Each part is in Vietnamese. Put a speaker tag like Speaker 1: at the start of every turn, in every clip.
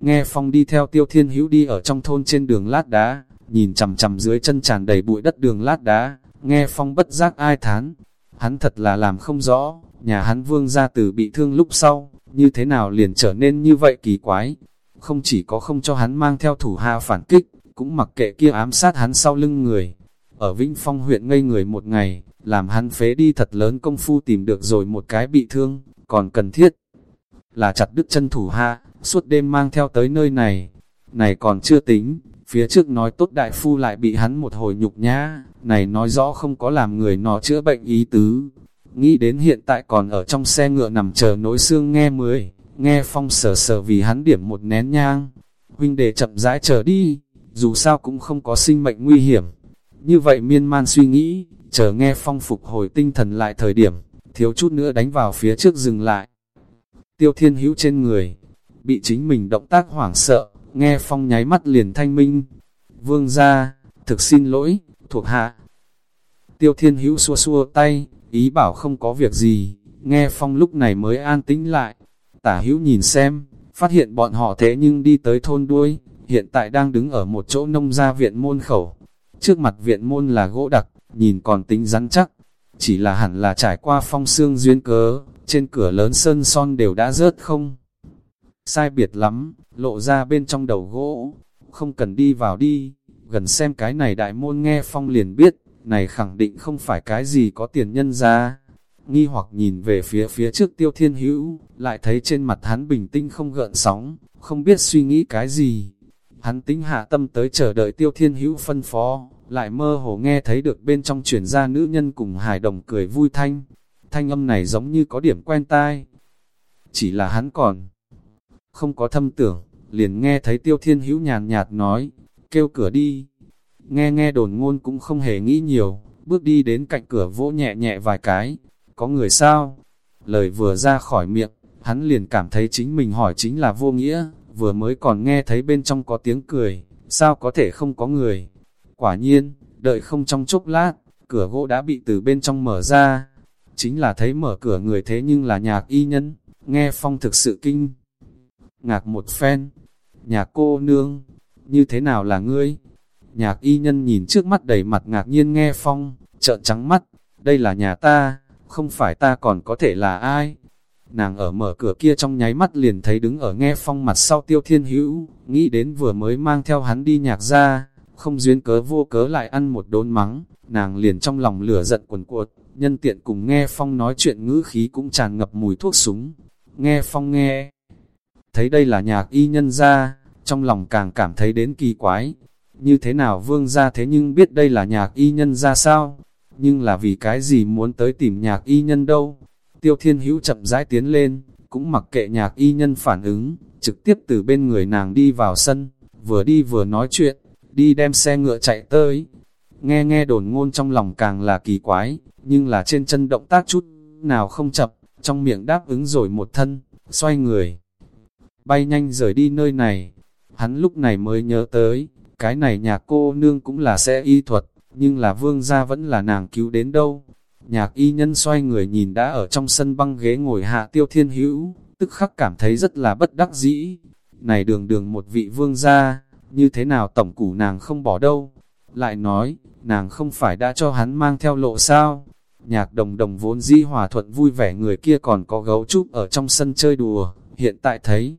Speaker 1: Nghe Phong đi theo Tiêu Thiên Hữu đi ở trong thôn trên đường lát đá, nhìn chằm chằm dưới chân tràn đầy bụi đất đường lát đá, nghe Phong bất giác ai thán. Hắn thật là làm không rõ, nhà hắn vương gia tử bị thương lúc sau, như thế nào liền trở nên như vậy kỳ quái. Không chỉ có không cho hắn mang theo thủ hạ phản kích, cũng mặc kệ kia ám sát hắn sau lưng người. Ở Vĩnh Phong huyện ngây người một ngày, làm hắn phế đi thật lớn công phu tìm được rồi một cái bị thương, còn cần thiết là chặt đứt chân thủ hạ, suốt đêm mang theo tới nơi này. Này còn chưa tính, phía trước nói tốt đại phu lại bị hắn một hồi nhục nhã, này nói rõ không có làm người nó chữa bệnh ý tứ. Nghĩ đến hiện tại còn ở trong xe ngựa nằm chờ nối xương nghe mới, nghe phong sờ sờ vì hắn điểm một nén nhang. Huynh đệ chậm rãi chờ đi, dù sao cũng không có sinh mệnh nguy hiểm. Như vậy miên man suy nghĩ, chờ nghe phong phục hồi tinh thần lại thời điểm, thiếu chút nữa đánh vào phía trước dừng lại. Tiêu thiên hữu trên người, bị chính mình động tác hoảng sợ, nghe phong nháy mắt liền thanh minh. Vương ra, thực xin lỗi, thuộc hạ. Tiêu thiên hữu xua xua tay, ý bảo không có việc gì, nghe phong lúc này mới an tĩnh lại. Tả hữu nhìn xem, phát hiện bọn họ thế nhưng đi tới thôn đuôi, hiện tại đang đứng ở một chỗ nông gia viện môn khẩu. Trước mặt viện môn là gỗ đặc, nhìn còn tính rắn chắc, chỉ là hẳn là trải qua phong xương duyên cớ, trên cửa lớn sơn son đều đã rớt không. Sai biệt lắm, lộ ra bên trong đầu gỗ, không cần đi vào đi, gần xem cái này đại môn nghe phong liền biết, này khẳng định không phải cái gì có tiền nhân ra. Nghi hoặc nhìn về phía phía trước tiêu thiên hữu, lại thấy trên mặt hắn bình tĩnh không gợn sóng, không biết suy nghĩ cái gì. Hắn tính hạ tâm tới chờ đợi tiêu thiên hữu phân phó, lại mơ hồ nghe thấy được bên trong chuyển ra nữ nhân cùng hài đồng cười vui thanh. Thanh âm này giống như có điểm quen tai. Chỉ là hắn còn không có thâm tưởng, liền nghe thấy tiêu thiên hữu nhàn nhạt nói, kêu cửa đi. Nghe nghe đồn ngôn cũng không hề nghĩ nhiều, bước đi đến cạnh cửa vỗ nhẹ nhẹ vài cái. Có người sao? Lời vừa ra khỏi miệng, hắn liền cảm thấy chính mình hỏi chính là vô nghĩa, vừa mới còn nghe thấy bên trong có tiếng cười, sao có thể không có người. Quả nhiên, đợi không trong chốc lát, cửa gỗ đã bị từ bên trong mở ra. Chính là thấy mở cửa người thế nhưng là nhạc y nhân, nghe phong thực sự kinh. Ngạc một phen, nhạc cô nương, như thế nào là ngươi? Nhạc y nhân nhìn trước mắt đầy mặt ngạc nhiên nghe phong, trợn trắng mắt, đây là nhà ta, không phải ta còn có thể là ai? Nàng ở mở cửa kia trong nháy mắt liền thấy đứng ở nghe phong mặt sau tiêu thiên hữu, nghĩ đến vừa mới mang theo hắn đi nhạc ra, không duyên cớ vô cớ lại ăn một đốn mắng, nàng liền trong lòng lửa giận quần cuột, nhân tiện cùng nghe phong nói chuyện ngữ khí cũng tràn ngập mùi thuốc súng. Nghe phong nghe, thấy đây là nhạc y nhân ra, trong lòng càng cảm thấy đến kỳ quái. Như thế nào vương ra thế nhưng biết đây là nhạc y nhân ra sao? Nhưng là vì cái gì muốn tới tìm nhạc y nhân đâu? Tiêu thiên hữu chậm rãi tiến lên, cũng mặc kệ nhạc y nhân phản ứng, trực tiếp từ bên người nàng đi vào sân, vừa đi vừa nói chuyện, đi đem xe ngựa chạy tới. Nghe nghe đồn ngôn trong lòng càng là kỳ quái, nhưng là trên chân động tác chút, nào không chậm, trong miệng đáp ứng rồi một thân, xoay người. Bay nhanh rời đi nơi này, hắn lúc này mới nhớ tới, cái này nhà cô nương cũng là sẽ y thuật, nhưng là vương gia vẫn là nàng cứu đến đâu. Nhạc y nhân xoay người nhìn đã ở trong sân băng ghế ngồi hạ tiêu thiên hữu, tức khắc cảm thấy rất là bất đắc dĩ. Này đường đường một vị vương gia, như thế nào tổng củ nàng không bỏ đâu. Lại nói, nàng không phải đã cho hắn mang theo lộ sao. Nhạc đồng đồng vốn di hòa thuận vui vẻ người kia còn có gấu trúc ở trong sân chơi đùa, hiện tại thấy.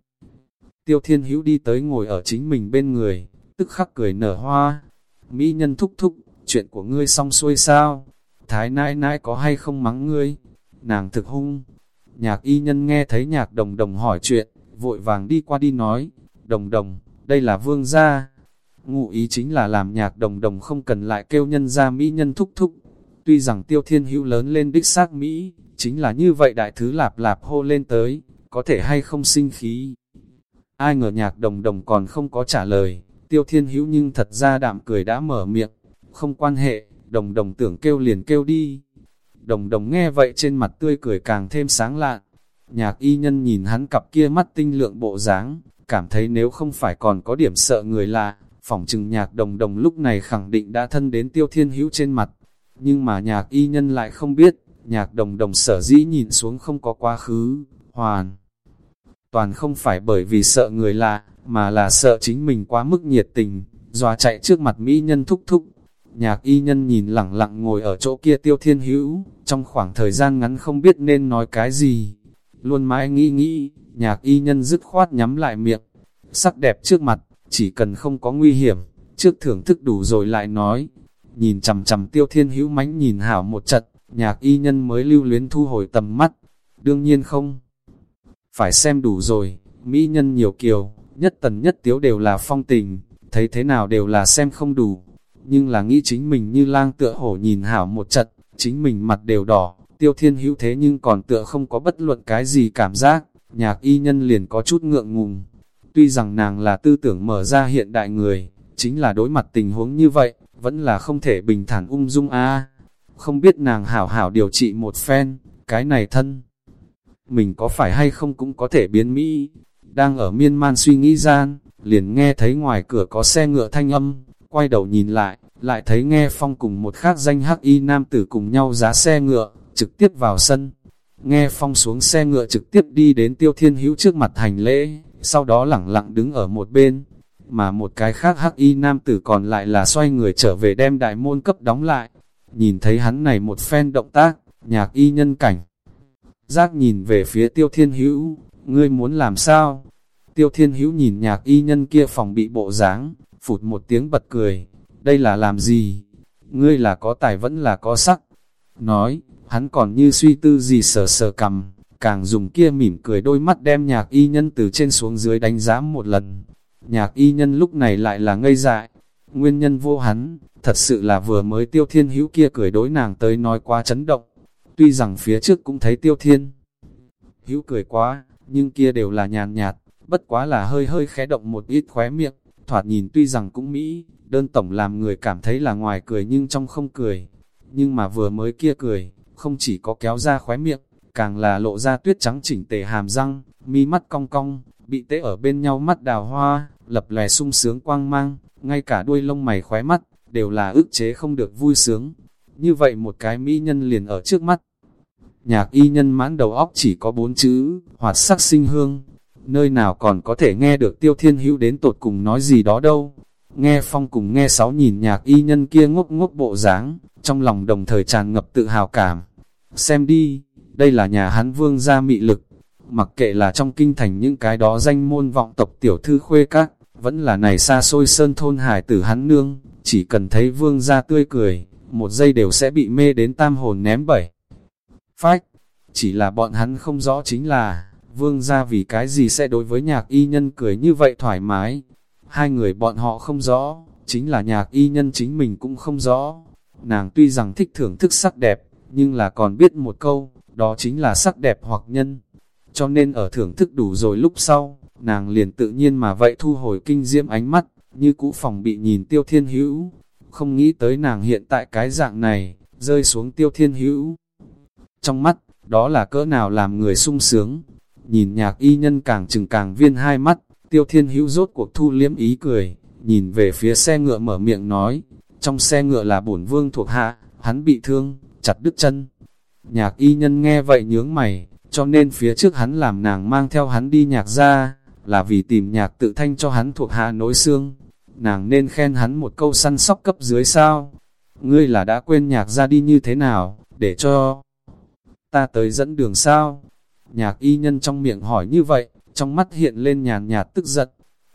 Speaker 1: Tiêu thiên hữu đi tới ngồi ở chính mình bên người, tức khắc cười nở hoa. Mỹ nhân thúc thúc, chuyện của ngươi xong xuôi sao? Thái nãi nãi có hay không mắng ngươi? Nàng thực hung. Nhạc y nhân nghe thấy nhạc đồng đồng hỏi chuyện, vội vàng đi qua đi nói, đồng đồng, đây là vương gia. Ngụ ý chính là làm nhạc đồng đồng không cần lại kêu nhân gia Mỹ nhân thúc thúc. Tuy rằng tiêu thiên hữu lớn lên đích xác Mỹ, chính là như vậy đại thứ lạp lạp hô lên tới, có thể hay không sinh khí. Ai ngờ nhạc đồng đồng còn không có trả lời, tiêu thiên hữu nhưng thật ra đạm cười đã mở miệng, không quan hệ, đồng đồng tưởng kêu liền kêu đi. Đồng đồng nghe vậy trên mặt tươi cười càng thêm sáng lạ. Nhạc y nhân nhìn hắn cặp kia mắt tinh lượng bộ dáng, cảm thấy nếu không phải còn có điểm sợ người lạ, phỏng chừng nhạc đồng đồng lúc này khẳng định đã thân đến tiêu thiên hữu trên mặt. Nhưng mà nhạc y nhân lại không biết, nhạc đồng đồng sở dĩ nhìn xuống không có quá khứ, hoàn. Toàn không phải bởi vì sợ người lạ, mà là sợ chính mình quá mức nhiệt tình, dòa chạy trước mặt Mỹ nhân thúc thúc. Nhạc y nhân nhìn lặng lặng ngồi ở chỗ kia tiêu thiên hữu, trong khoảng thời gian ngắn không biết nên nói cái gì. Luôn mãi nghĩ nghĩ, nhạc y nhân dứt khoát nhắm lại miệng. Sắc đẹp trước mặt, chỉ cần không có nguy hiểm, trước thưởng thức đủ rồi lại nói. Nhìn chầm chầm tiêu thiên hữu mánh nhìn hảo một trận, nhạc y nhân mới lưu luyến thu hồi tầm mắt. Đương nhiên không. Phải xem đủ rồi, mỹ nhân nhiều kiều, nhất tần nhất tiếu đều là phong tình, thấy thế nào đều là xem không đủ. Nhưng là nghĩ chính mình như lang tựa hổ nhìn hảo một trận, chính mình mặt đều đỏ, tiêu thiên hữu thế nhưng còn tựa không có bất luận cái gì cảm giác, nhạc y nhân liền có chút ngượng ngùng. Tuy rằng nàng là tư tưởng mở ra hiện đại người, chính là đối mặt tình huống như vậy, vẫn là không thể bình thản ung dung a Không biết nàng hảo hảo điều trị một phen, cái này thân. Mình có phải hay không cũng có thể biến Mỹ. Đang ở miên man suy nghĩ gian, liền nghe thấy ngoài cửa có xe ngựa thanh âm, quay đầu nhìn lại, lại thấy nghe phong cùng một khác danh hắc y nam tử cùng nhau giá xe ngựa, trực tiếp vào sân. Nghe phong xuống xe ngựa trực tiếp đi đến tiêu thiên hữu trước mặt hành lễ, sau đó lẳng lặng đứng ở một bên, mà một cái khác hắc y nam tử còn lại là xoay người trở về đem đại môn cấp đóng lại. Nhìn thấy hắn này một phen động tác, nhạc y nhân cảnh. Giác nhìn về phía tiêu thiên hữu, ngươi muốn làm sao? Tiêu thiên hữu nhìn nhạc y nhân kia phòng bị bộ dáng phụt một tiếng bật cười, đây là làm gì? Ngươi là có tài vẫn là có sắc. Nói, hắn còn như suy tư gì sờ sờ cầm, càng dùng kia mỉm cười đôi mắt đem nhạc y nhân từ trên xuống dưới đánh giá một lần. Nhạc y nhân lúc này lại là ngây dại, nguyên nhân vô hắn, thật sự là vừa mới tiêu thiên hữu kia cười đối nàng tới nói quá chấn động. Tuy rằng phía trước cũng thấy tiêu thiên hữu cười quá, nhưng kia đều là nhàn nhạt, bất quá là hơi hơi khẽ động một ít khóe miệng, thoạt nhìn tuy rằng cũng mỹ, đơn tổng làm người cảm thấy là ngoài cười nhưng trong không cười. Nhưng mà vừa mới kia cười, không chỉ có kéo ra khóe miệng, càng là lộ ra tuyết trắng chỉnh tề hàm răng, mi mắt cong cong, bị tế ở bên nhau mắt đào hoa, lập lè sung sướng quang mang, ngay cả đuôi lông mày khóe mắt, đều là ức chế không được vui sướng. Như vậy một cái mỹ nhân liền ở trước mắt. Nhạc y nhân mãn đầu óc chỉ có bốn chữ, hoạt sắc sinh hương. Nơi nào còn có thể nghe được tiêu thiên hữu đến tột cùng nói gì đó đâu. Nghe phong cùng nghe sáu nhìn nhạc y nhân kia ngốc ngốc bộ dáng, trong lòng đồng thời tràn ngập tự hào cảm. Xem đi, đây là nhà hắn vương gia mị lực. Mặc kệ là trong kinh thành những cái đó danh môn vọng tộc tiểu thư khuê các, vẫn là này xa xôi sơn thôn hải tử hắn nương, chỉ cần thấy vương gia tươi cười, một giây đều sẽ bị mê đến tam hồn ném bẩy. Phách, chỉ là bọn hắn không rõ chính là, vương gia vì cái gì sẽ đối với nhạc y nhân cười như vậy thoải mái. Hai người bọn họ không rõ, chính là nhạc y nhân chính mình cũng không rõ. Nàng tuy rằng thích thưởng thức sắc đẹp, nhưng là còn biết một câu, đó chính là sắc đẹp hoặc nhân. Cho nên ở thưởng thức đủ rồi lúc sau, nàng liền tự nhiên mà vậy thu hồi kinh diễm ánh mắt, như cũ phòng bị nhìn tiêu thiên hữu. Không nghĩ tới nàng hiện tại cái dạng này, rơi xuống tiêu thiên hữu. Trong mắt, đó là cỡ nào làm người sung sướng. Nhìn nhạc y nhân càng chừng càng viên hai mắt, tiêu thiên hữu rốt cuộc thu liếm ý cười, nhìn về phía xe ngựa mở miệng nói, trong xe ngựa là bổn vương thuộc hạ, hắn bị thương, chặt đứt chân. Nhạc y nhân nghe vậy nhướng mày, cho nên phía trước hắn làm nàng mang theo hắn đi nhạc ra, là vì tìm nhạc tự thanh cho hắn thuộc hạ nối xương. Nàng nên khen hắn một câu săn sóc cấp dưới sao. Ngươi là đã quên nhạc ra đi như thế nào, để cho ta tới dẫn đường sao? Nhạc y nhân trong miệng hỏi như vậy, trong mắt hiện lên nhàn nhạt tức giận.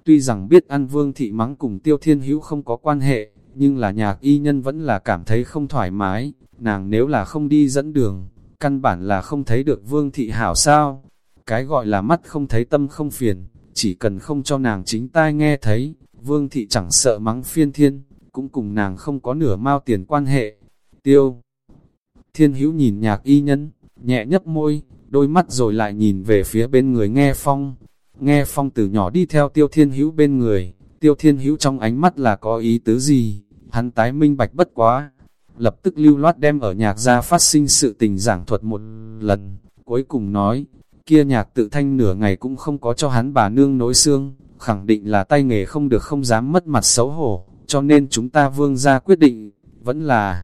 Speaker 1: Tuy rằng biết ăn vương thị mắng cùng tiêu thiên hữu không có quan hệ, nhưng là nhạc y nhân vẫn là cảm thấy không thoải mái. Nàng nếu là không đi dẫn đường, căn bản là không thấy được vương thị hảo sao. Cái gọi là mắt không thấy tâm không phiền, chỉ cần không cho nàng chính tai nghe thấy, vương thị chẳng sợ mắng phiên thiên, cũng cùng nàng không có nửa mao tiền quan hệ. Tiêu Thiên hữu nhìn nhạc y nhân, nhẹ nhấp môi, đôi mắt rồi lại nhìn về phía bên người nghe phong. Nghe phong từ nhỏ đi theo tiêu thiên hữu bên người, tiêu thiên hữu trong ánh mắt là có ý tứ gì, hắn tái minh bạch bất quá. Lập tức lưu loát đem ở nhạc gia phát sinh sự tình giảng thuật một lần, cuối cùng nói, kia nhạc tự thanh nửa ngày cũng không có cho hắn bà nương nối xương, khẳng định là tay nghề không được không dám mất mặt xấu hổ, cho nên chúng ta vương ra quyết định, vẫn là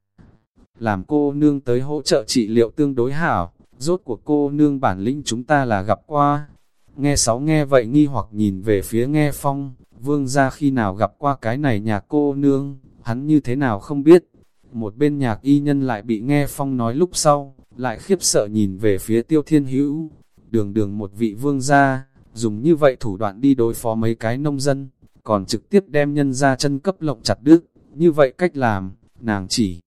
Speaker 1: làm cô nương tới hỗ trợ trị liệu tương đối hảo, rốt cuộc cô nương bản lĩnh chúng ta là gặp qua. Nghe sáu nghe vậy nghi hoặc nhìn về phía nghe phong, vương ra khi nào gặp qua cái này nhà cô nương, hắn như thế nào không biết. Một bên nhạc y nhân lại bị nghe phong nói lúc sau, lại khiếp sợ nhìn về phía tiêu thiên hữu. Đường đường một vị vương gia, dùng như vậy thủ đoạn đi đối phó mấy cái nông dân, còn trực tiếp đem nhân ra chân cấp lộng chặt đứt, như vậy cách làm, nàng chỉ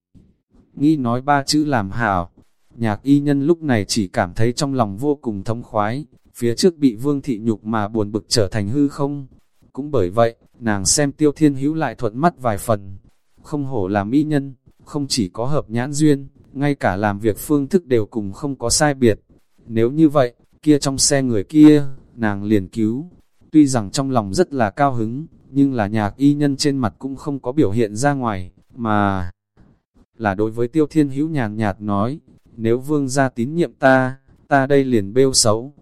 Speaker 1: nghĩ nói ba chữ làm hảo. Nhạc y nhân lúc này chỉ cảm thấy trong lòng vô cùng thông khoái, phía trước bị vương thị nhục mà buồn bực trở thành hư không. Cũng bởi vậy, nàng xem tiêu thiên hữu lại thuận mắt vài phần. Không hổ là mỹ nhân, không chỉ có hợp nhãn duyên, ngay cả làm việc phương thức đều cùng không có sai biệt. Nếu như vậy, kia trong xe người kia, nàng liền cứu. Tuy rằng trong lòng rất là cao hứng, nhưng là nhạc y nhân trên mặt cũng không có biểu hiện ra ngoài, mà là đối với tiêu thiên hữu nhàn nhạt nói, nếu vương gia tín nhiệm ta, ta đây liền bêu xấu.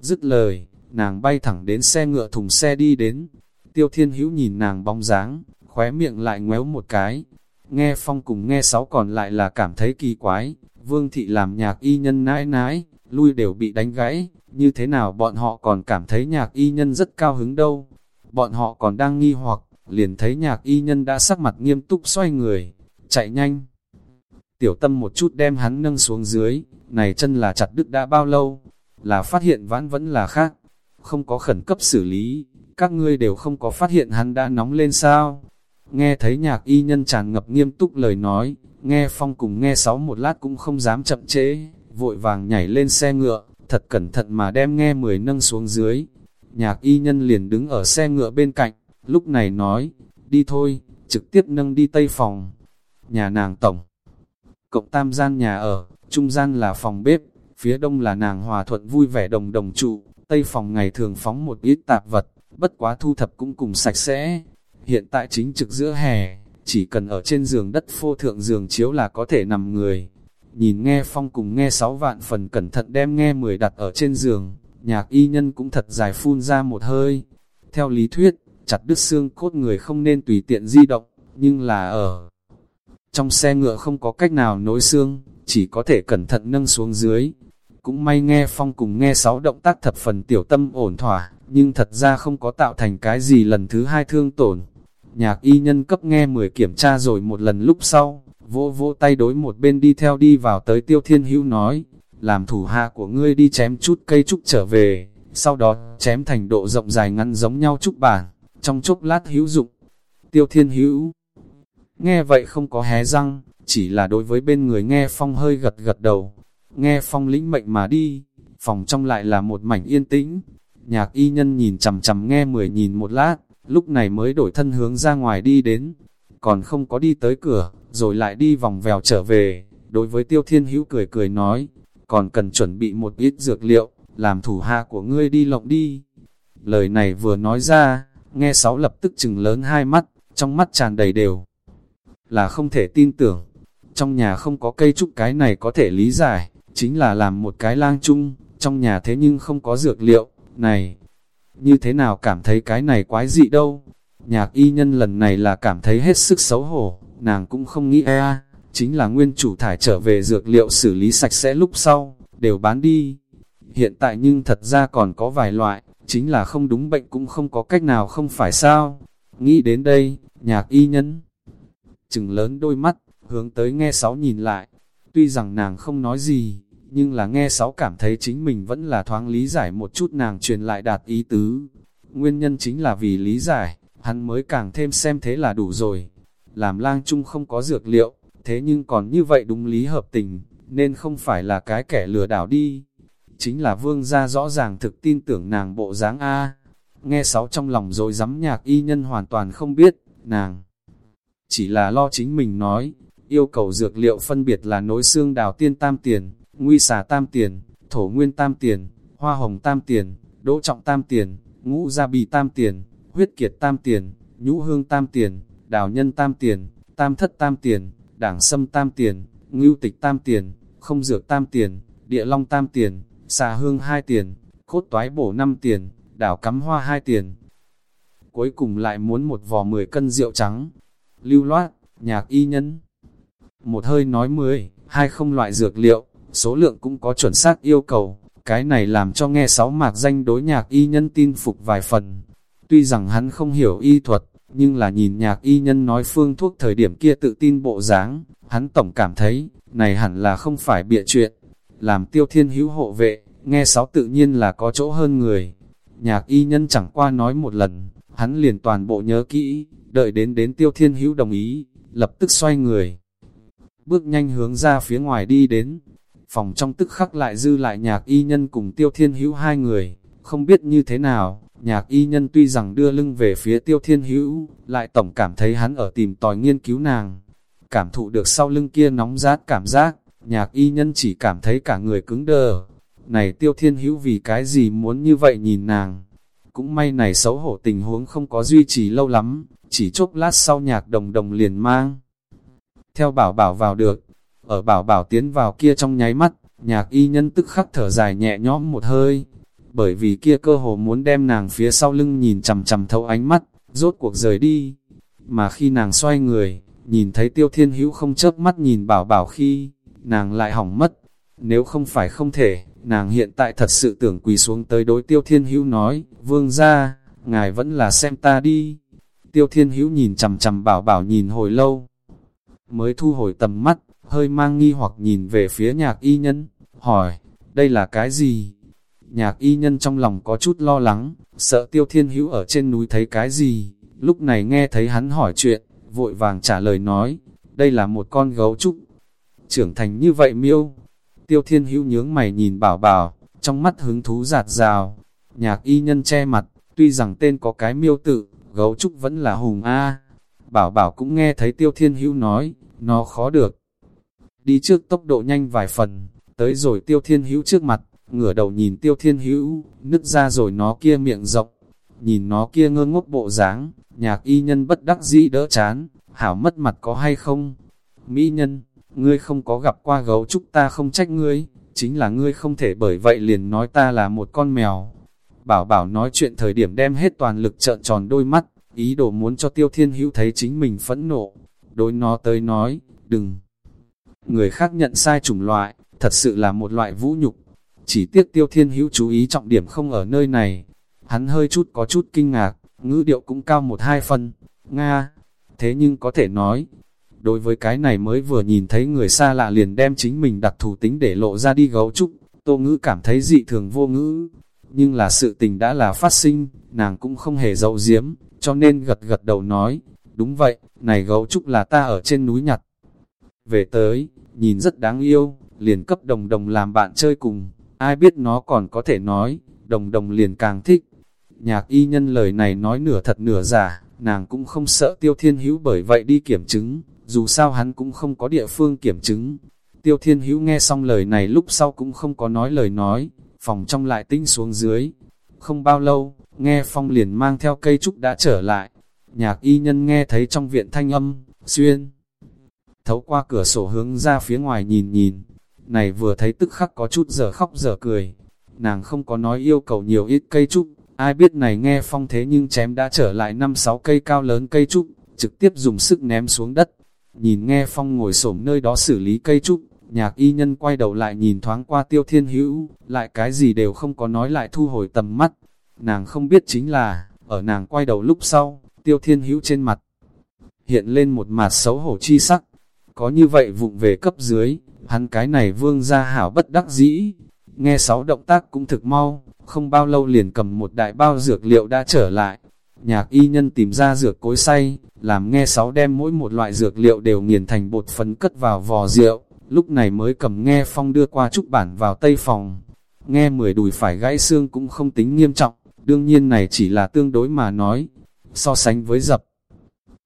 Speaker 1: Dứt lời, nàng bay thẳng đến xe ngựa thùng xe đi đến. Tiêu thiên hữu nhìn nàng bóng dáng, khóe miệng lại ngoéo một cái. Nghe phong cùng nghe sáu còn lại là cảm thấy kỳ quái. Vương thị làm nhạc y nhân nãi nãi, lui đều bị đánh gãy. Như thế nào bọn họ còn cảm thấy nhạc y nhân rất cao hứng đâu. Bọn họ còn đang nghi hoặc, liền thấy nhạc y nhân đã sắc mặt nghiêm túc xoay người, chạy nhanh. Tiểu tâm một chút đem hắn nâng xuống dưới, này chân là chặt đứt đã bao lâu, là phát hiện vãn vẫn là khác, không có khẩn cấp xử lý, các ngươi đều không có phát hiện hắn đã nóng lên sao. Nghe thấy nhạc y nhân tràn ngập nghiêm túc lời nói, nghe phong cùng nghe sáu một lát cũng không dám chậm chế vội vàng nhảy lên xe ngựa, thật cẩn thận mà đem nghe mười nâng xuống dưới. Nhạc y nhân liền đứng ở xe ngựa bên cạnh, lúc này nói, đi thôi, trực tiếp nâng đi tây phòng. Nhà nàng tổng, cộng tam gian nhà ở, trung gian là phòng bếp, phía đông là nàng hòa thuận vui vẻ đồng đồng trụ, tây phòng ngày thường phóng một ít tạp vật, bất quá thu thập cũng cùng sạch sẽ. Hiện tại chính trực giữa hè, chỉ cần ở trên giường đất phô thượng giường chiếu là có thể nằm người. Nhìn nghe phong cùng nghe sáu vạn phần cẩn thận đem nghe mười đặt ở trên giường, nhạc y nhân cũng thật dài phun ra một hơi. Theo lý thuyết, chặt đứt xương cốt người không nên tùy tiện di động, nhưng là ở trong xe ngựa không có cách nào nối xương, chỉ có thể cẩn thận nâng xuống dưới. Cũng may nghe phong cùng nghe sáu động tác thập phần tiểu tâm ổn thỏa, nhưng thật ra không có tạo thành cái gì lần thứ hai thương tổn. Nhạc y nhân cấp nghe 10 kiểm tra rồi một lần lúc sau, vỗ vỗ tay đối một bên đi theo đi vào tới tiêu thiên hữu nói, làm thủ hạ của ngươi đi chém chút cây trúc trở về, sau đó chém thành độ rộng dài ngắn giống nhau trúc bản, trong chốc lát hữu dụng. Tiêu thiên hữu Nghe vậy không có hé răng, chỉ là đối với bên người nghe phong hơi gật gật đầu. Nghe phong lĩnh mệnh mà đi, phòng trong lại là một mảnh yên tĩnh. Nhạc y nhân nhìn chầm chầm nghe mười nhìn một lát, lúc này mới đổi thân hướng ra ngoài đi đến. Còn không có đi tới cửa, rồi lại đi vòng vèo trở về. Đối với tiêu thiên hữu cười cười nói, còn cần chuẩn bị một ít dược liệu, làm thủ hạ của ngươi đi lộng đi. Lời này vừa nói ra, nghe sáu lập tức chừng lớn hai mắt, trong mắt tràn đầy đều là không thể tin tưởng. Trong nhà không có cây trúc cái này có thể lý giải, chính là làm một cái lang chung, trong nhà thế nhưng không có dược liệu, này, như thế nào cảm thấy cái này quái dị đâu. Nhạc y nhân lần này là cảm thấy hết sức xấu hổ, nàng cũng không nghĩ e chính là nguyên chủ thải trở về dược liệu xử lý sạch sẽ lúc sau, đều bán đi. Hiện tại nhưng thật ra còn có vài loại, chính là không đúng bệnh cũng không có cách nào không phải sao. Nghĩ đến đây, nhạc y nhân chừng lớn đôi mắt, hướng tới nghe sáu nhìn lại. Tuy rằng nàng không nói gì, nhưng là nghe sáu cảm thấy chính mình vẫn là thoáng lý giải một chút nàng truyền lại đạt ý tứ. Nguyên nhân chính là vì lý giải, hắn mới càng thêm xem thế là đủ rồi. Làm lang chung không có dược liệu, thế nhưng còn như vậy đúng lý hợp tình, nên không phải là cái kẻ lừa đảo đi. Chính là vương gia rõ ràng thực tin tưởng nàng bộ dáng A. Nghe sáu trong lòng rồi dám nhạc y nhân hoàn toàn không biết, nàng chỉ là lo chính mình nói, yêu cầu dược liệu phân biệt là nối xương đào tiên tam tiền, nguy xà tam tiền, thổ nguyên tam tiền, hoa hồng tam tiền, đỗ trọng tam tiền, ngũ gia bì tam tiền, huyết kiệt tam tiền, nhũ hương tam tiền, đào nhân tam tiền, tam thất tam tiền, đảng sâm tam tiền, ngưu tịch tam tiền, không dược tam tiền, địa long tam tiền, xà hương hai tiền, cốt toái bổ năm tiền, đảo cắm hoa hai tiền. Cuối cùng lại muốn một vò 10 cân rượu trắng, lưu loát, nhạc y nhân. Một hơi nói mười, hai không loại dược liệu, số lượng cũng có chuẩn xác yêu cầu, Cái này làm cho nghe sáu mạc danh đối nhạc y nhân tin phục vài phần. Tuy rằng hắn không hiểu y thuật, nhưng là nhìn nhạc y nhân nói phương thuốc thời điểm kia tự tin bộ dáng, hắn tổng cảm thấy, này hẳn là không phải bịa chuyện. Làm tiêu thiên hữu hộ vệ, nghe sáu tự nhiên là có chỗ hơn người. Nhạc y nhân chẳng qua nói một lần, hắn liền toàn bộ nhớ kỹ, đợi đến đến tiêu thiên hữu đồng ý, lập tức xoay người. Bước nhanh hướng ra phía ngoài đi đến, phòng trong tức khắc lại dư lại nhạc y nhân cùng tiêu thiên hữu hai người, không biết như thế nào, nhạc y nhân tuy rằng đưa lưng về phía tiêu thiên hữu, lại tổng cảm thấy hắn ở tìm tòi nghiên cứu nàng. Cảm thụ được sau lưng kia nóng rát cảm giác, nhạc y nhân chỉ cảm thấy cả người cứng đờ. Này tiêu thiên hữu vì cái gì muốn như vậy nhìn nàng. Cũng may này xấu hổ tình huống không có duy trì lâu lắm, chỉ chốc lát sau nhạc đồng đồng liền mang. Theo bảo bảo vào được, ở bảo bảo tiến vào kia trong nháy mắt, nhạc y nhân tức khắc thở dài nhẹ nhõm một hơi, bởi vì kia cơ hồ muốn đem nàng phía sau lưng nhìn chằm chằm thấu ánh mắt, rốt cuộc rời đi. Mà khi nàng xoay người, nhìn thấy tiêu thiên hữu không chớp mắt nhìn bảo bảo khi, nàng lại hỏng mất. Nếu không phải không thể, nàng hiện tại thật sự tưởng quỳ xuống tới đối tiêu thiên hữu nói, vương ra, ngài vẫn là xem ta đi. Tiêu thiên hữu nhìn chằm chằm bảo bảo nhìn hồi lâu, mới thu hồi tầm mắt, hơi mang nghi hoặc nhìn về phía nhạc y nhân, hỏi, đây là cái gì? Nhạc y nhân trong lòng có chút lo lắng, sợ tiêu thiên hữu ở trên núi thấy cái gì, lúc này nghe thấy hắn hỏi chuyện, vội vàng trả lời nói, đây là một con gấu trúc, trưởng thành như vậy miêu. Tiêu thiên hữu nhướng mày nhìn bảo bảo, trong mắt hứng thú giạt rào, nhạc y nhân che mặt, tuy rằng tên có cái miêu tự, gấu trúc vẫn là hùng A. Bảo bảo cũng nghe thấy tiêu thiên hữu nói, nó khó được. Đi trước tốc độ nhanh vài phần, tới rồi tiêu thiên hữu trước mặt, ngửa đầu nhìn tiêu thiên hữu, nứt ra rồi nó kia miệng rộng, nhìn nó kia ngơ ngốc bộ dáng, nhạc y nhân bất đắc dĩ đỡ chán, hảo mất mặt có hay không? Mỹ nhân, ngươi không có gặp qua gấu trúc ta không trách ngươi, chính là ngươi không thể bởi vậy liền nói ta là một con mèo. Bảo bảo nói chuyện thời điểm đem hết toàn lực trợn tròn đôi mắt, ý đồ muốn cho tiêu thiên hữu thấy chính mình phẫn nộ. Đối nó tới nói, đừng. Người khác nhận sai chủng loại, thật sự là một loại vũ nhục. Chỉ tiếc tiêu thiên hữu chú ý trọng điểm không ở nơi này. Hắn hơi chút có chút kinh ngạc, ngữ điệu cũng cao một hai phân. Nga, thế nhưng có thể nói, đối với cái này mới vừa nhìn thấy người xa lạ liền đem chính mình đặc thủ tính để lộ ra đi gấu trúc, tô ngữ cảm thấy dị thường vô ngữ. Nhưng là sự tình đã là phát sinh, nàng cũng không hề dậu diếm, cho nên gật gật đầu nói, đúng vậy, này gấu trúc là ta ở trên núi nhặt. Về tới, nhìn rất đáng yêu, liền cấp đồng đồng làm bạn chơi cùng, ai biết nó còn có thể nói, đồng đồng liền càng thích. Nhạc y nhân lời này nói nửa thật nửa giả, nàng cũng không sợ tiêu thiên hữu bởi vậy đi kiểm chứng, dù sao hắn cũng không có địa phương kiểm chứng. Tiêu thiên hữu nghe xong lời này lúc sau cũng không có nói lời nói, phòng trong lại tinh xuống dưới. Không bao lâu, nghe phong liền mang theo cây trúc đã trở lại. Nhạc y nhân nghe thấy trong viện thanh âm, xuyên. Thấu qua cửa sổ hướng ra phía ngoài nhìn nhìn, này vừa thấy tức khắc có chút giờ khóc giờ cười. Nàng không có nói yêu cầu nhiều ít cây trúc, ai biết này nghe phong thế nhưng chém đã trở lại năm sáu cây cao lớn cây trúc, trực tiếp dùng sức ném xuống đất. Nhìn nghe phong ngồi xổm nơi đó xử lý cây trúc, nhạc y nhân quay đầu lại nhìn thoáng qua tiêu thiên hữu, lại cái gì đều không có nói lại thu hồi tầm mắt. Nàng không biết chính là, ở nàng quay đầu lúc sau, tiêu thiên hữu trên mặt, hiện lên một mặt xấu hổ chi sắc. Có như vậy vụng về cấp dưới, hắn cái này vương ra hảo bất đắc dĩ. Nghe sáu động tác cũng thực mau, không bao lâu liền cầm một đại bao dược liệu đã trở lại. Nhạc y nhân tìm ra dược cối say, làm nghe sáu đem mỗi một loại dược liệu đều nghiền thành bột phấn cất vào vò rượu, lúc này mới cầm nghe phong đưa qua trúc bản vào tây phòng. Nghe mười đùi phải gãy xương cũng không tính nghiêm trọng, đương nhiên này chỉ là tương đối mà nói, so sánh với dập.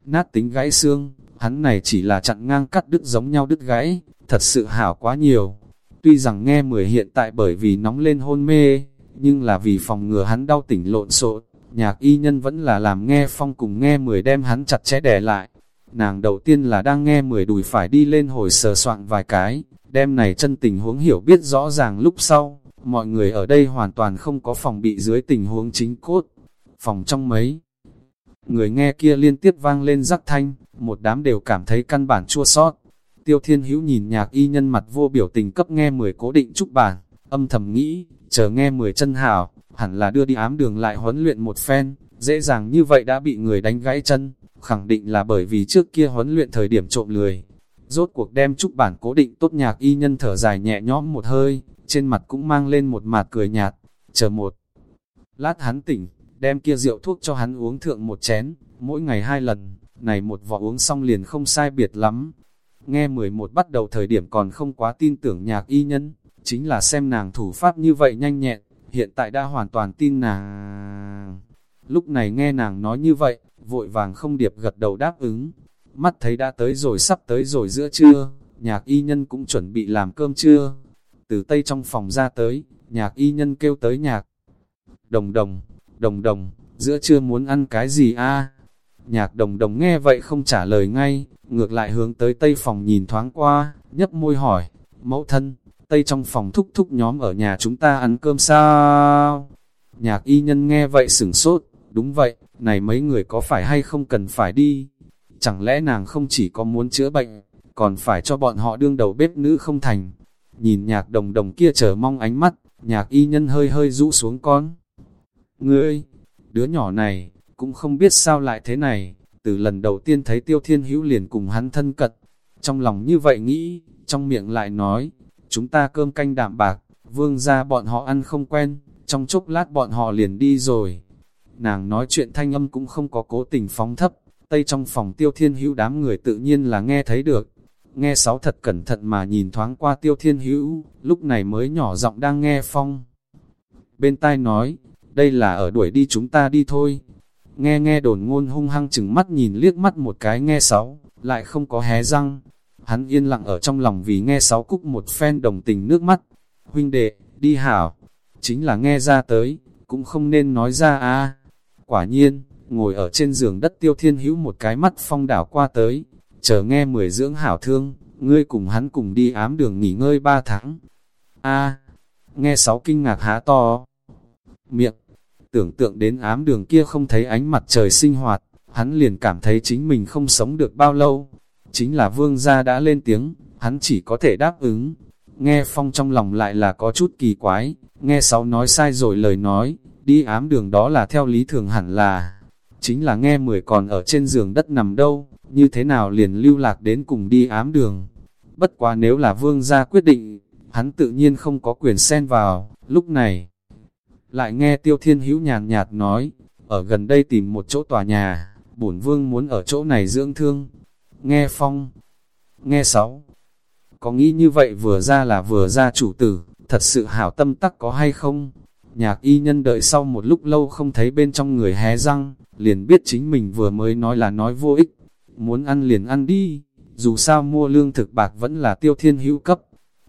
Speaker 1: Nát tính gãy xương, hắn này chỉ là chặn ngang cắt đứt giống nhau đứt gãy, thật sự hảo quá nhiều. Tuy rằng nghe mười hiện tại bởi vì nóng lên hôn mê, nhưng là vì phòng ngừa hắn đau tỉnh lộn xộn, nhạc y nhân vẫn là làm nghe phong cùng nghe mười đem hắn chặt chẽ đè lại. Nàng đầu tiên là đang nghe mười đùi phải đi lên hồi sờ soạn vài cái, đem này chân tình huống hiểu biết rõ ràng lúc sau, mọi người ở đây hoàn toàn không có phòng bị dưới tình huống chính cốt. Phòng trong mấy, người nghe kia liên tiếp vang lên rắc thanh, một đám đều cảm thấy căn bản chua sót. Tiêu Thiên Hữu nhìn nhạc y nhân mặt vô biểu tình cấp nghe mười cố định trúc bản, âm thầm nghĩ, chờ nghe mười chân hảo, hẳn là đưa đi ám đường lại huấn luyện một phen, dễ dàng như vậy đã bị người đánh gãy chân, khẳng định là bởi vì trước kia huấn luyện thời điểm trộm lười. Rốt cuộc đem trúc bản cố định tốt nhạc y nhân thở dài nhẹ nhõm một hơi, trên mặt cũng mang lên một mạt cười nhạt, chờ một. Lát hắn tỉnh, đem kia rượu thuốc cho hắn uống thượng một chén, mỗi ngày hai lần, này một vỏ uống xong liền không sai biệt lắm. Nghe 11 bắt đầu thời điểm còn không quá tin tưởng nhạc y nhân, chính là xem nàng thủ pháp như vậy nhanh nhẹn, hiện tại đã hoàn toàn tin nàng. Lúc này nghe nàng nói như vậy, vội vàng không điệp gật đầu đáp ứng. Mắt thấy đã tới rồi sắp tới rồi giữa trưa, nhạc y nhân cũng chuẩn bị làm cơm trưa. Từ tây trong phòng ra tới, nhạc y nhân kêu tới nhạc. Đồng đồng, đồng đồng, giữa trưa muốn ăn cái gì a Nhạc đồng đồng nghe vậy không trả lời ngay, ngược lại hướng tới tây phòng nhìn thoáng qua, nhấp môi hỏi, mẫu thân, tây trong phòng thúc thúc nhóm ở nhà chúng ta ăn cơm sao? Nhạc y nhân nghe vậy sửng sốt, đúng vậy, này mấy người có phải hay không cần phải đi? Chẳng lẽ nàng không chỉ có muốn chữa bệnh, còn phải cho bọn họ đương đầu bếp nữ không thành? Nhìn nhạc đồng đồng kia chờ mong ánh mắt, nhạc y nhân hơi hơi rũ xuống con. Ngươi, đứa nhỏ này, cũng không biết sao lại thế này, từ lần đầu tiên thấy tiêu thiên hữu liền cùng hắn thân cật, trong lòng như vậy nghĩ, trong miệng lại nói, chúng ta cơm canh đạm bạc, vương ra bọn họ ăn không quen, trong chốc lát bọn họ liền đi rồi. Nàng nói chuyện thanh âm cũng không có cố tình phóng thấp, tây trong phòng tiêu thiên hữu đám người tự nhiên là nghe thấy được. Nghe sáu thật cẩn thận mà nhìn thoáng qua tiêu thiên hữu, lúc này mới nhỏ giọng đang nghe phong. Bên tai nói, đây là ở đuổi đi chúng ta đi thôi. Nghe nghe đồn ngôn hung hăng chừng mắt nhìn liếc mắt một cái nghe sáu, lại không có hé răng. Hắn yên lặng ở trong lòng vì nghe sáu cúc một phen đồng tình nước mắt. Huynh đệ, đi hảo, chính là nghe ra tới, cũng không nên nói ra a Quả nhiên, ngồi ở trên giường đất tiêu thiên hữu một cái mắt phong đảo qua tới, chờ nghe mười dưỡng hảo thương, ngươi cùng hắn cùng đi ám đường nghỉ ngơi ba tháng. a nghe sáu kinh ngạc há to miệng, tưởng tượng đến ám đường kia không thấy ánh mặt trời sinh hoạt, hắn liền cảm thấy chính mình không sống được bao lâu. Chính là vương gia đã lên tiếng, hắn chỉ có thể đáp ứng. Nghe phong trong lòng lại là có chút kỳ quái, nghe sáu nói sai rồi lời nói, đi ám đường đó là theo lý thường hẳn là, chính là nghe mười còn ở trên giường đất nằm đâu, như thế nào liền lưu lạc đến cùng đi ám đường. Bất quá nếu là vương gia quyết định, hắn tự nhiên không có quyền xen vào, lúc này. Lại nghe tiêu thiên hữu nhàn nhạt nói, ở gần đây tìm một chỗ tòa nhà, bổn vương muốn ở chỗ này dưỡng thương. Nghe phong, nghe sáu, có nghĩ như vậy vừa ra là vừa ra chủ tử, thật sự hảo tâm tắc có hay không? Nhạc y nhân đợi sau một lúc lâu không thấy bên trong người hé răng, liền biết chính mình vừa mới nói là nói vô ích. Muốn ăn liền ăn đi, dù sao mua lương thực bạc vẫn là tiêu thiên hữu cấp.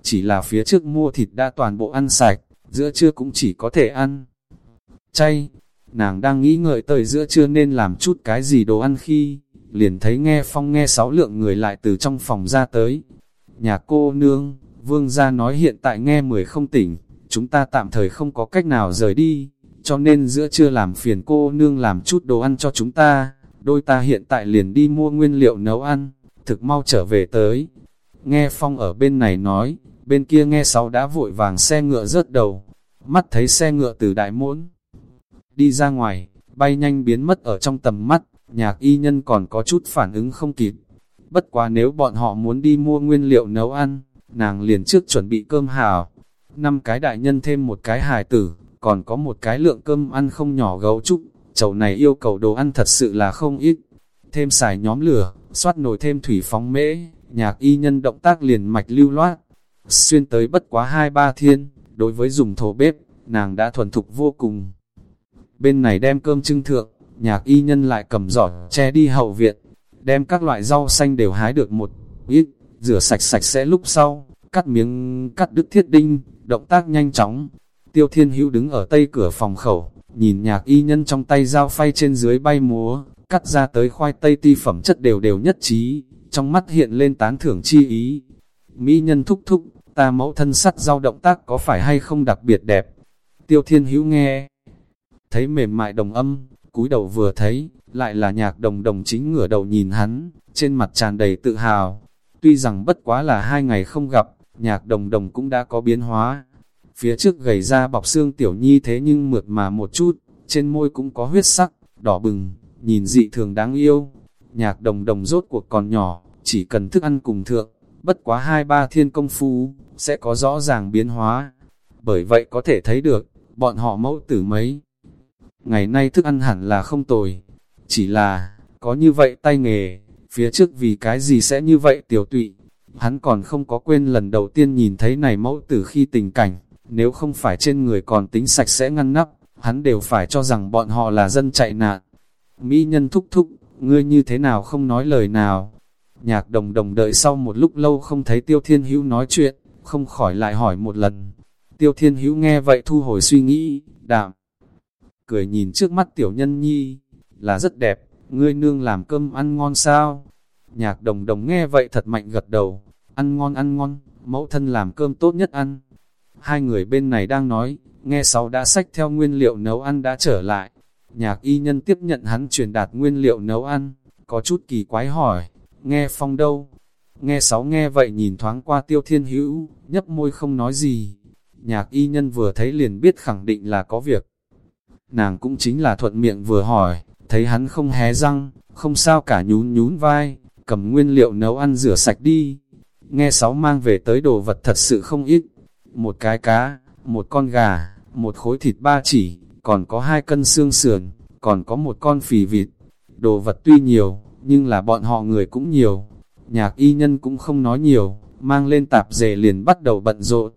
Speaker 1: Chỉ là phía trước mua thịt đã toàn bộ ăn sạch, giữa trưa cũng chỉ có thể ăn. Chay, nàng đang nghĩ ngợi tới giữa trưa nên làm chút cái gì đồ ăn khi, liền thấy nghe phong nghe sáu lượng người lại từ trong phòng ra tới. Nhà cô nương, vương gia nói hiện tại nghe mười không tỉnh, chúng ta tạm thời không có cách nào rời đi, cho nên giữa trưa làm phiền cô nương làm chút đồ ăn cho chúng ta, đôi ta hiện tại liền đi mua nguyên liệu nấu ăn, thực mau trở về tới. Nghe Phong ở bên này nói, bên kia nghe sáu đã vội vàng xe ngựa rớt đầu, mắt thấy xe ngựa từ đại môn. Đi ra ngoài, bay nhanh biến mất ở trong tầm mắt, nhạc y nhân còn có chút phản ứng không kịp. Bất quá nếu bọn họ muốn đi mua nguyên liệu nấu ăn, nàng liền trước chuẩn bị cơm hào. Năm cái đại nhân thêm một cái hài tử, còn có một cái lượng cơm ăn không nhỏ gấu trúc. Chầu này yêu cầu đồ ăn thật sự là không ít. Thêm xài nhóm lửa, xoát nồi thêm thủy phóng mễ, nhạc y nhân động tác liền mạch lưu loát. Xuyên tới bất quá hai ba thiên, đối với dùng thổ bếp, nàng đã thuần thục vô cùng. Bên này đem cơm trưng thượng, nhạc y nhân lại cầm giỏ che đi hậu viện, đem các loại rau xanh đều hái được một ít, rửa sạch sạch sẽ lúc sau, cắt miếng cắt đứt thiết đinh, động tác nhanh chóng. Tiêu Thiên Hữu đứng ở tây cửa phòng khẩu, nhìn nhạc y nhân trong tay dao phay trên dưới bay múa, cắt ra tới khoai tây ti phẩm chất đều đều nhất trí, trong mắt hiện lên tán thưởng chi ý. Mỹ nhân thúc thúc, ta mẫu thân sắt dao động tác có phải hay không đặc biệt đẹp? Tiêu Thiên Hữu nghe, thấy mềm mại đồng âm, cúi đầu vừa thấy, lại là nhạc đồng đồng chính ngửa đầu nhìn hắn, trên mặt tràn đầy tự hào. Tuy rằng bất quá là hai ngày không gặp, nhạc đồng đồng cũng đã có biến hóa. phía trước gầy ra bọc xương tiểu nhi thế nhưng mượt mà một chút, trên môi cũng có huyết sắc, đỏ bừng, nhìn dị thường đáng yêu. Nhạc đồng đồng rốt cuộc còn nhỏ, chỉ cần thức ăn cùng thượng, bất quá hai ba thiên công phu, sẽ có rõ ràng biến hóa. Bởi vậy có thể thấy được, bọn họ mẫu tử mấy. Ngày nay thức ăn hẳn là không tồi, chỉ là, có như vậy tay nghề, phía trước vì cái gì sẽ như vậy tiểu tụy. Hắn còn không có quên lần đầu tiên nhìn thấy này mẫu tử khi tình cảnh, nếu không phải trên người còn tính sạch sẽ ngăn nắp, hắn đều phải cho rằng bọn họ là dân chạy nạn. Mỹ nhân thúc thúc, ngươi như thế nào không nói lời nào. Nhạc đồng đồng đợi sau một lúc lâu không thấy Tiêu Thiên Hữu nói chuyện, không khỏi lại hỏi một lần. Tiêu Thiên Hữu nghe vậy thu hồi suy nghĩ, đạm. Cười nhìn trước mắt tiểu nhân nhi, là rất đẹp, ngươi nương làm cơm ăn ngon sao? Nhạc đồng đồng nghe vậy thật mạnh gật đầu, ăn ngon ăn ngon, mẫu thân làm cơm tốt nhất ăn. Hai người bên này đang nói, nghe sáu đã sách theo nguyên liệu nấu ăn đã trở lại. Nhạc y nhân tiếp nhận hắn truyền đạt nguyên liệu nấu ăn, có chút kỳ quái hỏi, nghe phong đâu? Nghe sáu nghe vậy nhìn thoáng qua tiêu thiên hữu, nhấp môi không nói gì. Nhạc y nhân vừa thấy liền biết khẳng định là có việc. Nàng cũng chính là thuận miệng vừa hỏi, thấy hắn không hé răng, không sao cả nhún nhún vai, cầm nguyên liệu nấu ăn rửa sạch đi. Nghe sáu mang về tới đồ vật thật sự không ít, một cái cá, một con gà, một khối thịt ba chỉ, còn có hai cân xương sườn, còn có một con phì vịt. Đồ vật tuy nhiều, nhưng là bọn họ người cũng nhiều. Nhạc y nhân cũng không nói nhiều, mang lên tạp dề liền bắt đầu bận rộn.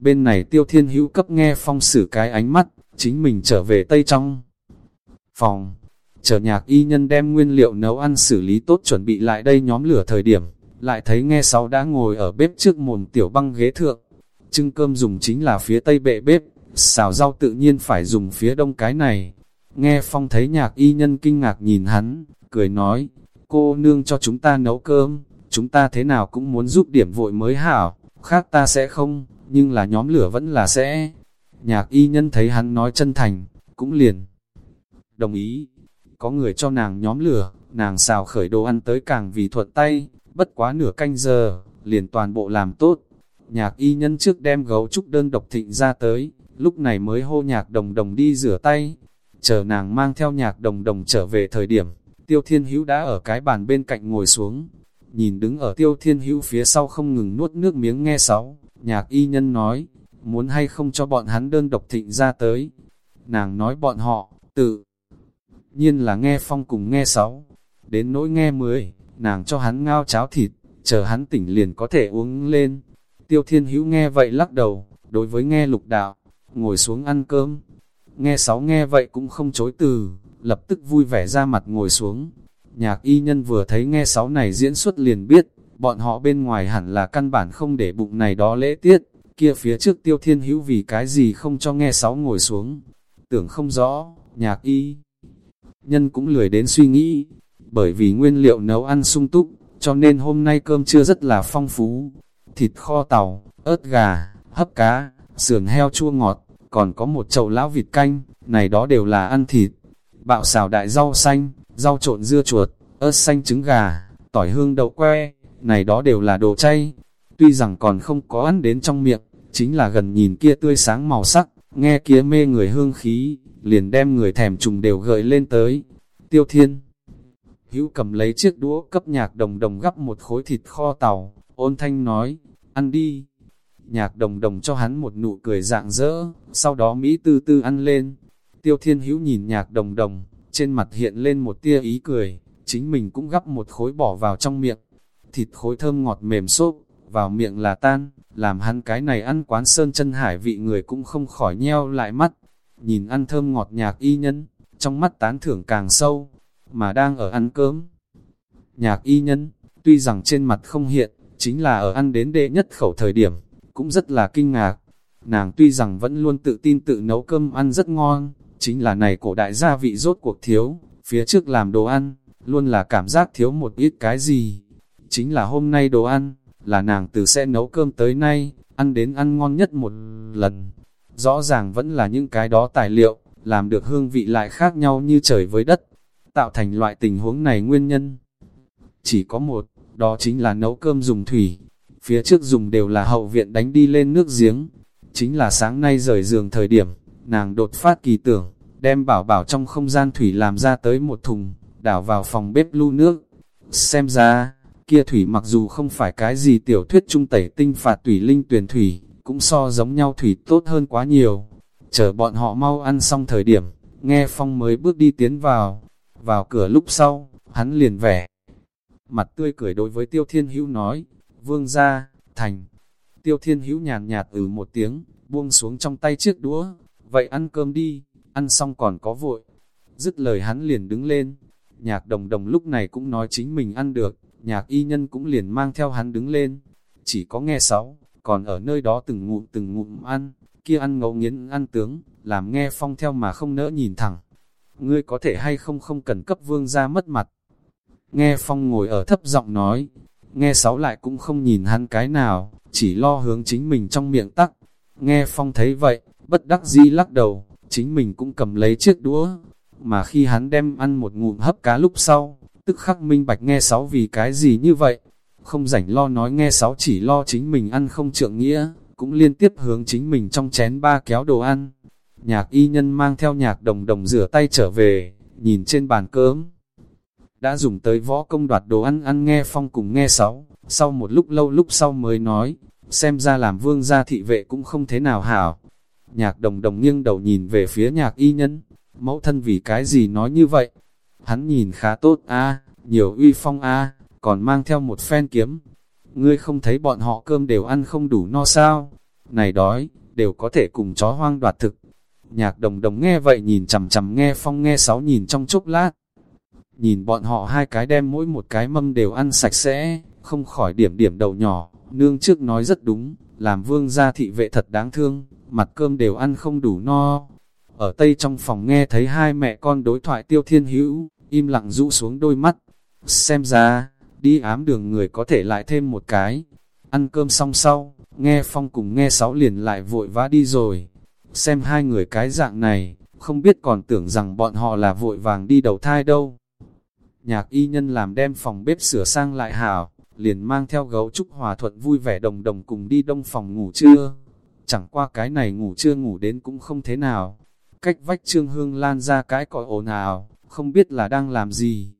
Speaker 1: Bên này tiêu thiên hữu cấp nghe phong sử cái ánh mắt, chính mình trở về tây trong phòng. Chờ nhạc y nhân đem nguyên liệu nấu ăn xử lý tốt chuẩn bị lại đây nhóm lửa thời điểm, lại thấy nghe sáu đã ngồi ở bếp trước mồm tiểu băng ghế thượng. Trưng cơm dùng chính là phía tây bệ bếp, xào rau tự nhiên phải dùng phía đông cái này. Nghe phong thấy nhạc y nhân kinh ngạc nhìn hắn, cười nói, cô nương cho chúng ta nấu cơm, chúng ta thế nào cũng muốn giúp điểm vội mới hảo, khác ta sẽ không, nhưng là nhóm lửa vẫn là sẽ. Nhạc y nhân thấy hắn nói chân thành, cũng liền. Đồng ý, có người cho nàng nhóm lửa, nàng xào khởi đồ ăn tới càng vì thuận tay, bất quá nửa canh giờ, liền toàn bộ làm tốt. Nhạc y nhân trước đem gấu trúc đơn độc thịnh ra tới, lúc này mới hô nhạc đồng đồng đi rửa tay. Chờ nàng mang theo nhạc đồng đồng trở về thời điểm, tiêu thiên hữu đã ở cái bàn bên cạnh ngồi xuống. Nhìn đứng ở tiêu thiên hữu phía sau không ngừng nuốt nước miếng nghe sáu, nhạc y nhân nói, muốn hay không cho bọn hắn đơn độc thịnh ra tới. Nàng nói bọn họ, tự nhiên là nghe phong cùng nghe sáu, đến nỗi nghe mười, nàng cho hắn ngao cháo thịt, chờ hắn tỉnh liền có thể uống lên. Tiêu thiên hữu nghe vậy lắc đầu, đối với nghe lục đạo, ngồi xuống ăn cơm. Nghe sáu nghe vậy cũng không chối từ, lập tức vui vẻ ra mặt ngồi xuống. Nhạc y nhân vừa thấy nghe sáu này diễn xuất liền biết, bọn họ bên ngoài hẳn là căn bản không để bụng này đó lễ tiết, kia phía trước tiêu thiên hữu vì cái gì không cho nghe sáu ngồi xuống. Tưởng không rõ, nhạc y nhân cũng lười đến suy nghĩ, bởi vì nguyên liệu nấu ăn sung túc, cho nên hôm nay cơm trưa rất là phong phú. Thịt kho tàu, ớt gà, hấp cá, sườn heo chua ngọt, còn có một chậu lão vịt canh, này đó đều là ăn thịt. Bạo xào đại rau xanh, rau trộn dưa chuột, ớt xanh trứng gà, tỏi hương đậu que, này đó đều là đồ chay. Tuy rằng còn không có ăn đến trong miệng, chính là gần nhìn kia tươi sáng màu sắc, nghe kia mê người hương khí, liền đem người thèm trùng đều gợi lên tới. Tiêu thiên Hữu cầm lấy chiếc đũa cấp nhạc đồng đồng gắp một khối thịt kho tàu, ôn thanh nói, ăn đi. Nhạc đồng đồng cho hắn một nụ cười dạng dỡ, sau đó Mỹ tư tư ăn lên. Tiêu thiên hữu nhìn nhạc đồng đồng, trên mặt hiện lên một tia ý cười, chính mình cũng gắp một khối bỏ vào trong miệng. Thịt khối thơm ngọt mềm xốp, vào miệng là tan, làm hắn cái này ăn quán sơn chân hải vị người cũng không khỏi nheo lại mắt. Nhìn ăn thơm ngọt nhạc y nhân, trong mắt tán thưởng càng sâu, mà đang ở ăn cơm. Nhạc y nhân, tuy rằng trên mặt không hiện, chính là ở ăn đến đệ nhất khẩu thời điểm, cũng rất là kinh ngạc. Nàng tuy rằng vẫn luôn tự tin tự nấu cơm ăn rất ngon, chính là này cổ đại gia vị rốt cuộc thiếu, phía trước làm đồ ăn, luôn là cảm giác thiếu một ít cái gì. Chính là hôm nay đồ ăn, là nàng từ sẽ nấu cơm tới nay, ăn đến ăn ngon nhất một lần. Rõ ràng vẫn là những cái đó tài liệu, làm được hương vị lại khác nhau như trời với đất tạo thành loại tình huống này nguyên nhân. Chỉ có một, đó chính là nấu cơm dùng thủy. Phía trước dùng đều là hậu viện đánh đi lên nước giếng. chính là sáng nay rời giường thời điểm, nàng đột phát kỳ tưởng, đem bảo bảo trong không gian thủy làm ra tới một thùng, đảo vào phòng bếp lưu nước. Xem ra, kia thủy mặc dù không phải cái gì tiểu thuyết trung tẩy tinh phạt thủy linh tuyển thủy, cũng so giống nhau thủy tốt hơn quá nhiều. Chờ bọn họ mau ăn xong thời điểm, nghe phong mới bước đi tiến vào, vào cửa lúc sau, hắn liền vẻ. Mặt tươi cười đối với tiêu thiên hữu nói, vương ra, thành. Tiêu thiên hữu nhàn nhạt ừ một tiếng, buông xuống trong tay chiếc đũa, vậy ăn cơm đi, ăn xong còn có vội. Dứt lời hắn liền đứng lên, nhạc đồng đồng lúc này cũng nói chính mình ăn được, nhạc y nhân cũng liền mang theo hắn đứng lên. Chỉ có nghe sáu, còn ở nơi đó từng ngụm từng ngụm ăn, kia ăn ngấu nghiến ăn tướng, làm nghe phong theo mà không nỡ nhìn thẳng. Ngươi có thể hay không không cần cấp vương ra mất mặt. Nghe phong ngồi ở thấp giọng nói, nghe sáu lại cũng không nhìn hắn cái nào, chỉ lo hướng chính mình trong miệng tắc. Nghe phong thấy vậy, bất đắc dĩ lắc đầu, chính mình cũng cầm lấy chiếc đũa, mà khi hắn đem ăn một ngụm hấp cá lúc sau, tức khắc minh bạch nghe sáu vì cái gì như vậy, không rảnh lo nói nghe sáu chỉ lo chính mình ăn không trượng nghĩa, cũng liên tiếp hướng chính mình trong chén ba kéo đồ ăn. Nhạc y nhân mang theo nhạc đồng đồng rửa tay trở về, nhìn trên bàn cơm. Đã dùng tới võ công đoạt đồ ăn ăn nghe phong cùng nghe sáu, sau một lúc lâu lúc sau mới nói, xem ra làm vương gia thị vệ cũng không thế nào hảo. Nhạc đồng đồng nghiêng đầu nhìn về phía nhạc y nhân, mẫu thân vì cái gì nói như vậy? Hắn nhìn khá tốt a nhiều uy phong a còn mang theo một phen kiếm. Ngươi không thấy bọn họ cơm đều ăn không đủ no sao? Này đói, đều có thể cùng chó hoang đoạt thực. Nhạc đồng đồng nghe vậy nhìn chầm chầm nghe phong nghe sáu nhìn trong chốc lát. Nhìn bọn họ hai cái đem mỗi một cái mâm đều ăn sạch sẽ, không khỏi điểm điểm đầu nhỏ, nương trước nói rất đúng, làm vương gia thị vệ thật đáng thương, mặt cơm đều ăn không đủ no. Ở tây trong phòng nghe thấy hai mẹ con đối thoại tiêu thiên hữu, im lặng rũ xuống đôi mắt. Xem ra, đi ám đường người có thể lại thêm một cái. Ăn cơm xong sau, nghe phong cùng nghe sáu liền lại vội vã đi rồi. Xem hai người cái dạng này, không biết còn tưởng rằng bọn họ là vội vàng đi đầu thai đâu. Nhạc y nhân làm đem phòng bếp sửa sang lại hảo, liền mang theo gấu trúc hòa thuận vui vẻ đồng đồng cùng đi đông phòng ngủ trưa. Chẳng qua cái này ngủ trưa ngủ đến cũng không thế nào. Cách vách trương hương lan ra cái còi ồn ào, không biết là đang làm gì.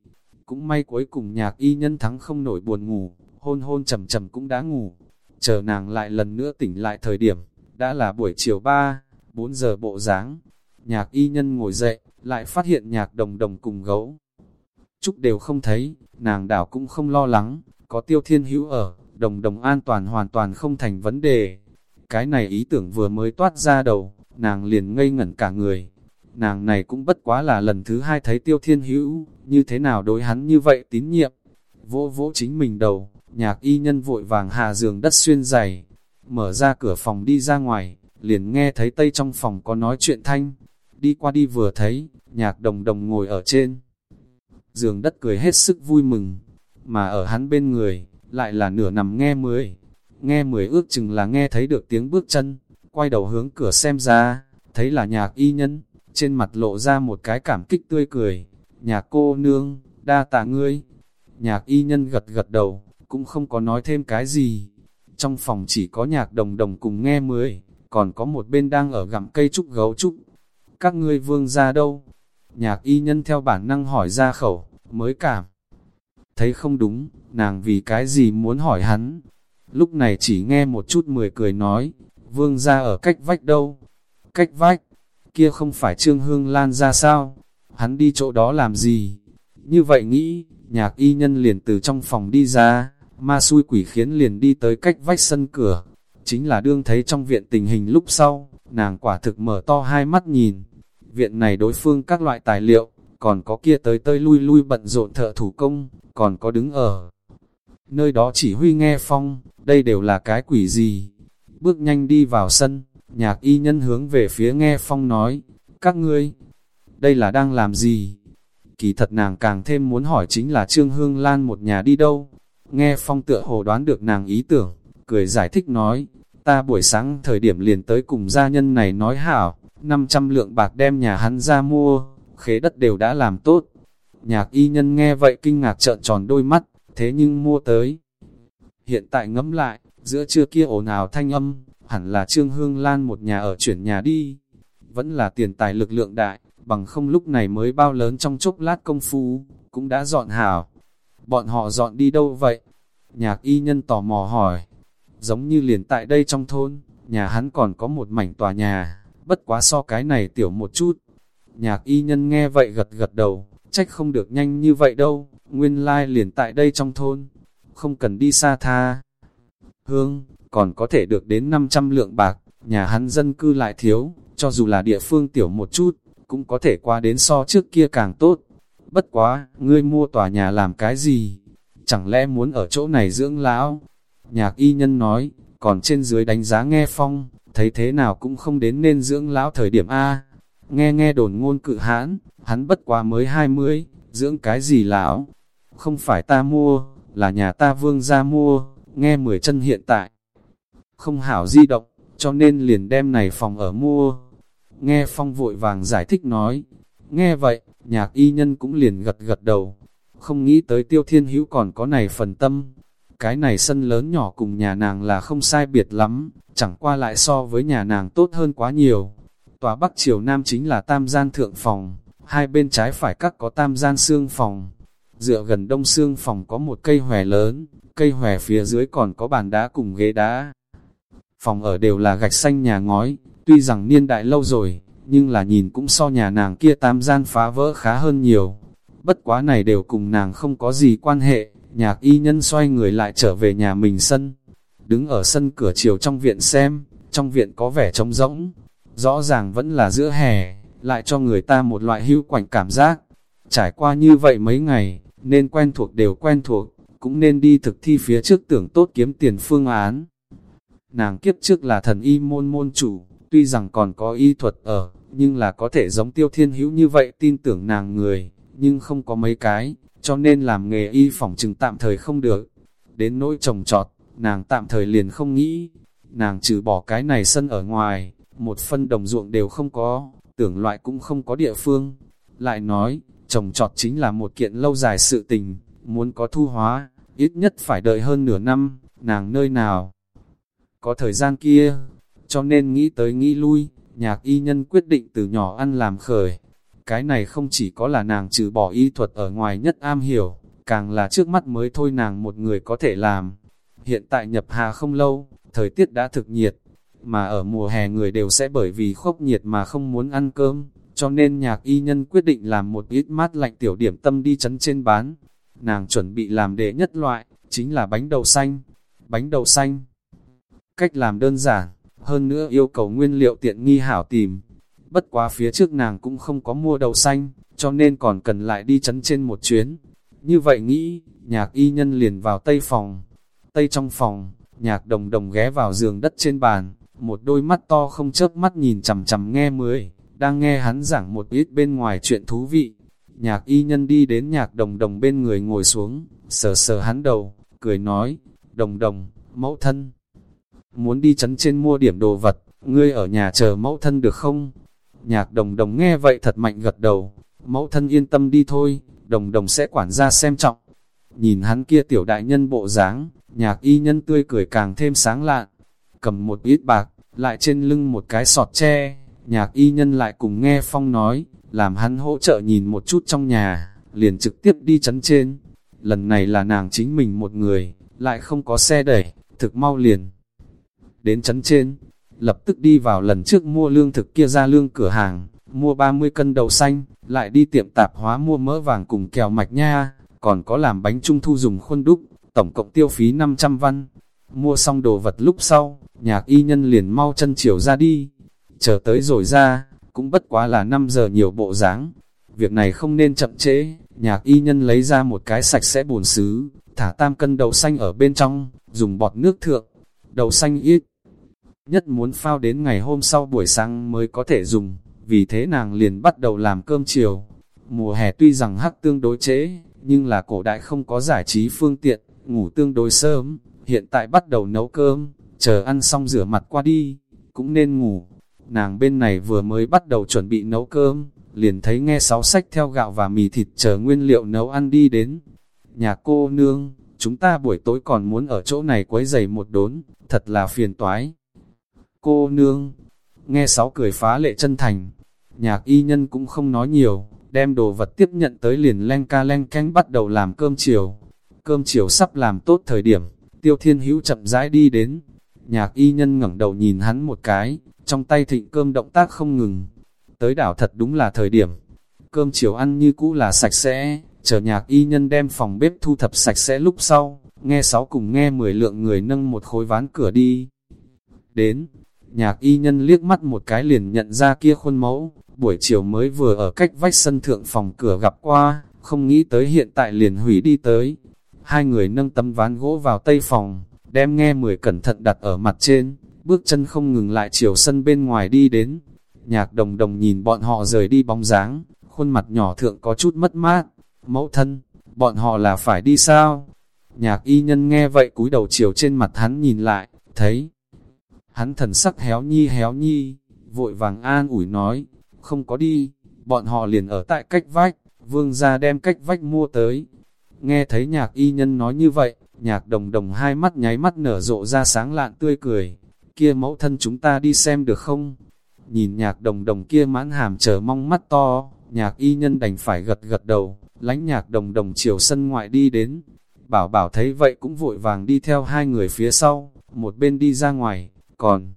Speaker 1: Cũng may cuối cùng nhạc y nhân thắng không nổi buồn ngủ, hôn hôn trầm trầm cũng đã ngủ. Chờ nàng lại lần nữa tỉnh lại thời điểm, đã là buổi chiều 3, 4 giờ bộ dáng Nhạc y nhân ngồi dậy, lại phát hiện nhạc đồng đồng cùng gấu. Trúc đều không thấy, nàng đảo cũng không lo lắng, có tiêu thiên hữu ở, đồng đồng an toàn hoàn toàn không thành vấn đề. Cái này ý tưởng vừa mới toát ra đầu, nàng liền ngây ngẩn cả người. Nàng này cũng bất quá là lần thứ hai thấy tiêu thiên hữu, như thế nào đối hắn như vậy tín nhiệm. Vỗ vỗ chính mình đầu, nhạc y nhân vội vàng hạ giường đất xuyên dày, mở ra cửa phòng đi ra ngoài, liền nghe thấy tây trong phòng có nói chuyện thanh. Đi qua đi vừa thấy, nhạc đồng đồng ngồi ở trên. Giường đất cười hết sức vui mừng, mà ở hắn bên người, lại là nửa nằm nghe mười. Nghe mười ước chừng là nghe thấy được tiếng bước chân, quay đầu hướng cửa xem ra, thấy là nhạc y nhân, trên mặt lộ ra một cái cảm kích tươi cười. Nhạc cô nương, đa tạ ngươi. Nhạc y nhân gật gật đầu, cũng không có nói thêm cái gì. Trong phòng chỉ có nhạc đồng đồng cùng nghe mười, còn có một bên đang ở gặm cây trúc gấu trúc. Các ngươi vương ra đâu? Nhạc y nhân theo bản năng hỏi ra khẩu, mới cảm. Thấy không đúng, nàng vì cái gì muốn hỏi hắn. Lúc này chỉ nghe một chút mười cười nói, vương ra ở cách vách đâu? Cách vách, kia không phải trương hương lan ra sao? Hắn đi chỗ đó làm gì? Như vậy nghĩ, nhạc y nhân liền từ trong phòng đi ra, ma xui quỷ khiến liền đi tới cách vách sân cửa. Chính là đương thấy trong viện tình hình lúc sau, nàng quả thực mở to hai mắt nhìn. Viện này đối phương các loại tài liệu, còn có kia tới tơi lui lui bận rộn thợ thủ công, còn có đứng ở. Nơi đó chỉ huy nghe phong, đây đều là cái quỷ gì? Bước nhanh đi vào sân, nhạc y nhân hướng về phía nghe phong nói, các ngươi, đây là đang làm gì? Kỳ thật nàng càng thêm muốn hỏi chính là Trương Hương Lan một nhà đi đâu? Nghe phong tựa hồ đoán được nàng ý tưởng, cười giải thích nói, ta buổi sáng thời điểm liền tới cùng gia nhân này nói hảo, 500 lượng bạc đem nhà hắn ra mua, khế đất đều đã làm tốt. Nhạc y nhân nghe vậy kinh ngạc trợn tròn đôi mắt, thế nhưng mua tới. Hiện tại ngẫm lại, giữa trưa kia ồn ào thanh âm, hẳn là Trương Hương Lan một nhà ở chuyển nhà đi. Vẫn là tiền tài lực lượng đại, bằng không lúc này mới bao lớn trong chốc lát công phu, cũng đã dọn hảo. Bọn họ dọn đi đâu vậy? Nhạc y nhân tò mò hỏi. Giống như liền tại đây trong thôn, nhà hắn còn có một mảnh tòa nhà, bất quá so cái này tiểu một chút. Nhạc y nhân nghe vậy gật gật đầu, trách không được nhanh như vậy đâu, nguyên lai liền tại đây trong thôn, không cần đi xa tha. Hương, còn có thể được đến 500 lượng bạc, nhà hắn dân cư lại thiếu, cho dù là địa phương tiểu một chút, cũng có thể qua đến so trước kia càng tốt. Bất quá, ngươi mua tòa nhà làm cái gì? Chẳng lẽ muốn ở chỗ này dưỡng lão? Nhạc y nhân nói, còn trên dưới đánh giá nghe phong, thấy thế nào cũng không đến nên dưỡng lão thời điểm A. Nghe nghe đồn ngôn cự hãn, hắn bất quá mới 20, dưỡng cái gì lão? Không phải ta mua, là nhà ta vương ra mua, nghe mười chân hiện tại. Không hảo di động, cho nên liền đem này phòng ở mua. Nghe phong vội vàng giải thích nói. Nghe vậy, nhạc y nhân cũng liền gật gật đầu. Không nghĩ tới tiêu thiên hữu còn có này phần tâm. Cái này sân lớn nhỏ cùng nhà nàng là không sai biệt lắm, chẳng qua lại so với nhà nàng tốt hơn quá nhiều. Tòa Bắc Triều Nam chính là tam gian thượng phòng, hai bên trái phải các có tam gian xương phòng. Dựa gần đông xương phòng có một cây hòe lớn, cây hòe phía dưới còn có bàn đá cùng ghế đá. Phòng ở đều là gạch xanh nhà ngói, tuy rằng niên đại lâu rồi, nhưng là nhìn cũng so nhà nàng kia tam gian phá vỡ khá hơn nhiều. Bất quá này đều cùng nàng không có gì quan hệ, nhạc y nhân xoay người lại trở về nhà mình sân. Đứng ở sân cửa chiều trong viện xem, trong viện có vẻ trống rỗng, rõ ràng vẫn là giữa hè, lại cho người ta một loại hưu quạnh cảm giác. Trải qua như vậy mấy ngày, nên quen thuộc đều quen thuộc, cũng nên đi thực thi phía trước tưởng tốt kiếm tiền phương án. Nàng kiếp trước là thần y môn môn chủ, tuy rằng còn có y thuật ở, nhưng là có thể giống tiêu thiên hữu như vậy tin tưởng nàng người, nhưng không có mấy cái, cho nên làm nghề y phỏng chừng tạm thời không được. Đến nỗi trồng trọt, nàng tạm thời liền không nghĩ, nàng trừ bỏ cái này sân ở ngoài, một phân đồng ruộng đều không có, tưởng loại cũng không có địa phương. Lại nói, trồng trọt chính là một kiện lâu dài sự tình, muốn có thu hóa, ít nhất phải đợi hơn nửa năm, nàng nơi nào. Có thời gian kia, cho nên nghĩ tới nghĩ lui, nhạc y nhân quyết định từ nhỏ ăn làm khởi. Cái này không chỉ có là nàng trừ bỏ y thuật ở ngoài nhất am hiểu, càng là trước mắt mới thôi nàng một người có thể làm. Hiện tại nhập hà không lâu, thời tiết đã thực nhiệt, mà ở mùa hè người đều sẽ bởi vì khốc nhiệt mà không muốn ăn cơm, cho nên nhạc y nhân quyết định làm một ít mát lạnh tiểu điểm tâm đi chấn trên bán. Nàng chuẩn bị làm đệ nhất loại, chính là bánh đậu xanh. Bánh đậu xanh. Cách làm đơn giản, hơn nữa yêu cầu nguyên liệu tiện nghi hảo tìm. Bất quá phía trước nàng cũng không có mua đậu xanh, cho nên còn cần lại đi chấn trên một chuyến. Như vậy nghĩ, nhạc y nhân liền vào tây phòng. Tây trong phòng, nhạc đồng đồng ghé vào giường đất trên bàn, một đôi mắt to không chớp mắt nhìn chằm chằm nghe mới, đang nghe hắn giảng một ít bên ngoài chuyện thú vị. Nhạc y nhân đi đến nhạc đồng đồng bên người ngồi xuống, sờ sờ hắn đầu, cười nói, đồng đồng, mẫu thân. Muốn đi chấn trên mua điểm đồ vật, ngươi ở nhà chờ mẫu thân được không? Nhạc đồng đồng nghe vậy thật mạnh gật đầu, mẫu thân yên tâm đi thôi, đồng đồng sẽ quản gia xem trọng. Nhìn hắn kia tiểu đại nhân bộ dáng, nhạc y nhân tươi cười càng thêm sáng lạn, cầm một ít bạc, lại trên lưng một cái sọt tre, nhạc y nhân lại cùng nghe phong nói, làm hắn hỗ trợ nhìn một chút trong nhà, liền trực tiếp đi chấn trên. Lần này là nàng chính mình một người, lại không có xe đẩy, thực mau liền. Đến chấn trên, lập tức đi vào lần trước mua lương thực kia ra lương cửa hàng, mua 30 cân đậu xanh, lại đi tiệm tạp hóa mua mỡ vàng cùng kẹo mạch nha, còn có làm bánh trung thu dùng khuôn đúc, tổng cộng tiêu phí 500 văn. Mua xong đồ vật lúc sau, nhạc y nhân liền mau chân chiều ra đi. Chờ tới rồi ra, cũng bất quá là 5 giờ nhiều bộ dáng Việc này không nên chậm trễ, nhạc y nhân lấy ra một cái sạch sẽ bồn xứ, thả tam cân đậu xanh ở bên trong, dùng bọt nước thượng. Đậu xanh ít, nhất muốn phao đến ngày hôm sau buổi sáng mới có thể dùng, vì thế nàng liền bắt đầu làm cơm chiều. Mùa hè tuy rằng hắc tương đối chế nhưng là cổ đại không có giải trí phương tiện, ngủ tương đối sớm, hiện tại bắt đầu nấu cơm, chờ ăn xong rửa mặt qua đi, cũng nên ngủ. Nàng bên này vừa mới bắt đầu chuẩn bị nấu cơm, liền thấy nghe sáu sách theo gạo và mì thịt chờ nguyên liệu nấu ăn đi đến. Nhà cô nương, chúng ta buổi tối còn muốn ở chỗ này quấy giày một đốn, thật là phiền toái. Cô nương, nghe sáu cười phá lệ chân thành, nhạc y nhân cũng không nói nhiều, đem đồ vật tiếp nhận tới liền len ca len canh bắt đầu làm cơm chiều. Cơm chiều sắp làm tốt thời điểm, tiêu thiên hữu chậm rãi đi đến. Nhạc y nhân ngẩng đầu nhìn hắn một cái, trong tay thịnh cơm động tác không ngừng. Tới đảo thật đúng là thời điểm. Cơm chiều ăn như cũ là sạch sẽ, chờ nhạc y nhân đem phòng bếp thu thập sạch sẽ lúc sau, nghe sáu cùng nghe mười lượng người nâng một khối ván cửa đi. Đến, nhạc y nhân liếc mắt một cái liền nhận ra kia khuôn mẫu, buổi chiều mới vừa ở cách vách sân thượng phòng cửa gặp qua, không nghĩ tới hiện tại liền hủy đi tới. Hai người nâng tấm ván gỗ vào tây phòng, đem nghe mười cẩn thận đặt ở mặt trên, bước chân không ngừng lại chiều sân bên ngoài đi đến. Nhạc đồng đồng nhìn bọn họ rời đi bóng dáng, khuôn mặt nhỏ thượng có chút mất mát. Mẫu thân, bọn họ là phải đi sao? Nhạc y nhân nghe vậy cúi đầu chiều trên mặt hắn nhìn lại, thấy. Hắn thần sắc héo nhi héo nhi, vội vàng an ủi nói, không có đi, bọn họ liền ở tại cách vách, vương gia đem cách vách mua tới. Nghe thấy nhạc y nhân nói như vậy, nhạc đồng đồng hai mắt nháy mắt nở rộ ra sáng lạn tươi cười, kia mẫu thân chúng ta đi xem được không? Nhìn nhạc đồng đồng kia mãn hàm chờ mong mắt to, nhạc y nhân đành phải gật gật đầu, lánh nhạc đồng đồng chiều sân ngoại đi đến. Bảo bảo thấy vậy cũng vội vàng đi theo hai người phía sau, một bên đi ra ngoài, còn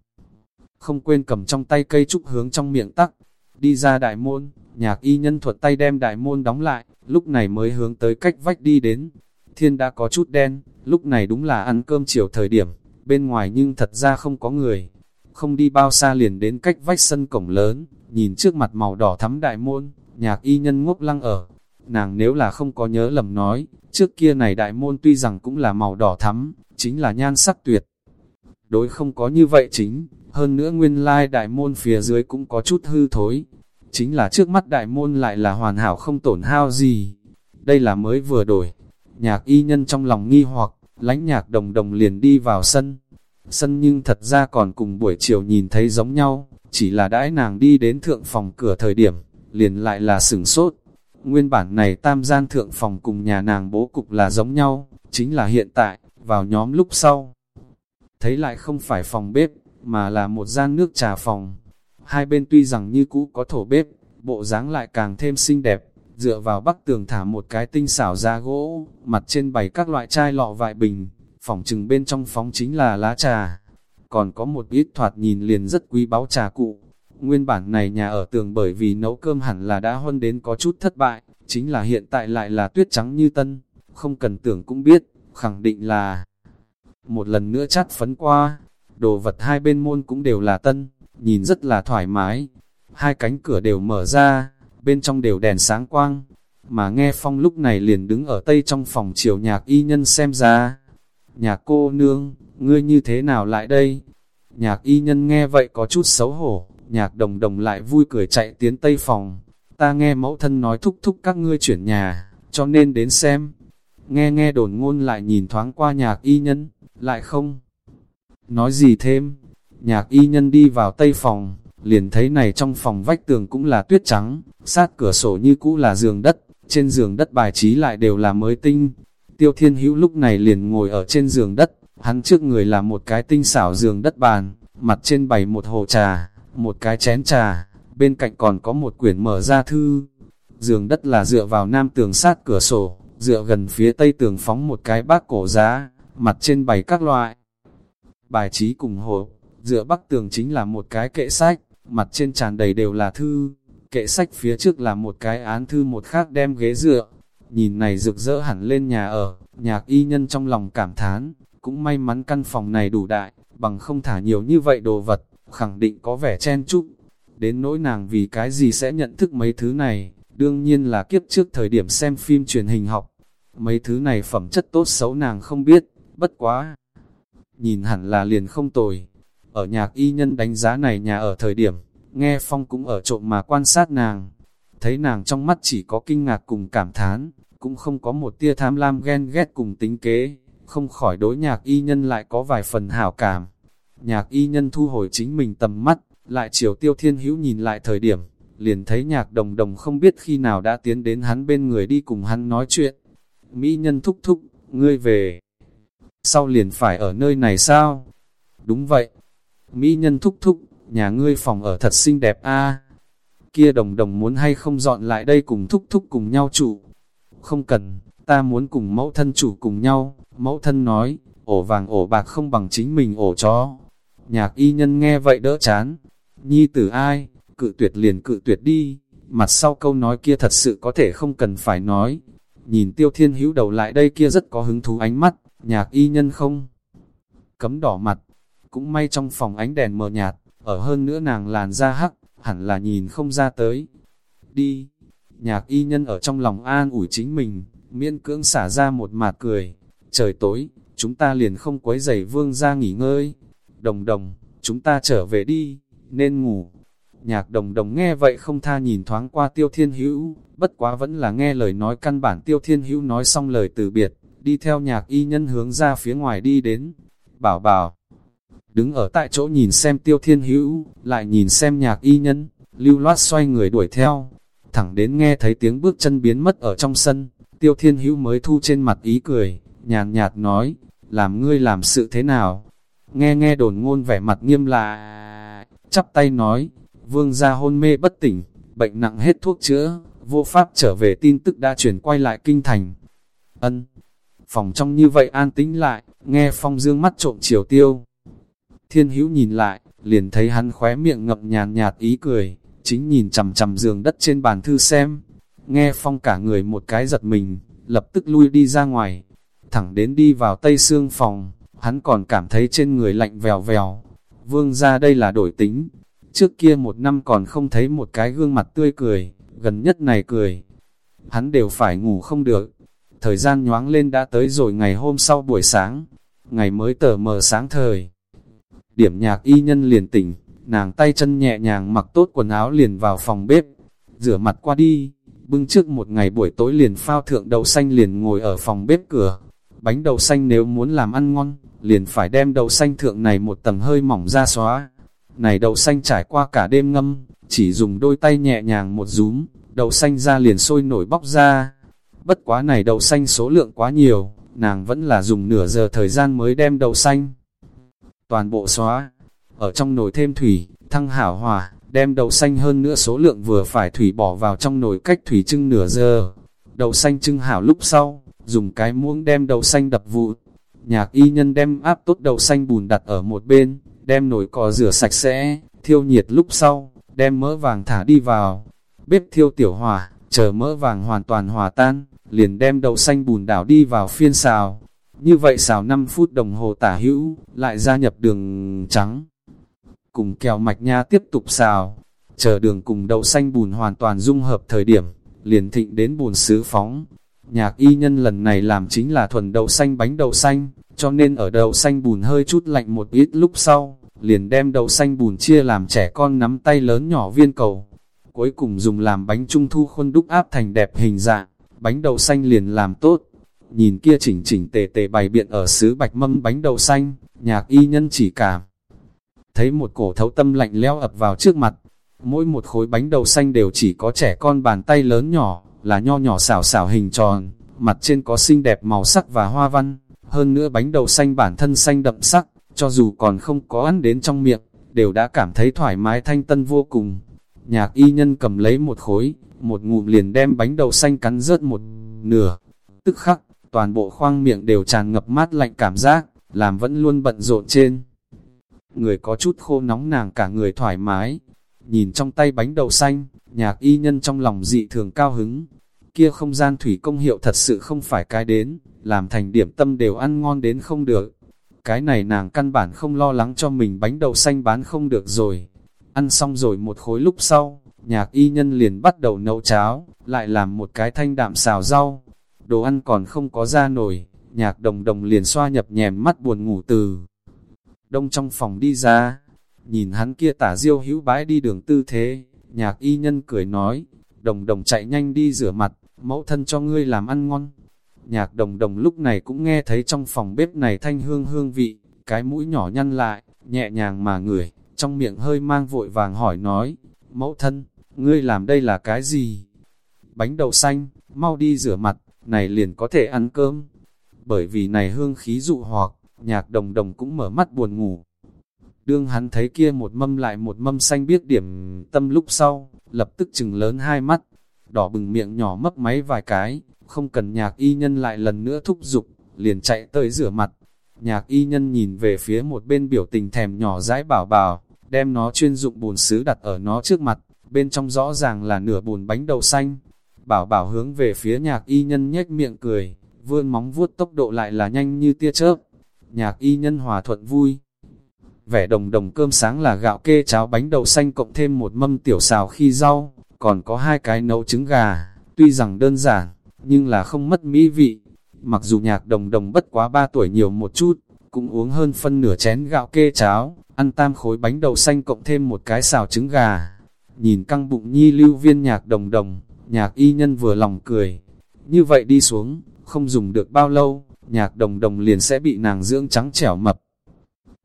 Speaker 1: không quên cầm trong tay cây trúc hướng trong miệng tắc. Đi ra đại môn, nhạc y nhân thuật tay đem đại môn đóng lại, lúc này mới hướng tới cách vách đi đến. Thiên đã có chút đen, lúc này đúng là ăn cơm chiều thời điểm, bên ngoài nhưng thật ra không có người. Không đi bao xa liền đến cách vách sân cổng lớn, nhìn trước mặt màu đỏ thắm đại môn, nhạc y nhân ngốc lăng ở. Nàng nếu là không có nhớ lầm nói, trước kia này đại môn tuy rằng cũng là màu đỏ thắm, chính là nhan sắc tuyệt. Đối không có như vậy chính, hơn nữa nguyên lai đại môn phía dưới cũng có chút hư thối. Chính là trước mắt đại môn lại là hoàn hảo không tổn hao gì. Đây là mới vừa đổi. Nhạc y nhân trong lòng nghi hoặc, lánh nhạc đồng đồng liền đi vào sân. Sân nhưng thật ra còn cùng buổi chiều nhìn thấy giống nhau, chỉ là đãi nàng đi đến thượng phòng cửa thời điểm, liền lại là sửng sốt. Nguyên bản này tam gian thượng phòng cùng nhà nàng bố cục là giống nhau, chính là hiện tại, vào nhóm lúc sau. Thấy lại không phải phòng bếp, mà là một gian nước trà phòng. Hai bên tuy rằng như cũ có thổ bếp, bộ dáng lại càng thêm xinh đẹp, dựa vào bắc tường thả một cái tinh xảo da gỗ, mặt trên bày các loại chai lọ vại bình, phòng trừng bên trong phóng chính là lá trà. Còn có một ít thoạt nhìn liền rất quý báu trà cụ. Nguyên bản này nhà ở tường bởi vì nấu cơm hẳn là đã huân đến có chút thất bại, chính là hiện tại lại là tuyết trắng như tân, không cần tưởng cũng biết, khẳng định là một lần nữa chát phấn qua, đồ vật hai bên môn cũng đều là tân, nhìn rất là thoải mái. Hai cánh cửa đều mở ra, bên trong đều đèn sáng quang, mà nghe phong lúc này liền đứng ở tây trong phòng chiều nhạc y nhân xem ra. Nhạc cô nương, ngươi như thế nào lại đây? Nhạc y nhân nghe vậy có chút xấu hổ, nhạc đồng đồng lại vui cười chạy tiến tây phòng. Ta nghe mẫu thân nói thúc thúc các ngươi chuyển nhà, cho nên đến xem. Nghe nghe đồn ngôn lại nhìn thoáng qua nhạc y nhân, lại không nói gì thêm. Nhạc y nhân đi vào tây phòng, liền thấy này trong phòng vách tường cũng là tuyết trắng, sát cửa sổ như cũ là giường đất, trên giường đất bài trí lại đều là mới tinh. Tiêu thiên hữu lúc này liền ngồi ở trên giường đất, hắn trước người là một cái tinh xảo giường đất bàn, mặt trên bày một hồ trà, một cái chén trà, bên cạnh còn có một quyển mở ra thư. Giường đất là dựa vào nam tường sát cửa sổ, dựa gần phía tây tường phóng một cái bác cổ giá, mặt trên bày các loại bài trí cùng hộp dựa bắc tường chính là một cái kệ sách, mặt trên tràn đầy đều là thư, kệ sách phía trước là một cái án thư một khác đem ghế dựa, nhìn này rực rỡ hẳn lên nhà ở, nhạc y nhân trong lòng cảm thán, cũng may mắn căn phòng này đủ đại, bằng không thả nhiều như vậy đồ vật, khẳng định có vẻ chen chúc. Đến nỗi nàng vì cái gì sẽ nhận thức mấy thứ này, đương nhiên là kiếp trước thời điểm xem phim truyền hình học. Mấy thứ này phẩm chất tốt xấu nàng không biết, bất quá nhìn hẳn là liền không tồi. Ở nhạc y nhân đánh giá này nhà ở thời điểm, nghe phong cũng ở trộm mà quan sát nàng. Thấy nàng trong mắt chỉ có kinh ngạc cùng cảm thán, cũng không có một tia tham lam ghen ghét cùng tính kế, không khỏi đối nhạc y nhân lại có vài phần hảo cảm. Nhạc y nhân thu hồi chính mình tầm mắt, lại chiều tiêu thiên hữu nhìn lại thời điểm, liền thấy nhạc đồng đồng không biết khi nào đã tiến đến hắn bên người đi cùng hắn nói chuyện. Mỹ nhân thúc thúc, ngươi về sau liền phải ở nơi này sao? Đúng vậy. Mỹ nhân thúc thúc, nhà ngươi phòng ở thật xinh đẹp a Kia đồng đồng muốn hay không dọn lại đây cùng thúc thúc cùng nhau trụ. Không cần, ta muốn cùng mẫu thân chủ cùng nhau. Mẫu thân nói, ổ vàng ổ bạc không bằng chính mình ổ chó. Nhạc y nhân nghe vậy đỡ chán. Nhi tử ai, cự tuyệt liền cự tuyệt đi. Mặt sau câu nói kia thật sự có thể không cần phải nói. Nhìn tiêu thiên hữu đầu lại đây kia rất có hứng thú ánh mắt, nhạc y nhân không. Cấm đỏ mặt, cũng may trong phòng ánh đèn mờ nhạt, ở hơn nữa nàng làn da hắc, hẳn là nhìn không ra tới. Đi, nhạc y nhân ở trong lòng an ủi chính mình, miễn cưỡng xả ra một mạt cười. Trời tối, chúng ta liền không quấy giày vương ra nghỉ ngơi. Đồng đồng, chúng ta trở về đi, nên ngủ. Nhạc đồng đồng nghe vậy không tha nhìn thoáng qua tiêu thiên hữu, bất quá vẫn là nghe lời nói căn bản tiêu thiên hữu nói xong lời từ biệt, đi theo nhạc y nhân hướng ra phía ngoài đi đến. Bảo bảo, đứng ở tại chỗ nhìn xem tiêu thiên hữu, lại nhìn xem nhạc y nhân, lưu loát xoay người đuổi theo, thẳng đến nghe thấy tiếng bước chân biến mất ở trong sân, tiêu thiên hữu mới thu trên mặt ý cười, nhàn nhạt nói, làm ngươi làm sự thế nào? Nghe nghe đồn ngôn vẻ mặt nghiêm là, chắp tay nói, vương gia hôn mê bất tỉnh, bệnh nặng hết thuốc chữa, vô pháp trở về tin tức đã chuyển quay lại kinh thành. Ân, phòng trong như vậy an tĩnh lại, nghe phong dương mắt trộm chiều tiêu. Thiên hữu nhìn lại, liền thấy hắn khóe miệng ngập nhàn nhạt ý cười, chính nhìn chầm chầm giường đất trên bàn thư xem. Nghe phong cả người một cái giật mình, lập tức lui đi ra ngoài, thẳng đến đi vào tây xương phòng, hắn còn cảm thấy trên người lạnh vèo vèo. Vương ra đây là đổi tính, trước kia một năm còn không thấy một cái gương mặt tươi cười, gần nhất này cười. Hắn đều phải ngủ không được, thời gian nhoáng lên đã tới rồi ngày hôm sau buổi sáng, ngày mới tờ mờ sáng thời. Điểm nhạc y nhân liền tỉnh, nàng tay chân nhẹ nhàng mặc tốt quần áo liền vào phòng bếp, rửa mặt qua đi, bưng trước một ngày buổi tối liền phao thượng đậu xanh liền ngồi ở phòng bếp cửa. Bánh đậu xanh nếu muốn làm ăn ngon, liền phải đem đậu xanh thượng này một tầng hơi mỏng ra xóa. Này đậu xanh trải qua cả đêm ngâm, chỉ dùng đôi tay nhẹ nhàng một rúm, đậu xanh ra liền sôi nổi bóc ra. Bất quá này đậu xanh số lượng quá nhiều, nàng vẫn là dùng nửa giờ thời gian mới đem đậu xanh. Toàn bộ xóa, ở trong nồi thêm thủy, thăng hảo hòa, đem đậu xanh hơn nữa số lượng vừa phải thủy bỏ vào trong nồi cách thủy trưng nửa giờ. Đậu xanh trưng hảo lúc sau, dùng cái muỗng đem đậu xanh đập vụ. Nhạc y nhân đem áp tốt đậu xanh bùn đặt ở một bên, đem nồi cò rửa sạch sẽ, thiêu nhiệt lúc sau, đem mỡ vàng thả đi vào. Bếp thiêu tiểu hỏa, chờ mỡ vàng hoàn toàn hòa tan, liền đem đậu xanh bùn đảo đi vào phiên xào. Như vậy xào 5 phút đồng hồ tả hữu, lại gia nhập đường trắng. Cùng kèo mạch nha tiếp tục xào, chờ đường cùng đậu xanh bùn hoàn toàn dung hợp thời điểm, liền thịnh đến bùn sứ phóng. Nhạc y nhân lần này làm chính là thuần đậu xanh bánh đậu xanh, cho nên ở đậu xanh bùn hơi chút lạnh một ít lúc sau, liền đem đậu xanh bùn chia làm trẻ con nắm tay lớn nhỏ viên cầu. Cuối cùng dùng làm bánh trung thu khuôn đúc áp thành đẹp hình dạng, bánh đậu xanh liền làm tốt. Nhìn kia chỉnh chỉnh tề tề bày biện ở xứ bạch mâm bánh đậu xanh, nhạc y nhân chỉ cảm. Thấy một cổ thấu tâm lạnh leo ập vào trước mặt, mỗi một khối bánh đậu xanh đều chỉ có trẻ con bàn tay lớn nhỏ, là nho nhỏ xảo xảo hình tròn, mặt trên có xinh đẹp màu sắc và hoa văn, hơn nữa bánh đậu xanh bản thân xanh đậm sắc, cho dù còn không có ăn đến trong miệng, đều đã cảm thấy thoải mái thanh tân vô cùng. Nhạc y nhân cầm lấy một khối, một ngụm liền đem bánh đậu xanh cắn rớt một nửa. Tức khắc, toàn bộ khoang miệng đều tràn ngập mát lạnh cảm giác, làm vẫn luôn bận rộn trên. Người có chút khô nóng nàng cả người thoải mái. Nhìn trong tay bánh đậu xanh, nhạc y nhân trong lòng dị thường cao hứng. Kia không gian thủy công hiệu thật sự không phải cái đến, làm thành điểm tâm đều ăn ngon đến không được. Cái này nàng căn bản không lo lắng cho mình bánh đậu xanh bán không được rồi. Ăn xong rồi một khối lúc sau, nhạc y nhân liền bắt đầu nấu cháo, lại làm một cái thanh đạm xào rau. Đồ ăn còn không có ra nổi, nhạc đồng đồng liền xoa nhập nhèm mắt buồn ngủ từ. Đông trong phòng đi ra, nhìn hắn kia tả diêu hữu bái đi đường tư thế, nhạc y nhân cười nói, đồng đồng chạy nhanh đi rửa mặt, mẫu thân cho ngươi làm ăn ngon. Nhạc đồng đồng lúc này cũng nghe thấy trong phòng bếp này thanh hương hương vị, cái mũi nhỏ nhăn lại, nhẹ nhàng mà ngửi, trong miệng hơi mang vội vàng hỏi nói, mẫu thân, ngươi làm đây là cái gì? Bánh đậu xanh, mau đi rửa mặt, này liền có thể ăn cơm. Bởi vì này hương khí dụ hoặc, nhạc đồng đồng cũng mở mắt buồn ngủ. Đương hắn thấy kia một mâm lại một mâm xanh biết điểm tâm lúc sau, lập tức chừng lớn hai mắt, đỏ bừng miệng nhỏ mấp máy vài cái, không cần nhạc y nhân lại lần nữa thúc giục, liền chạy tới rửa mặt. Nhạc y nhân nhìn về phía một bên biểu tình thèm nhỏ dãi bảo bảo, đem nó chuyên dụng bùn sứ đặt ở nó trước mặt, bên trong rõ ràng là nửa bùn bánh đậu xanh. Bảo bảo hướng về phía nhạc y nhân nhếch miệng cười, vươn móng vuốt tốc độ lại là nhanh như tia chớp. Nhạc y nhân hòa thuận vui. Vẻ đồng đồng cơm sáng là gạo kê cháo bánh đậu xanh cộng thêm một mâm tiểu xào khi rau, còn có hai cái nấu trứng gà, tuy rằng đơn giản, nhưng là không mất mỹ vị. Mặc dù nhạc đồng đồng bất quá 3 tuổi nhiều một chút, cũng uống hơn phân nửa chén gạo kê cháo, ăn tam khối bánh đậu xanh cộng thêm một cái xào trứng gà. Nhìn căng bụng nhi lưu viên nhạc đồng đồng, nhạc y nhân vừa lòng cười. Như vậy đi xuống, không dùng được bao lâu, nhạc đồng đồng liền sẽ bị nàng dưỡng trắng trẻo mập.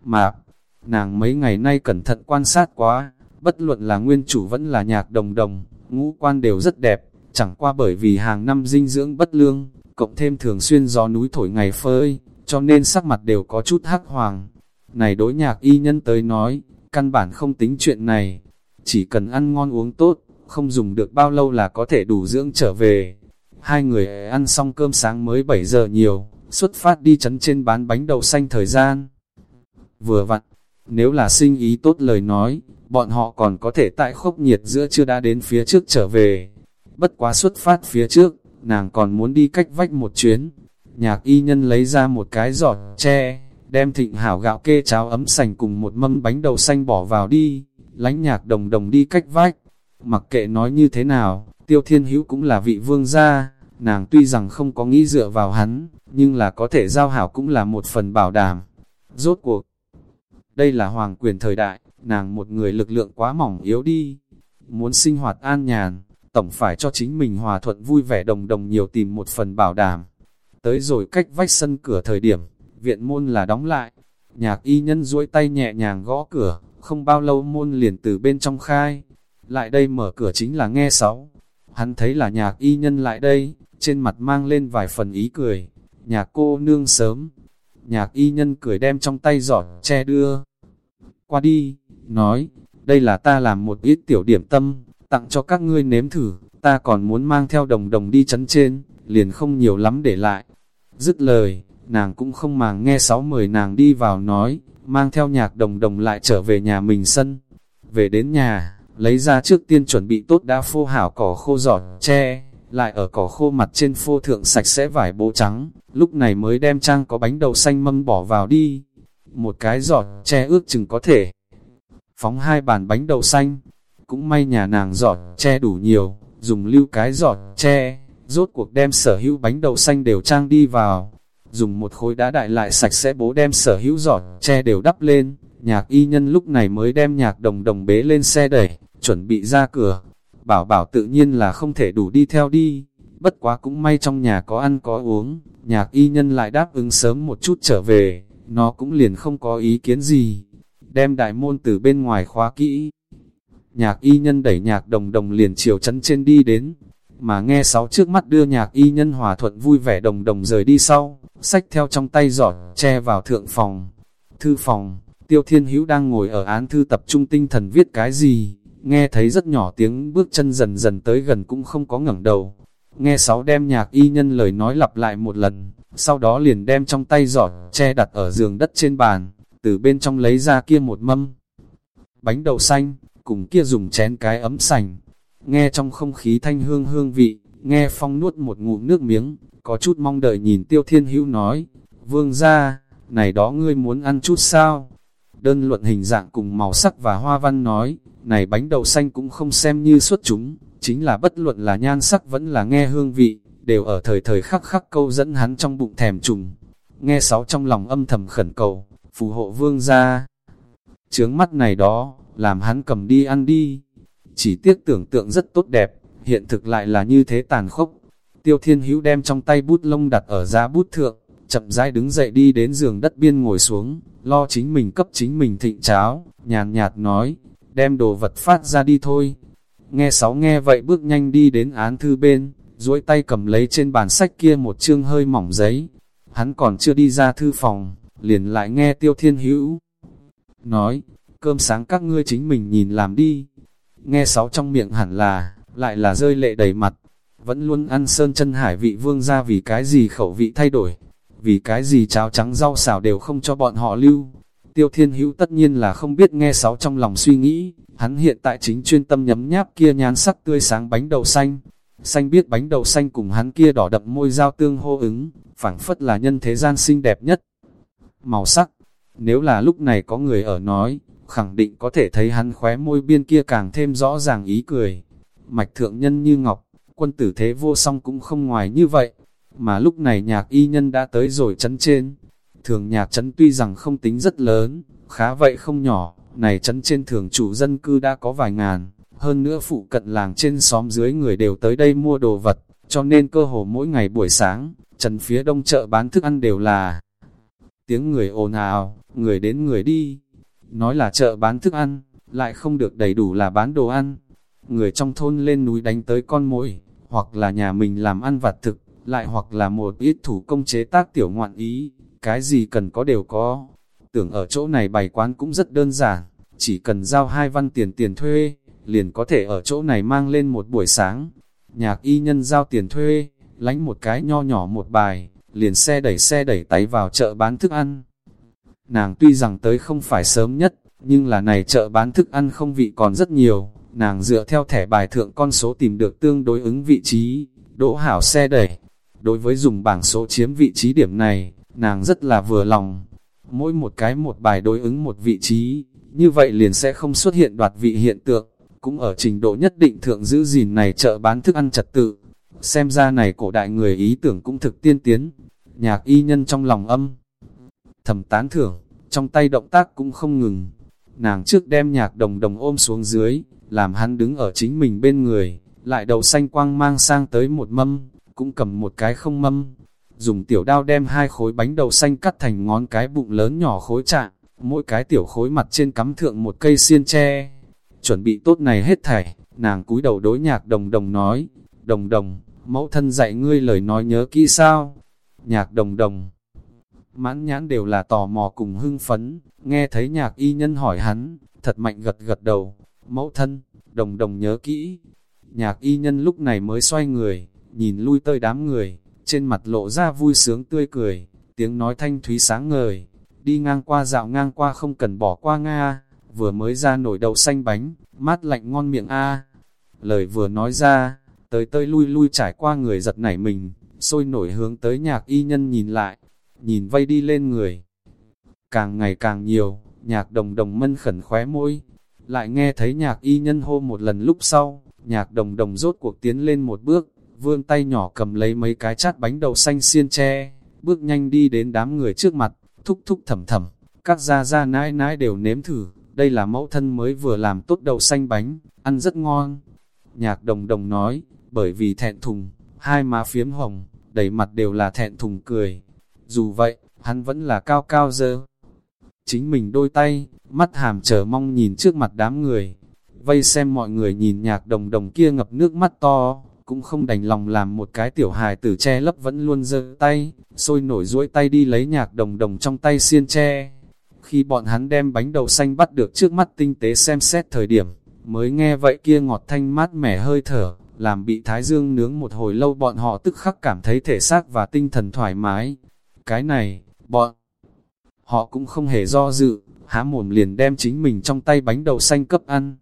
Speaker 1: Mà, nàng mấy ngày nay cẩn thận quan sát quá, bất luận là nguyên chủ vẫn là nhạc đồng đồng, ngũ quan đều rất đẹp, chẳng qua bởi vì hàng năm dinh dưỡng bất lương, cộng thêm thường xuyên gió núi thổi ngày phơi, cho nên sắc mặt đều có chút hắc hoàng. Này đối nhạc y nhân tới nói, căn bản không tính chuyện này, chỉ cần ăn ngon uống tốt, không dùng được bao lâu là có thể đủ dưỡng trở về. Hai người ăn xong cơm sáng mới 7 giờ nhiều, xuất phát đi chấn trên bán bánh đậu xanh thời gian. Vừa vặn, nếu là sinh ý tốt lời nói, bọn họ còn có thể tại khốc nhiệt giữa chưa đã đến phía trước trở về. Bất quá xuất phát phía trước, nàng còn muốn đi cách vách một chuyến. Nhạc y nhân lấy ra một cái giọt tre, đem thịnh hảo gạo kê cháo ấm sành cùng một mâm bánh đậu xanh bỏ vào đi, lánh nhạc đồng đồng đi cách vách. Mặc kệ nói như thế nào, tiêu thiên hữu cũng là vị vương gia, nàng tuy rằng không có nghĩ dựa vào hắn, nhưng là có thể giao hảo cũng là một phần bảo đảm. Rốt cuộc, đây là hoàng quyền thời đại, nàng một người lực lượng quá mỏng yếu đi. Muốn sinh hoạt an nhàn, tổng phải cho chính mình hòa thuận vui vẻ đồng đồng nhiều tìm một phần bảo đảm. Tới rồi cách vách sân cửa thời điểm, viện môn là đóng lại. Nhạc y nhân duỗi tay nhẹ nhàng gõ cửa, không bao lâu môn liền từ bên trong khai. Lại đây mở cửa chính là nghe sáu. Hắn thấy là nhạc y nhân lại đây, trên mặt mang lên vài phần ý cười. Nhạc cô nương sớm. Nhạc y nhân cười đem trong tay giỏ che đưa. Qua đi, nói, đây là ta làm một ít tiểu điểm tâm, tặng cho các ngươi nếm thử, ta còn muốn mang theo đồng đồng đi chấn trên, liền không nhiều lắm để lại. Dứt lời, nàng cũng không màng nghe sáu mời nàng đi vào nói, mang theo nhạc đồng đồng lại trở về nhà mình sân. Về đến nhà, lấy ra trước tiên chuẩn bị tốt đã phô hảo cỏ khô giọt tre, lại ở cỏ khô mặt trên phô thượng sạch sẽ vải bố trắng, lúc này mới đem trang có bánh đậu xanh mâm bỏ vào đi. Một cái giọt tre ước chừng có thể phóng hai bàn bánh đậu xanh. Cũng may nhà nàng giọt che đủ nhiều, dùng lưu cái giọt che, rốt cuộc đem sở hữu bánh đậu xanh đều trang đi vào. Dùng một khối đá đại lại sạch sẽ bố đem sở hữu giọt che đều đắp lên, nhạc y nhân lúc này mới đem nhạc đồng đồng bế lên xe đẩy, chuẩn bị ra cửa. Bảo bảo tự nhiên là không thể đủ đi theo đi, bất quá cũng may trong nhà có ăn có uống, nhạc y nhân lại đáp ứng sớm một chút trở về, nó cũng liền không có ý kiến gì đem đại môn từ bên ngoài khóa kỹ. Nhạc y nhân đẩy nhạc đồng đồng liền chiều chấn trên đi đến, mà nghe sáu trước mắt đưa nhạc y nhân hòa thuận vui vẻ đồng đồng rời đi sau, sách theo trong tay giỏ, che vào thượng phòng. Thư phòng, tiêu thiên hữu đang ngồi ở án thư tập trung tinh thần viết cái gì, nghe thấy rất nhỏ tiếng bước chân dần dần tới gần cũng không có ngẩng đầu. Nghe sáu đem nhạc y nhân lời nói lặp lại một lần, sau đó liền đem trong tay giỏ, che đặt ở giường đất trên bàn, từ bên trong lấy ra kia một mâm. Bánh đậu xanh, cùng kia dùng chén cái ấm sành. Nghe trong không khí thanh hương hương vị, nghe phong nuốt một ngụm nước miếng, có chút mong đợi nhìn tiêu thiên hữu nói, vương ra, này đó ngươi muốn ăn chút sao? Đơn luận hình dạng cùng màu sắc và hoa văn nói, này bánh đậu xanh cũng không xem như xuất chúng, chính là bất luận là nhan sắc vẫn là nghe hương vị, đều ở thời thời khắc khắc câu dẫn hắn trong bụng thèm trùng. Nghe sáu trong lòng âm thầm khẩn cầu, phù hộ vương ra. Trướng mắt này đó, làm hắn cầm đi ăn đi. Chỉ tiếc tưởng tượng rất tốt đẹp, hiện thực lại là như thế tàn khốc. Tiêu thiên hữu đem trong tay bút lông đặt ở giá bút thượng, chậm rãi đứng dậy đi đến giường đất biên ngồi xuống, lo chính mình cấp chính mình thịnh cháo, nhàn nhạt nói, đem đồ vật phát ra đi thôi. Nghe sáu nghe vậy bước nhanh đi đến án thư bên, duỗi tay cầm lấy trên bàn sách kia một chương hơi mỏng giấy. Hắn còn chưa đi ra thư phòng, liền lại nghe tiêu thiên hữu. nói, cơm sáng các ngươi chính mình nhìn làm đi. Nghe sáu trong miệng hẳn là, lại là rơi lệ đầy mặt, vẫn luôn ăn sơn chân hải vị vương ra vì cái gì khẩu vị thay đổi, vì cái gì cháo trắng rau xào đều không cho bọn họ lưu. Tiêu Thiên Hữu tất nhiên là không biết nghe sáu trong lòng suy nghĩ, hắn hiện tại chính chuyên tâm nhấm nháp kia nhán sắc tươi sáng bánh đậu xanh. Xanh biết bánh đậu xanh cùng hắn kia đỏ đậm môi giao tương hô ứng, phảng phất là nhân thế gian xinh đẹp nhất. Màu sắc, nếu là lúc này có người ở nói, khẳng định có thể thấy hắn khóe môi biên kia càng thêm rõ ràng ý cười. Mạch thượng nhân như ngọc, quân tử thế vô song cũng không ngoài như vậy. Mà lúc này nhạc y nhân đã tới rồi chấn trên. Thường nhạc chấn tuy rằng không tính rất lớn, khá vậy không nhỏ, này chấn trên thường chủ dân cư đã có vài ngàn. Hơn nữa phụ cận làng trên xóm dưới người đều tới đây mua đồ vật, cho nên cơ hồ mỗi ngày buổi sáng, trần phía đông chợ bán thức ăn đều là tiếng người ồn ào, người đến người đi. Nói là chợ bán thức ăn, lại không được đầy đủ là bán đồ ăn. Người trong thôn lên núi đánh tới con mỗi, hoặc là nhà mình làm ăn vặt thực, lại hoặc là một ít thủ công chế tác tiểu ngoạn ý, cái gì cần có đều có. Tưởng ở chỗ này bày quán cũng rất đơn giản, chỉ cần giao hai văn tiền tiền thuê, liền có thể ở chỗ này mang lên một buổi sáng. Nhạc y nhân giao tiền thuê, lánh một cái nho nhỏ một bài, liền xe đẩy xe đẩy tay vào chợ bán thức ăn. Nàng tuy rằng tới không phải sớm nhất, nhưng là này chợ bán thức ăn không vị còn rất nhiều, nàng dựa theo thẻ bài thượng con số tìm được tương đối ứng vị trí, đỗ hảo xe đẩy. Đối với dùng bảng số chiếm vị trí điểm này, nàng rất là vừa lòng. Mỗi một cái một bài đối ứng một vị trí, như vậy liền sẽ không xuất hiện đoạt vị hiện tượng, cũng ở trình độ nhất định thượng giữ gìn này chợ bán thức ăn trật tự. Xem ra này cổ đại người ý tưởng cũng thực tiên tiến, nhạc y nhân trong lòng âm. Thầm tán thưởng, trong tay động tác cũng không ngừng. Nàng trước đem nhạc đồng đồng ôm xuống dưới, làm hắn đứng ở chính mình bên người, lại đầu xanh quang mang sang tới một mâm, cũng cầm một cái không mâm. Dùng tiểu đao đem hai khối bánh đậu xanh cắt thành ngón cái bụng lớn nhỏ khối trạng, mỗi cái tiểu khối mặt trên cắm thượng một cây xiên tre. Chuẩn bị tốt này hết thảy, nàng cúi đầu đối nhạc đồng đồng nói, đồng đồng, mẫu thân dạy ngươi lời nói nhớ kỹ sao? Nhạc đồng đồng, mãn nhãn đều là tò mò cùng hưng phấn, nghe thấy nhạc y nhân hỏi hắn, thật mạnh gật gật đầu, mẫu thân, đồng đồng nhớ kỹ. Nhạc y nhân lúc này mới xoay người, nhìn lui tơi đám người, trên mặt lộ ra vui sướng tươi cười, tiếng nói thanh thúy sáng ngời, đi ngang qua dạo ngang qua không cần bỏ qua Nga, vừa mới ra nổi đậu xanh bánh, mát lạnh ngon miệng a Lời vừa nói ra, tới tơi lui lui trải qua người giật nảy mình, sôi nổi hướng tới nhạc y nhân nhìn lại, nhìn vây đi lên người. Càng ngày càng nhiều, nhạc đồng đồng mân khẩn khóe môi, lại nghe thấy nhạc y nhân hô một lần lúc sau, nhạc đồng đồng rốt cuộc tiến lên một bước, vươn tay nhỏ cầm lấy mấy cái chát bánh đậu xanh xiên tre, bước nhanh đi đến đám người trước mặt, thúc thúc thầm thầm, các gia gia nãi nãi đều nếm thử, đây là mẫu thân mới vừa làm tốt đậu xanh bánh, ăn rất ngon. Nhạc đồng đồng nói, bởi vì thẹn thùng, hai má phiếm hồng, đầy mặt đều là thẹn thùng cười. Dù vậy, hắn vẫn là cao cao dơ. Chính mình đôi tay, mắt hàm chờ mong nhìn trước mặt đám người. Vây xem mọi người nhìn nhạc đồng đồng kia ngập nước mắt to, cũng không đành lòng làm một cái tiểu hài tử che lấp vẫn luôn giơ tay, sôi nổi duỗi tay đi lấy nhạc đồng đồng trong tay xiên che. Khi bọn hắn đem bánh đậu xanh bắt được trước mắt tinh tế xem xét thời điểm, mới nghe vậy kia ngọt thanh mát mẻ hơi thở, làm bị thái dương nướng một hồi lâu bọn họ tức khắc cảm thấy thể xác và tinh thần thoải mái. Cái này, bọn họ cũng không hề do dự, há mồm liền đem chính mình trong tay bánh đậu xanh cấp ăn.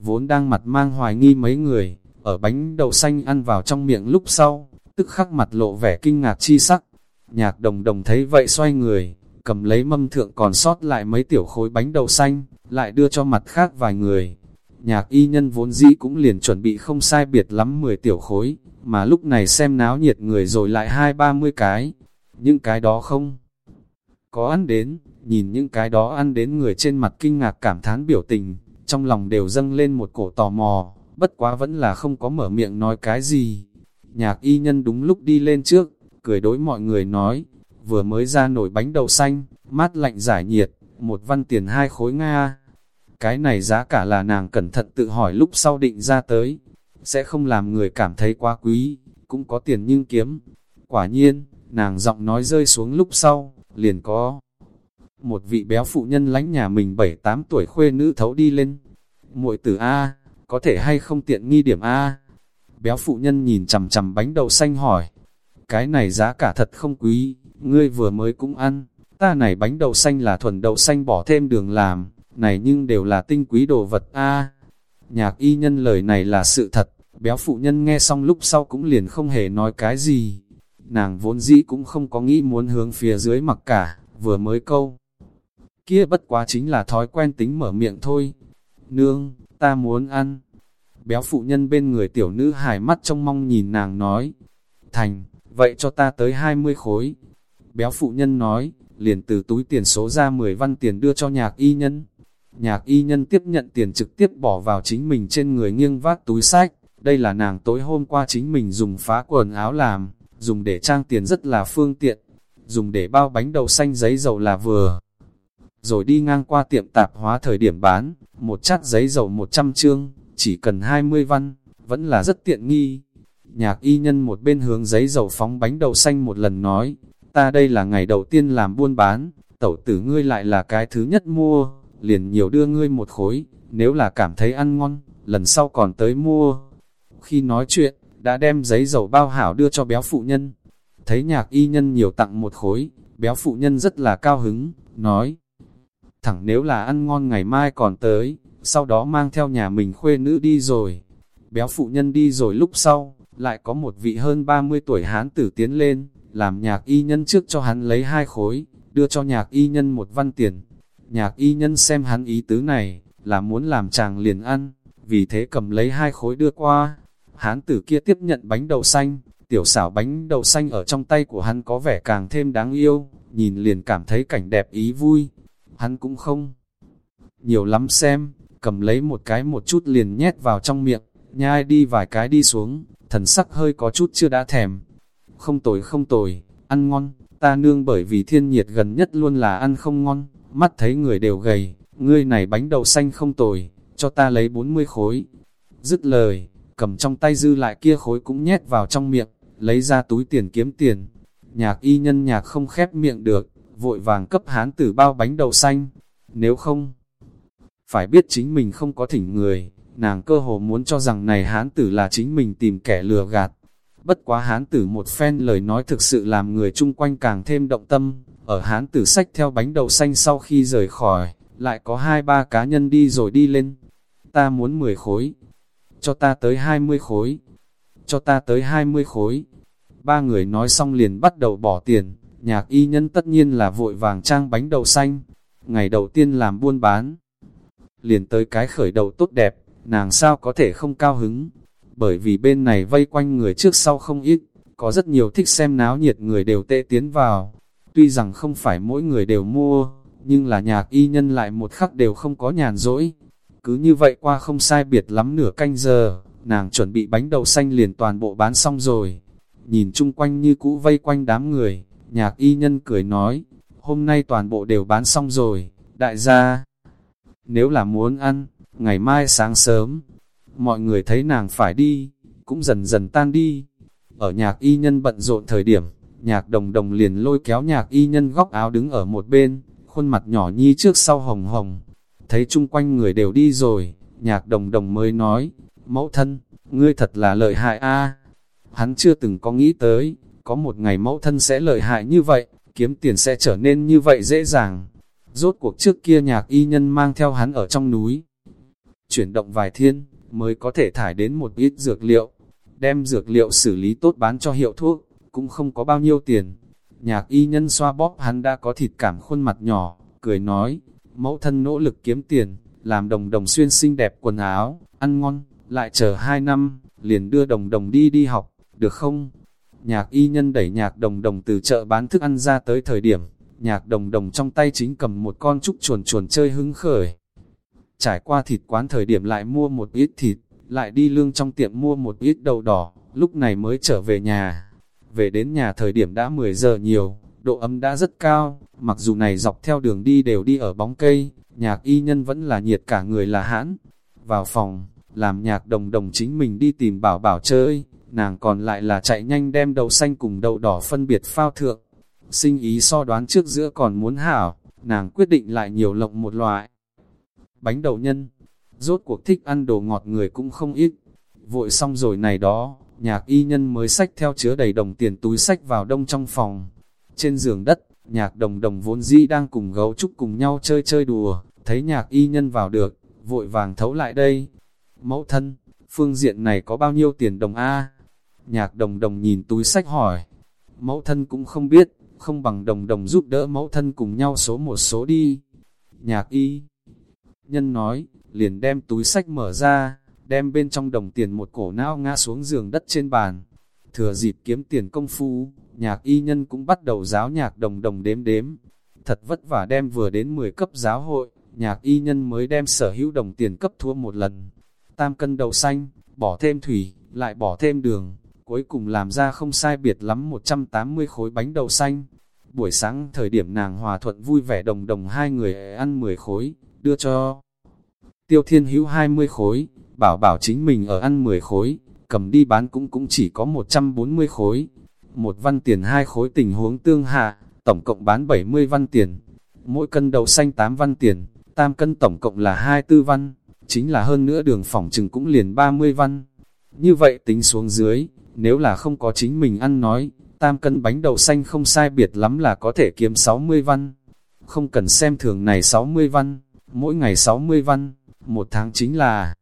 Speaker 1: Vốn đang mặt mang hoài nghi mấy người, ở bánh đậu xanh ăn vào trong miệng lúc sau, tức khắc mặt lộ vẻ kinh ngạc chi sắc. Nhạc đồng đồng thấy vậy xoay người, cầm lấy mâm thượng còn sót lại mấy tiểu khối bánh đậu xanh, lại đưa cho mặt khác vài người. Nhạc y nhân vốn dĩ cũng liền chuẩn bị không sai biệt lắm 10 tiểu khối, mà lúc này xem náo nhiệt người rồi lại hai ba mươi cái. Những cái đó không có ăn đến, nhìn những cái đó ăn đến người trên mặt kinh ngạc cảm thán biểu tình, trong lòng đều dâng lên một cổ tò mò, bất quá vẫn là không có mở miệng nói cái gì. Nhạc y nhân đúng lúc đi lên trước, cười đối mọi người nói, vừa mới ra nổi bánh đậu xanh, mát lạnh giải nhiệt, một văn tiền hai khối Nga. Cái này giá cả là nàng cẩn thận tự hỏi lúc sau định ra tới, sẽ không làm người cảm thấy quá quý, cũng có tiền nhưng kiếm. Quả nhiên, nàng giọng nói rơi xuống lúc sau, liền có một vị béo phụ nhân lánh nhà mình 7-8 tuổi khuê nữ thấu đi lên. muội tử A, có thể hay không tiện nghi điểm A? Béo phụ nhân nhìn chằm chằm bánh đậu xanh hỏi. Cái này giá cả thật không quý, ngươi vừa mới cũng ăn. Ta này bánh đậu xanh là thuần đậu xanh bỏ thêm đường làm, này nhưng đều là tinh quý đồ vật A. Nhạc y nhân lời này là sự thật, béo phụ nhân nghe xong lúc sau cũng liền không hề nói cái gì. Nàng vốn dĩ cũng không có nghĩ muốn hướng phía dưới mặc cả, vừa mới câu. Kia bất quá chính là thói quen tính mở miệng thôi. Nương, ta muốn ăn. Béo phụ nhân bên người tiểu nữ hài mắt trong mong nhìn nàng nói. Thành, vậy cho ta tới 20 khối. Béo phụ nhân nói, liền từ túi tiền số ra 10 văn tiền đưa cho nhạc y nhân. Nhạc y nhân tiếp nhận tiền trực tiếp bỏ vào chính mình trên người nghiêng vác túi sách. Đây là nàng tối hôm qua chính mình dùng phá quần áo làm, dùng để trang tiền rất là phương tiện, dùng để bao bánh đậu xanh giấy dầu là vừa. Rồi đi ngang qua tiệm tạp hóa thời điểm bán, một chát giấy dầu 100 chương, chỉ cần 20 văn, vẫn là rất tiện nghi. Nhạc y nhân một bên hướng giấy dầu phóng bánh đậu xanh một lần nói, ta đây là ngày đầu tiên làm buôn bán, tẩu tử ngươi lại là cái thứ nhất mua, liền nhiều đưa ngươi một khối, nếu là cảm thấy ăn ngon, lần sau còn tới mua. Khi nói chuyện, đã đem giấy dầu bao hảo đưa cho béo phụ nhân. Thấy nhạc y nhân nhiều tặng một khối, béo phụ nhân rất là cao hứng, nói. Thẳng nếu là ăn ngon ngày mai còn tới, sau đó mang theo nhà mình khuê nữ đi rồi. Béo phụ nhân đi rồi lúc sau, lại có một vị hơn 30 tuổi hán tử tiến lên, làm nhạc y nhân trước cho hắn lấy hai khối, đưa cho nhạc y nhân một văn tiền. Nhạc y nhân xem hắn ý tứ này, là muốn làm chàng liền ăn, vì thế cầm lấy hai khối đưa qua. Hán tử kia tiếp nhận bánh đậu xanh, tiểu xảo bánh đậu xanh ở trong tay của hắn có vẻ càng thêm đáng yêu, nhìn liền cảm thấy cảnh đẹp ý vui. Hắn cũng không nhiều lắm xem, cầm lấy một cái một chút liền nhét vào trong miệng, nhai đi vài cái đi xuống, thần sắc hơi có chút chưa đã thèm. Không tồi không tồi, ăn ngon, ta nương bởi vì thiên nhiệt gần nhất luôn là ăn không ngon, mắt thấy người đều gầy, ngươi này bánh đậu xanh không tồi, cho ta lấy 40 khối. Dứt lời, cầm trong tay dư lại kia khối cũng nhét vào trong miệng, lấy ra túi tiền kiếm tiền. Nhạc y nhân nhạc không khép miệng được, vội vàng cấp hán tử bao bánh đậu xanh. Nếu không, phải biết chính mình không có thỉnh người, nàng cơ hồ muốn cho rằng này hán tử là chính mình tìm kẻ lừa gạt. Bất quá hán tử một phen lời nói thực sự làm người chung quanh càng thêm động tâm, ở hán tử sách theo bánh đậu xanh sau khi rời khỏi, lại có hai ba cá nhân đi rồi đi lên. Ta muốn 10 khối, cho ta tới 20 khối, cho ta tới 20 khối. Ba người nói xong liền bắt đầu bỏ tiền, nhạc y nhân tất nhiên là vội vàng trang bánh đậu xanh. Ngày đầu tiên làm buôn bán, liền tới cái khởi đầu tốt đẹp, nàng sao có thể không cao hứng. Bởi vì bên này vây quanh người trước sau không ít, có rất nhiều thích xem náo nhiệt người đều tệ tiến vào. Tuy rằng không phải mỗi người đều mua, nhưng là nhạc y nhân lại một khắc đều không có nhàn rỗi. Cứ như vậy qua không sai biệt lắm nửa canh giờ, nàng chuẩn bị bánh đậu xanh liền toàn bộ bán xong rồi. Nhìn chung quanh như cũ vây quanh đám người, nhạc y nhân cười nói, hôm nay toàn bộ đều bán xong rồi, đại gia. Nếu là muốn ăn, ngày mai sáng sớm, mọi người thấy nàng phải đi, cũng dần dần tan đi. Ở nhạc y nhân bận rộn thời điểm, nhạc đồng đồng liền lôi kéo nhạc y nhân góc áo đứng ở một bên, khuôn mặt nhỏ nhi trước sau hồng hồng. Thấy chung quanh người đều đi rồi, nhạc đồng đồng mới nói, mẫu thân, ngươi thật là lợi hại a Hắn chưa từng có nghĩ tới, có một ngày mẫu thân sẽ lợi hại như vậy, kiếm tiền sẽ trở nên như vậy dễ dàng. Rốt cuộc trước kia nhạc y nhân mang theo hắn ở trong núi. Chuyển động vài thiên, mới có thể thải đến một ít dược liệu. Đem dược liệu xử lý tốt bán cho hiệu thuốc, cũng không có bao nhiêu tiền. Nhạc y nhân xoa bóp hắn đã có thịt cảm khuôn mặt nhỏ, cười nói, mẫu thân nỗ lực kiếm tiền, làm đồng đồng xuyên xinh đẹp quần áo, ăn ngon, lại chờ hai năm, liền đưa đồng đồng đi đi học, được không? Nhạc y nhân đẩy nhạc đồng đồng từ chợ bán thức ăn ra tới thời điểm, nhạc đồng đồng trong tay chính cầm một con trúc chuồn chuồn chơi hứng khởi. Trải qua thịt quán thời điểm lại mua một ít thịt, lại đi lương trong tiệm mua một ít đậu đỏ, lúc này mới trở về nhà. Về đến nhà thời điểm đã 10 giờ nhiều, độ ấm đã rất cao, mặc dù này dọc theo đường đi đều đi ở bóng cây, nhạc y nhân vẫn là nhiệt cả người là hãn. Vào phòng, làm nhạc đồng đồng chính mình đi tìm bảo bảo chơi, nàng còn lại là chạy nhanh đem đậu xanh cùng đậu đỏ phân biệt phao thượng sinh ý so đoán trước giữa còn muốn hảo, nàng quyết định lại nhiều lộng một loại. Bánh đậu nhân, rốt cuộc thích ăn đồ ngọt người cũng không ít. Vội xong rồi này đó, nhạc y nhân mới sách theo chứa đầy đồng tiền túi sách vào đông trong phòng. Trên giường đất, nhạc đồng đồng vốn dĩ đang cùng gấu trúc cùng nhau chơi chơi đùa, thấy nhạc y nhân vào được, vội vàng thấu lại đây. Mẫu thân, phương diện này có bao nhiêu tiền đồng A? Nhạc đồng đồng nhìn túi sách hỏi. Mẫu thân cũng không biết, không bằng đồng đồng giúp đỡ mẫu thân cùng nhau số một số đi. Nhạc y nhân nói, liền đem túi sách mở ra, đem bên trong đồng tiền một cổ não ngã xuống giường đất trên bàn. Thừa dịp kiếm tiền công phu, nhạc y nhân cũng bắt đầu giáo nhạc đồng đồng đếm đếm. Thật vất vả đem vừa đến 10 cấp giáo hội, nhạc y nhân mới đem sở hữu đồng tiền cấp thua một lần. Tam cân đầu xanh, bỏ thêm thủy, lại bỏ thêm đường, cuối cùng làm ra không sai biệt lắm 180 khối bánh đậu xanh. Buổi sáng thời điểm nàng hòa thuận vui vẻ đồng đồng hai người ăn 10 khối, đưa cho tiêu thiên hữu 20 khối, bảo bảo chính mình ở ăn 10 khối, cầm đi bán cũng cũng chỉ có 140 khối. Một văn tiền hai khối tình huống tương hạ, tổng cộng bán 70 văn tiền. Mỗi cân đậu xanh 8 văn tiền, tam cân tổng cộng là 24 văn, chính là hơn nữa đường phỏng chừng cũng liền 30 văn. Như vậy tính xuống dưới, nếu là không có chính mình ăn nói, tam cân bánh đậu xanh không sai biệt lắm là có thể kiếm 60 văn. Không cần xem thường này 60 văn, mỗi ngày 60 văn, một tháng chính là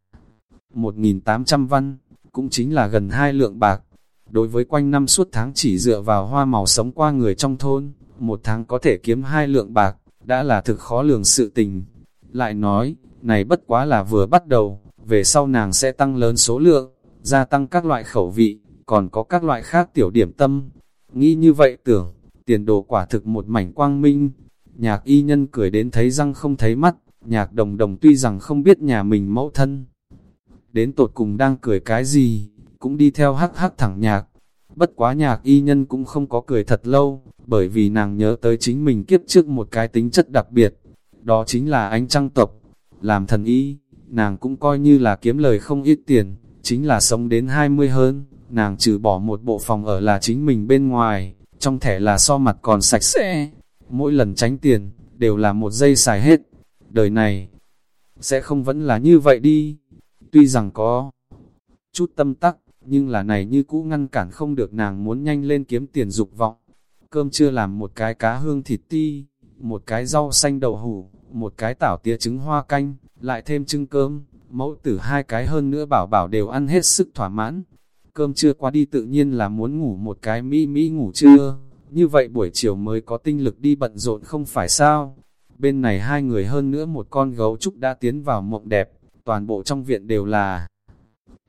Speaker 1: 1.800 văn, cũng chính là gần hai lượng bạc. Đối với quanh năm suốt tháng chỉ dựa vào hoa màu sống qua người trong thôn, một tháng có thể kiếm hai lượng bạc, đã là thực khó lường sự tình. Lại nói, này bất quá là vừa bắt đầu, về sau nàng sẽ tăng lớn số lượng, gia tăng các loại khẩu vị, còn có các loại khác tiểu điểm tâm. Nghĩ như vậy tưởng, tiền đồ quả thực một mảnh quang minh. Nhạc y nhân cười đến thấy răng không thấy mắt, nhạc đồng đồng tuy rằng không biết nhà mình mẫu thân. Đến tột cùng đang cười cái gì, cũng đi theo hắc hắc thẳng nhạc. Bất quá nhạc y nhân cũng không có cười thật lâu, bởi vì nàng nhớ tới chính mình kiếp trước một cái tính chất đặc biệt. Đó chính là ánh trăng tộc. Làm thần y, nàng cũng coi như là kiếm lời không ít tiền, chính là sống đến 20 hơn, nàng trừ bỏ một bộ phòng ở là chính mình bên ngoài, trong thẻ là so mặt còn sạch sẽ. Mỗi lần tránh tiền, đều là một giây xài hết. Đời này, sẽ không vẫn là như vậy đi. Tuy rằng có chút tâm tắc, nhưng là này như cũ ngăn cản không được nàng muốn nhanh lên kiếm tiền dục vọng. Cơm chưa làm một cái cá hương thịt ti, một cái rau xanh đậu hủ, một cái tảo tía trứng hoa canh, lại thêm trứng cơm, mẫu tử hai cái hơn nữa bảo bảo đều ăn hết sức thỏa mãn. Cơm trưa qua đi tự nhiên là muốn ngủ một cái mỹ mỹ ngủ trưa, như vậy buổi chiều mới có tinh lực đi bận rộn không phải sao. Bên này hai người hơn nữa một con gấu trúc đã tiến vào mộng đẹp, toàn bộ trong viện đều là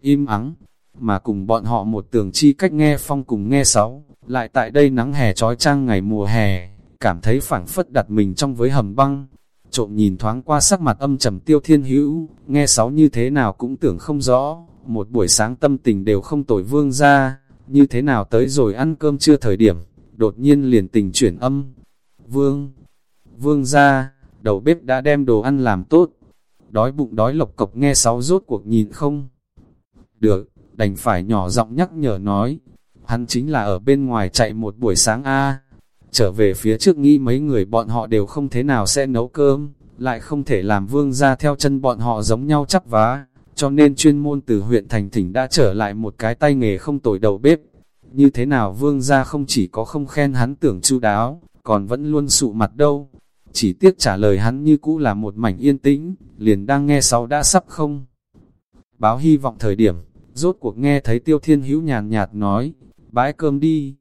Speaker 1: im ắng, mà cùng bọn họ một tường chi cách nghe phong cùng nghe sáu, lại tại đây nắng hè trói trang ngày mùa hè, cảm thấy phảng phất đặt mình trong với hầm băng. Trộm nhìn thoáng qua sắc mặt âm trầm tiêu thiên hữu, nghe sáu như thế nào cũng tưởng không rõ, một buổi sáng tâm tình đều không tồi vương ra, như thế nào tới rồi ăn cơm chưa thời điểm, đột nhiên liền tình chuyển âm. Vương, vương ra, đầu bếp đã đem đồ ăn làm tốt, đói bụng đói lộc cộc nghe sáu rốt cuộc nhìn không. Được, đành phải nhỏ giọng nhắc nhở nói, hắn chính là ở bên ngoài chạy một buổi sáng A. Trở về phía trước nghĩ mấy người bọn họ đều không thế nào sẽ nấu cơm, lại không thể làm vương ra theo chân bọn họ giống nhau chắp vá, cho nên chuyên môn từ huyện thành thỉnh đã trở lại một cái tay nghề không tồi đầu bếp. Như thế nào vương gia không chỉ có không khen hắn tưởng chu đáo, còn vẫn luôn sụ mặt đâu. Chỉ tiếc trả lời hắn như cũ là một mảnh yên tĩnh, liền đang nghe sau đã sắp không. Báo hy vọng thời điểm, rốt cuộc nghe thấy tiêu thiên hữu nhàn nhạt nói, bãi cơm đi.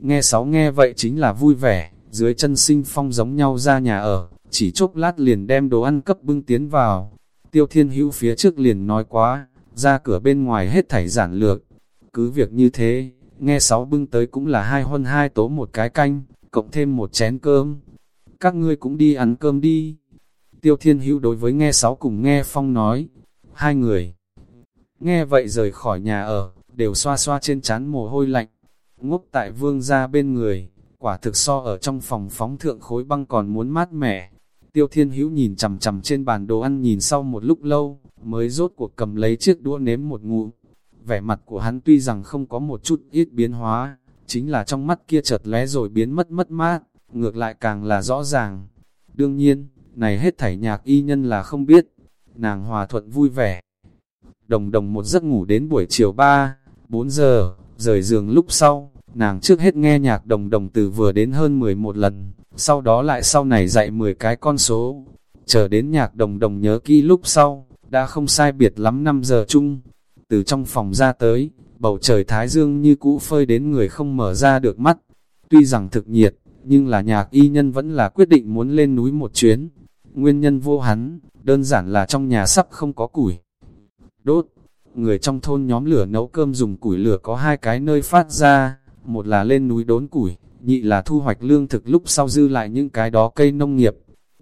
Speaker 1: Nghe sáu nghe vậy chính là vui vẻ, dưới chân sinh phong giống nhau ra nhà ở, chỉ chốc lát liền đem đồ ăn cấp bưng tiến vào. Tiêu thiên hữu phía trước liền nói quá, ra cửa bên ngoài hết thảy giản lược. Cứ việc như thế, nghe sáu bưng tới cũng là hai huân hai tố một cái canh, cộng thêm một chén cơm. Các ngươi cũng đi ăn cơm đi. Tiêu thiên hữu đối với nghe sáu cùng nghe phong nói, hai người. Nghe vậy rời khỏi nhà ở, đều xoa xoa trên chán mồ hôi lạnh. Ngốc tại vương ra bên người, quả thực so ở trong phòng phóng thượng khối băng còn muốn mát mẻ. Tiêu thiên hữu nhìn chằm chằm trên bàn đồ ăn nhìn sau một lúc lâu, mới rốt cuộc cầm lấy chiếc đũa nếm một ngụm. Vẻ mặt của hắn tuy rằng không có một chút ít biến hóa, chính là trong mắt kia chợt lé rồi biến mất mất mát, ngược lại càng là rõ ràng. Đương nhiên, này hết thảy nhạc y nhân là không biết, nàng hòa thuận vui vẻ. Đồng đồng một giấc ngủ đến buổi chiều 3, 4 giờ, rời giường lúc sau, nàng trước hết nghe nhạc đồng đồng từ vừa đến hơn 11 lần, sau đó lại sau này dạy 10 cái con số. Chờ đến nhạc đồng đồng nhớ kỹ lúc sau, đã không sai biệt lắm 5 giờ chung. Từ trong phòng ra tới, bầu trời thái dương như cũ phơi đến người không mở ra được mắt. Tuy rằng thực nhiệt, nhưng là nhạc y nhân vẫn là quyết định muốn lên núi một chuyến. Nguyên nhân vô hắn, đơn giản là trong nhà sắp không có củi. Đốt, người trong thôn nhóm lửa nấu cơm dùng củi lửa có hai cái nơi phát ra, một là lên núi đốn củi, nhị là thu hoạch lương thực lúc sau dư lại những cái đó cây nông nghiệp,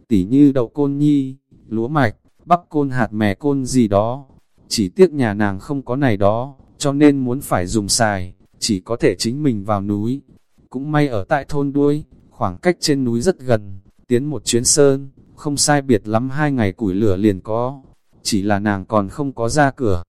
Speaker 1: tỉ như đậu côn nhi, lúa mạch, bắp côn hạt mè côn gì đó. Chỉ tiếc nhà nàng không có này đó, cho nên muốn phải dùng xài, chỉ có thể chính mình vào núi. Cũng may ở tại thôn đuôi, khoảng cách trên núi rất gần, tiến một chuyến sơn, không sai biệt lắm hai ngày củi lửa liền có, chỉ là nàng còn không có ra cửa.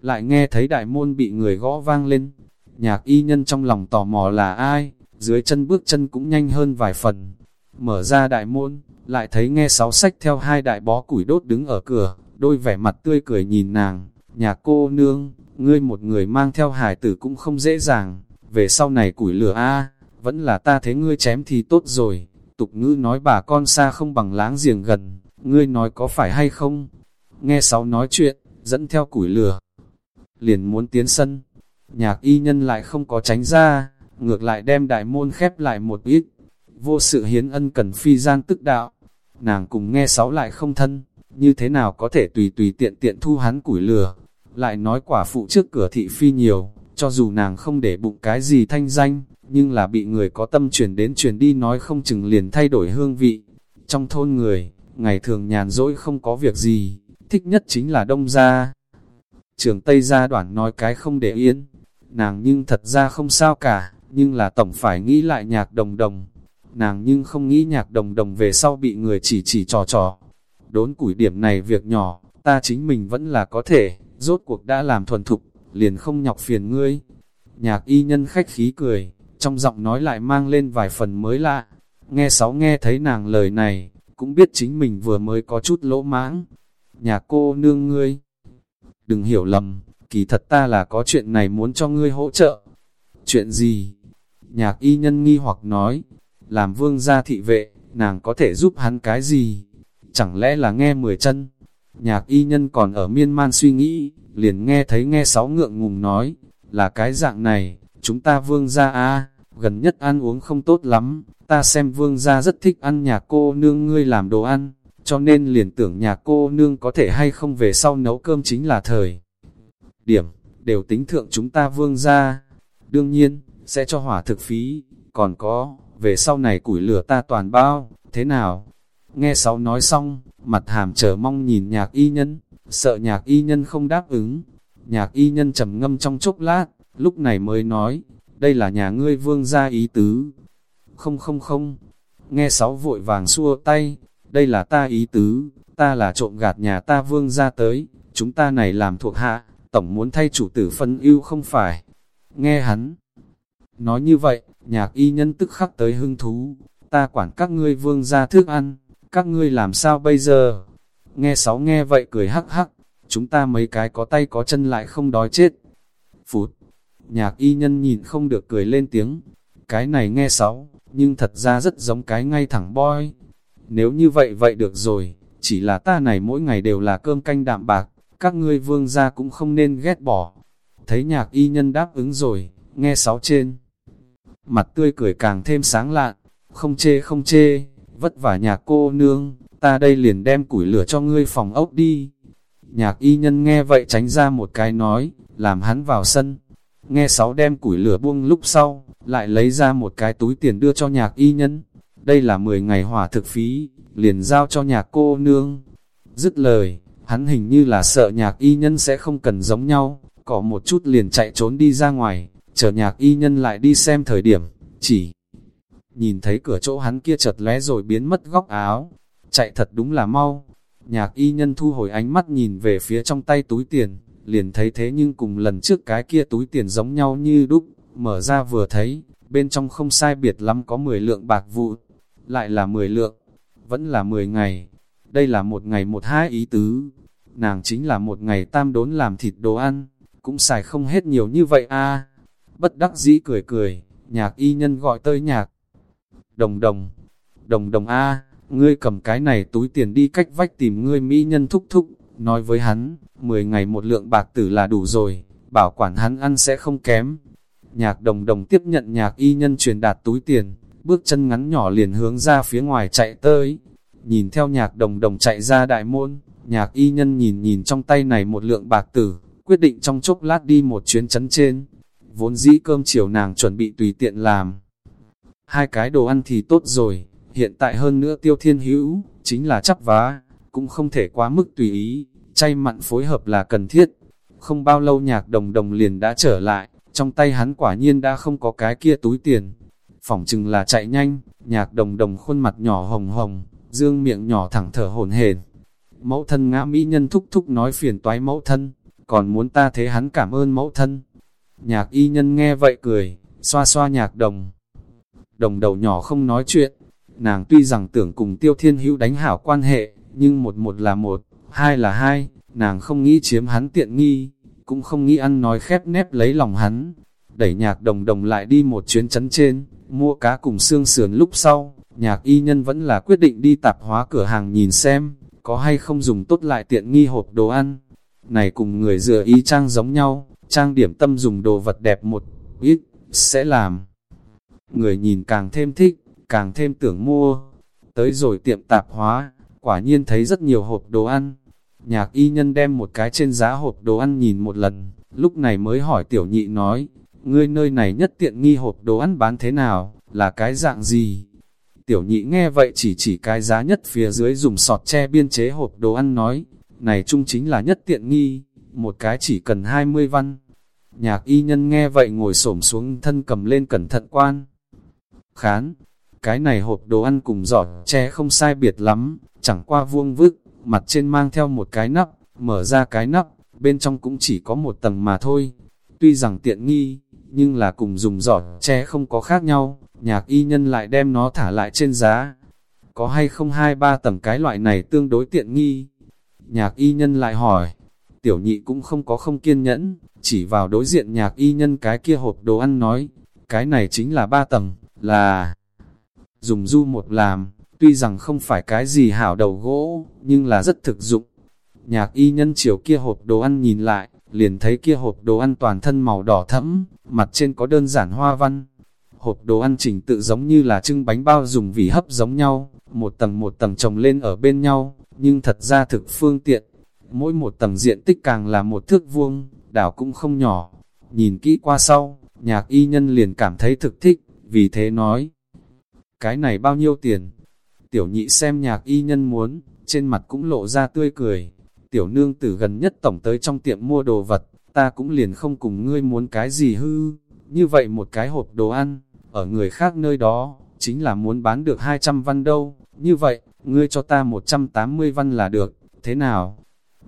Speaker 1: Lại nghe thấy đại môn bị người gõ vang lên, nhạc y nhân trong lòng tò mò là ai, dưới chân bước chân cũng nhanh hơn vài phần. Mở ra đại môn, lại thấy nghe sáu sách theo hai đại bó củi đốt đứng ở cửa, đôi vẻ mặt tươi cười nhìn nàng, nhà cô nương, ngươi một người mang theo hải tử cũng không dễ dàng, về sau này củi lửa a vẫn là ta thấy ngươi chém thì tốt rồi, tục ngữ nói bà con xa không bằng láng giềng gần, ngươi nói có phải hay không? Nghe sáu nói chuyện, dẫn theo củi lửa, liền muốn tiến sân, nhạc y nhân lại không có tránh ra, ngược lại đem đại môn khép lại một ít, vô sự hiến ân cần phi gian tức đạo, nàng cùng nghe sáu lại không thân, như thế nào có thể tùy tùy tiện tiện thu hắn củi lừa? lại nói quả phụ trước cửa thị phi nhiều, cho dù nàng không để bụng cái gì thanh danh, nhưng là bị người có tâm truyền đến truyền đi nói không chừng liền thay đổi hương vị. Trong thôn người, ngày thường nhàn rỗi không có việc gì, thích nhất chính là đông gia. Trường Tây gia đoạn nói cái không để yên, nàng nhưng thật ra không sao cả, nhưng là tổng phải nghĩ lại nhạc đồng đồng. Nàng nhưng không nghĩ nhạc đồng đồng về sau bị người chỉ chỉ trò trò. Đốn củi điểm này việc nhỏ, ta chính mình vẫn là có thể, rốt cuộc đã làm thuần thục, liền không nhọc phiền ngươi. Nhạc y nhân khách khí cười, trong giọng nói lại mang lên vài phần mới lạ. Nghe sáu nghe thấy nàng lời này, cũng biết chính mình vừa mới có chút lỗ mãng. Nhà cô nương ngươi, đừng hiểu lầm, kỳ thật ta là có chuyện này muốn cho ngươi hỗ trợ. Chuyện gì? Nhạc y nhân nghi hoặc nói, làm vương gia thị vệ, nàng có thể giúp hắn cái gì? Chẳng lẽ là nghe mười chân? Nhạc y nhân còn ở miên man suy nghĩ, liền nghe thấy nghe sáu ngượng ngùng nói, là cái dạng này, chúng ta vương gia a gần nhất ăn uống không tốt lắm, ta xem vương gia rất thích ăn nhà cô nương ngươi làm đồ ăn, cho nên liền tưởng nhà cô nương có thể hay không về sau nấu cơm chính là thời. Điểm, đều tính thượng chúng ta vương gia, đương nhiên, sẽ cho hỏa thực phí, còn có, về sau này củi lửa ta toàn bao, thế nào? Nghe sáu nói xong, mặt hàm chờ mong nhìn nhạc y nhân, sợ nhạc y nhân không đáp ứng. Nhạc y nhân trầm ngâm trong chốc lát, lúc này mới nói, đây là nhà ngươi vương gia ý tứ. Không không không, nghe sáu vội vàng xua tay, đây là ta ý tứ, ta là trộm gạt nhà ta vương gia tới, chúng ta này làm thuộc hạ, tổng muốn thay chủ tử phân ưu không phải. Nghe hắn, nói như vậy, nhạc y nhân tức khắc tới hưng thú, ta quản các ngươi vương gia thức ăn, các ngươi làm sao bây giờ? Nghe sáu nghe vậy cười hắc hắc, chúng ta mấy cái có tay có chân lại không đói chết. Phút, nhạc y nhân nhìn không được cười lên tiếng, cái này nghe sáu, nhưng thật ra rất giống cái ngay thẳng boy. Nếu như vậy vậy được rồi, chỉ là ta này mỗi ngày đều là cơm canh đạm bạc, các ngươi vương gia cũng không nên ghét bỏ. Thấy nhạc y nhân đáp ứng rồi, nghe sáu trên. Mặt tươi cười càng thêm sáng lạn, không chê không chê, vất vả nhà cô nương, ta đây liền đem củi lửa cho ngươi phòng ốc đi. Nhạc y nhân nghe vậy tránh ra một cái nói, làm hắn vào sân. Nghe sáu đem củi lửa buông lúc sau, lại lấy ra một cái túi tiền đưa cho nhạc y nhân. Đây là 10 ngày hỏa thực phí, liền giao cho nhạc cô nương. Dứt lời, hắn hình như là sợ nhạc y nhân sẽ không cần giống nhau, có một chút liền chạy trốn đi ra ngoài, chờ nhạc y nhân lại đi xem thời điểm, chỉ nhìn thấy cửa chỗ hắn kia chợt lóe rồi biến mất góc áo, chạy thật đúng là mau. Nhạc y nhân thu hồi ánh mắt nhìn về phía trong tay túi tiền, liền thấy thế nhưng cùng lần trước cái kia túi tiền giống nhau như đúc, mở ra vừa thấy, bên trong không sai biệt lắm có 10 lượng bạc vụ, lại là 10 lượng. vẫn là 10 ngày. Đây là một ngày một hai ý tứ. Nàng chính là một ngày tam đốn làm thịt đồ ăn, cũng xài không hết nhiều như vậy a Bất đắc dĩ cười cười, nhạc y nhân gọi tới nhạc. Đồng đồng, đồng đồng a ngươi cầm cái này túi tiền đi cách vách tìm ngươi mỹ nhân thúc thúc, nói với hắn, 10 ngày một lượng bạc tử là đủ rồi, bảo quản hắn ăn sẽ không kém. Nhạc đồng đồng tiếp nhận nhạc y nhân truyền đạt túi tiền, bước chân ngắn nhỏ liền hướng ra phía ngoài chạy tới. Nhìn theo nhạc đồng đồng chạy ra đại môn, nhạc y nhân nhìn nhìn trong tay này một lượng bạc tử, quyết định trong chốc lát đi một chuyến chấn trên. Vốn dĩ cơm chiều nàng chuẩn bị tùy tiện làm. Hai cái đồ ăn thì tốt rồi, hiện tại hơn nữa tiêu thiên hữu, chính là chắp vá, cũng không thể quá mức tùy ý, chay mặn phối hợp là cần thiết. Không bao lâu nhạc đồng đồng liền đã trở lại, trong tay hắn quả nhiên đã không có cái kia túi tiền. Phỏng chừng là chạy nhanh, nhạc đồng đồng khuôn mặt nhỏ hồng hồng, dương miệng nhỏ thẳng thở hồn hển. Mẫu thân ngã mỹ nhân thúc thúc nói phiền toái mẫu thân, còn muốn ta thế hắn cảm ơn mẫu thân. Nhạc y nhân nghe vậy cười, xoa xoa nhạc đồng. Đồng đầu nhỏ không nói chuyện, nàng tuy rằng tưởng cùng tiêu thiên hữu đánh hảo quan hệ, nhưng một một là một, hai là hai, nàng không nghĩ chiếm hắn tiện nghi, cũng không nghĩ ăn nói khép nép lấy lòng hắn. Đẩy nhạc đồng đồng lại đi một chuyến chấn trên, mua cá cùng xương sườn lúc sau, nhạc y nhân vẫn là quyết định đi tạp hóa cửa hàng nhìn xem, có hay không dùng tốt lại tiện nghi hộp đồ ăn. Này cùng người dựa y trang giống nhau, trang điểm tâm dùng đồ vật đẹp một ít, sẽ làm. Người nhìn càng thêm thích, càng thêm tưởng mua. Tới rồi tiệm tạp hóa, quả nhiên thấy rất nhiều hộp đồ ăn. Nhạc y nhân đem một cái trên giá hộp đồ ăn nhìn một lần, lúc này mới hỏi tiểu nhị nói, ngươi nơi này nhất tiện nghi hộp đồ ăn bán thế nào, là cái dạng gì? Tiểu nhị nghe vậy chỉ chỉ cái giá nhất phía dưới dùng sọt tre biên chế hộp đồ ăn nói, này chung chính là nhất tiện nghi, một cái chỉ cần 20 văn. Nhạc y nhân nghe vậy ngồi xổm xuống thân cầm lên cẩn thận quan. Khán, cái này hộp đồ ăn cùng giỏ tre không sai biệt lắm, chẳng qua vuông vức, mặt trên mang theo một cái nắp, mở ra cái nắp, bên trong cũng chỉ có một tầng mà thôi. Tuy rằng tiện nghi, nhưng là cùng dùng giỏ tre không có khác nhau, nhạc y nhân lại đem nó thả lại trên giá. Có hay không hai ba tầng cái loại này tương đối tiện nghi? Nhạc y nhân lại hỏi, tiểu nhị cũng không có không kiên nhẫn, chỉ vào đối diện nhạc y nhân cái kia hộp đồ ăn nói, cái này chính là ba tầng, là dùng du một làm, tuy rằng không phải cái gì hảo đầu gỗ, nhưng là rất thực dụng. Nhạc y nhân chiều kia hộp đồ ăn nhìn lại, liền thấy kia hộp đồ ăn toàn thân màu đỏ thẫm, mặt trên có đơn giản hoa văn. Hộp đồ ăn chỉnh tự giống như là trưng bánh bao dùng vỉ hấp giống nhau, một tầng một tầng trồng lên ở bên nhau, nhưng thật ra thực phương tiện. Mỗi một tầng diện tích càng là một thước vuông, đảo cũng không nhỏ. Nhìn kỹ qua sau, nhạc y nhân liền cảm thấy thực thích, vì thế nói. Cái này bao nhiêu tiền? Tiểu nhị xem nhạc y nhân muốn, trên mặt cũng lộ ra tươi cười. Tiểu nương tử gần nhất tổng tới trong tiệm mua đồ vật, ta cũng liền không cùng ngươi muốn cái gì hư. Như vậy một cái hộp đồ ăn, ở người khác nơi đó, chính là muốn bán được 200 văn đâu. Như vậy, ngươi cho ta 180 văn là được, thế nào?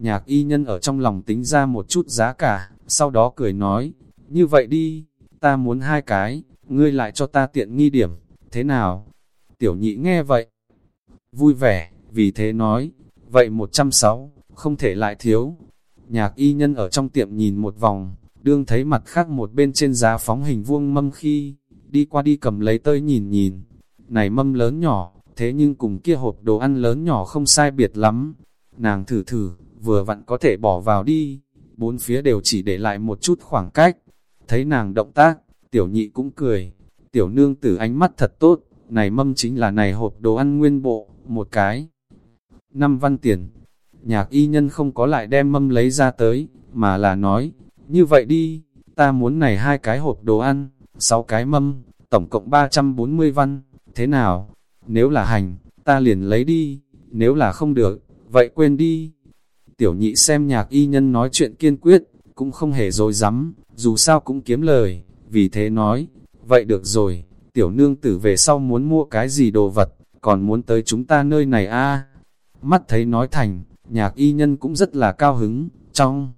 Speaker 1: Nhạc y nhân ở trong lòng tính ra một chút giá cả, sau đó cười nói, như vậy đi, ta muốn hai cái, ngươi lại cho ta tiện nghi điểm, thế nào? Tiểu nhị nghe vậy, vui vẻ, vì thế nói, vậy 160, không thể lại thiếu. Nhạc y nhân ở trong tiệm nhìn một vòng, đương thấy mặt khác một bên trên giá phóng hình vuông mâm khi, đi qua đi cầm lấy tơi nhìn nhìn. Này mâm lớn nhỏ, thế nhưng cùng kia hộp đồ ăn lớn nhỏ không sai biệt lắm. Nàng thử thử, vừa vặn có thể bỏ vào đi, bốn phía đều chỉ để lại một chút khoảng cách. Thấy nàng động tác, tiểu nhị cũng cười, tiểu nương tử ánh mắt thật tốt, này mâm chính là này hộp đồ ăn nguyên bộ, một cái. Năm văn tiền, nhạc y nhân không có lại đem mâm lấy ra tới, mà là nói, như vậy đi, ta muốn này hai cái hộp đồ ăn, sáu cái mâm, tổng cộng 340 văn, thế nào? Nếu là hành, ta liền lấy đi, nếu là không được, vậy quên đi. Tiểu nhị xem nhạc y nhân nói chuyện kiên quyết, cũng không hề dối rắm dù sao cũng kiếm lời, vì thế nói, vậy được rồi, tiểu nương tử về sau muốn mua cái gì đồ vật, còn muốn tới chúng ta nơi này a Mắt thấy nói thành, nhạc y nhân cũng rất là cao hứng, trong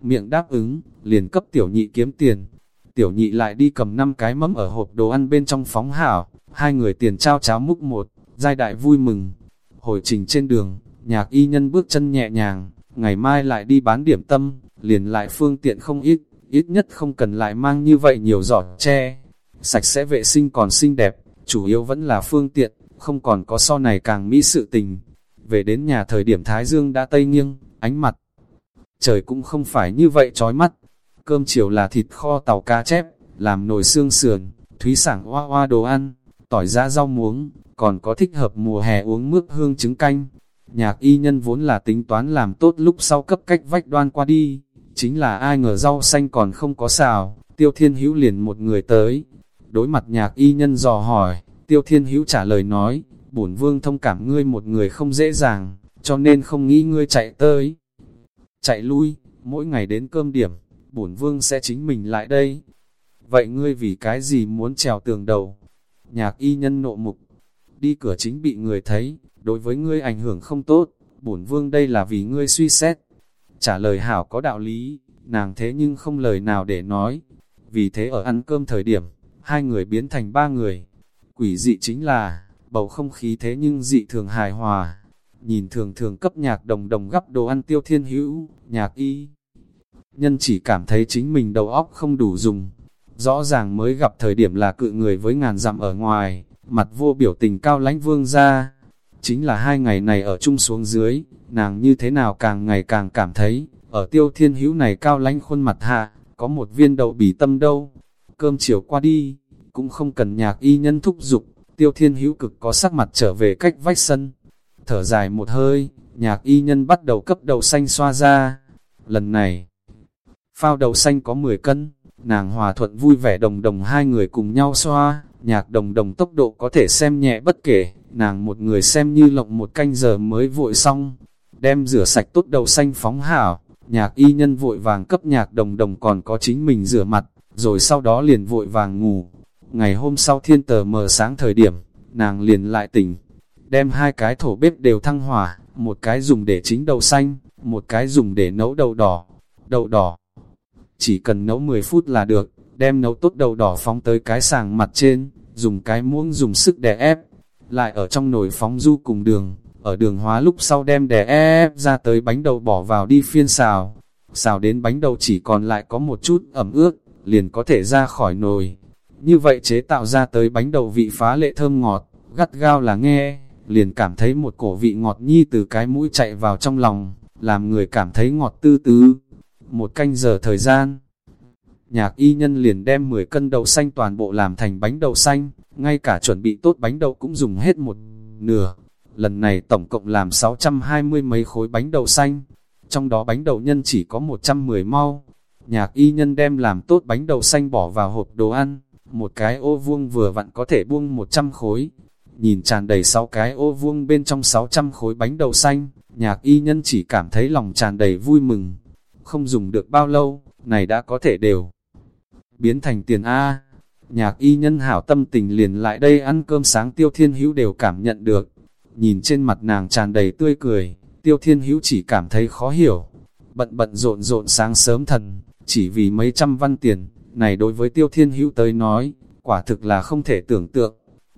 Speaker 1: miệng đáp ứng, liền cấp tiểu nhị kiếm tiền. Tiểu nhị lại đi cầm năm cái mâm ở hộp đồ ăn bên trong phóng hảo, hai người tiền trao cháo múc một, giai đại vui mừng. Hồi trình trên đường, nhạc y nhân bước chân nhẹ nhàng, ngày mai lại đi bán điểm tâm, liền lại phương tiện không ít, ít nhất không cần lại mang như vậy nhiều giọt tre. Sạch sẽ vệ sinh còn xinh đẹp, chủ yếu vẫn là phương tiện, không còn có so này càng mỹ sự tình. Về đến nhà thời điểm Thái Dương đã tây nghiêng, ánh mặt. Trời cũng không phải như vậy chói mắt. Cơm chiều là thịt kho tàu cá chép, làm nồi xương sườn, thúy sảng hoa hoa đồ ăn, tỏi ra rau muống, còn có thích hợp mùa hè uống mướp hương trứng canh. Nhạc y nhân vốn là tính toán làm tốt lúc sau cấp cách vách đoan qua đi, chính là ai ngờ rau xanh còn không có xào, tiêu thiên hữu liền một người tới. Đối mặt nhạc y nhân dò hỏi, tiêu thiên hữu trả lời nói, bổn vương thông cảm ngươi một người không dễ dàng, cho nên không nghĩ ngươi chạy tới. Chạy lui, mỗi ngày đến cơm điểm, bổn vương sẽ chính mình lại đây. Vậy ngươi vì cái gì muốn trèo tường đầu? Nhạc y nhân nộ mục, đi cửa chính bị người thấy, đối với ngươi ảnh hưởng không tốt, bổn vương đây là vì ngươi suy xét. Trả lời hảo có đạo lý, nàng thế nhưng không lời nào để nói. Vì thế ở ăn cơm thời điểm, hai người biến thành ba người. Quỷ dị chính là, bầu không khí thế nhưng dị thường hài hòa. Nhìn thường thường cấp nhạc đồng đồng gắp đồ ăn tiêu thiên hữu, nhạc y. Nhân chỉ cảm thấy chính mình đầu óc không đủ dùng. Rõ ràng mới gặp thời điểm là cự người với ngàn dặm ở ngoài, mặt vô biểu tình cao lãnh vương ra. Chính là hai ngày này ở chung xuống dưới, nàng như thế nào càng ngày càng cảm thấy, ở tiêu thiên hữu này cao lãnh khuôn mặt hạ, có một viên đậu bỉ tâm đâu. Cơm chiều qua đi, cũng không cần nhạc y nhân thúc dục tiêu thiên hữu cực có sắc mặt trở về cách vách sân. Thở dài một hơi, nhạc y nhân bắt đầu cấp đầu xanh xoa ra. Lần này, phao đầu xanh có 10 cân, nàng hòa thuận vui vẻ đồng đồng hai người cùng nhau xoa, nhạc đồng đồng tốc độ có thể xem nhẹ bất kể, nàng một người xem như lộng một canh giờ mới vội xong, đem rửa sạch tốt đầu xanh phóng hảo, nhạc y nhân vội vàng cấp nhạc đồng đồng còn có chính mình rửa mặt, rồi sau đó liền vội vàng ngủ. Ngày hôm sau thiên tờ mờ sáng thời điểm, nàng liền lại tỉnh, đem hai cái thổ bếp đều thăng hỏa, một cái dùng để chính đậu xanh, một cái dùng để nấu đậu đỏ. Đậu đỏ, chỉ cần nấu 10 phút là được, đem nấu tốt đầu đỏ phóng tới cái sàng mặt trên, dùng cái muỗng dùng sức đè ép, lại ở trong nồi phóng du cùng đường, ở đường hóa lúc sau đem đè ép ra tới bánh đậu bỏ vào đi phiên xào, xào đến bánh đậu chỉ còn lại có một chút ẩm ướt, liền có thể ra khỏi nồi. Như vậy chế tạo ra tới bánh đậu vị phá lệ thơm ngọt, gắt gao là nghe, liền cảm thấy một cổ vị ngọt nhi từ cái mũi chạy vào trong lòng, làm người cảm thấy ngọt tư tứ. Một canh giờ thời gian, nhạc y nhân liền đem 10 cân đậu xanh toàn bộ làm thành bánh đậu xanh, ngay cả chuẩn bị tốt bánh đậu cũng dùng hết một nửa. Lần này tổng cộng làm 620 mấy khối bánh đậu xanh, trong đó bánh đậu nhân chỉ có 110 mau. Nhạc y nhân đem làm tốt bánh đậu xanh bỏ vào hộp đồ ăn, một cái ô vuông vừa vặn có thể buông 100 khối. Nhìn tràn đầy 6 cái ô vuông bên trong 600 khối bánh đậu xanh, nhạc y nhân chỉ cảm thấy lòng tràn đầy vui mừng. Không dùng được bao lâu, này đã có thể đều biến thành tiền A. Nhạc y nhân hảo tâm tình liền lại đây ăn cơm sáng tiêu thiên hữu đều cảm nhận được. Nhìn trên mặt nàng tràn đầy tươi cười, tiêu thiên hữu chỉ cảm thấy khó hiểu. Bận bận rộn rộn sáng sớm thần, chỉ vì mấy trăm văn tiền, này đối với tiêu thiên hữu tới nói, quả thực là không thể tưởng tượng.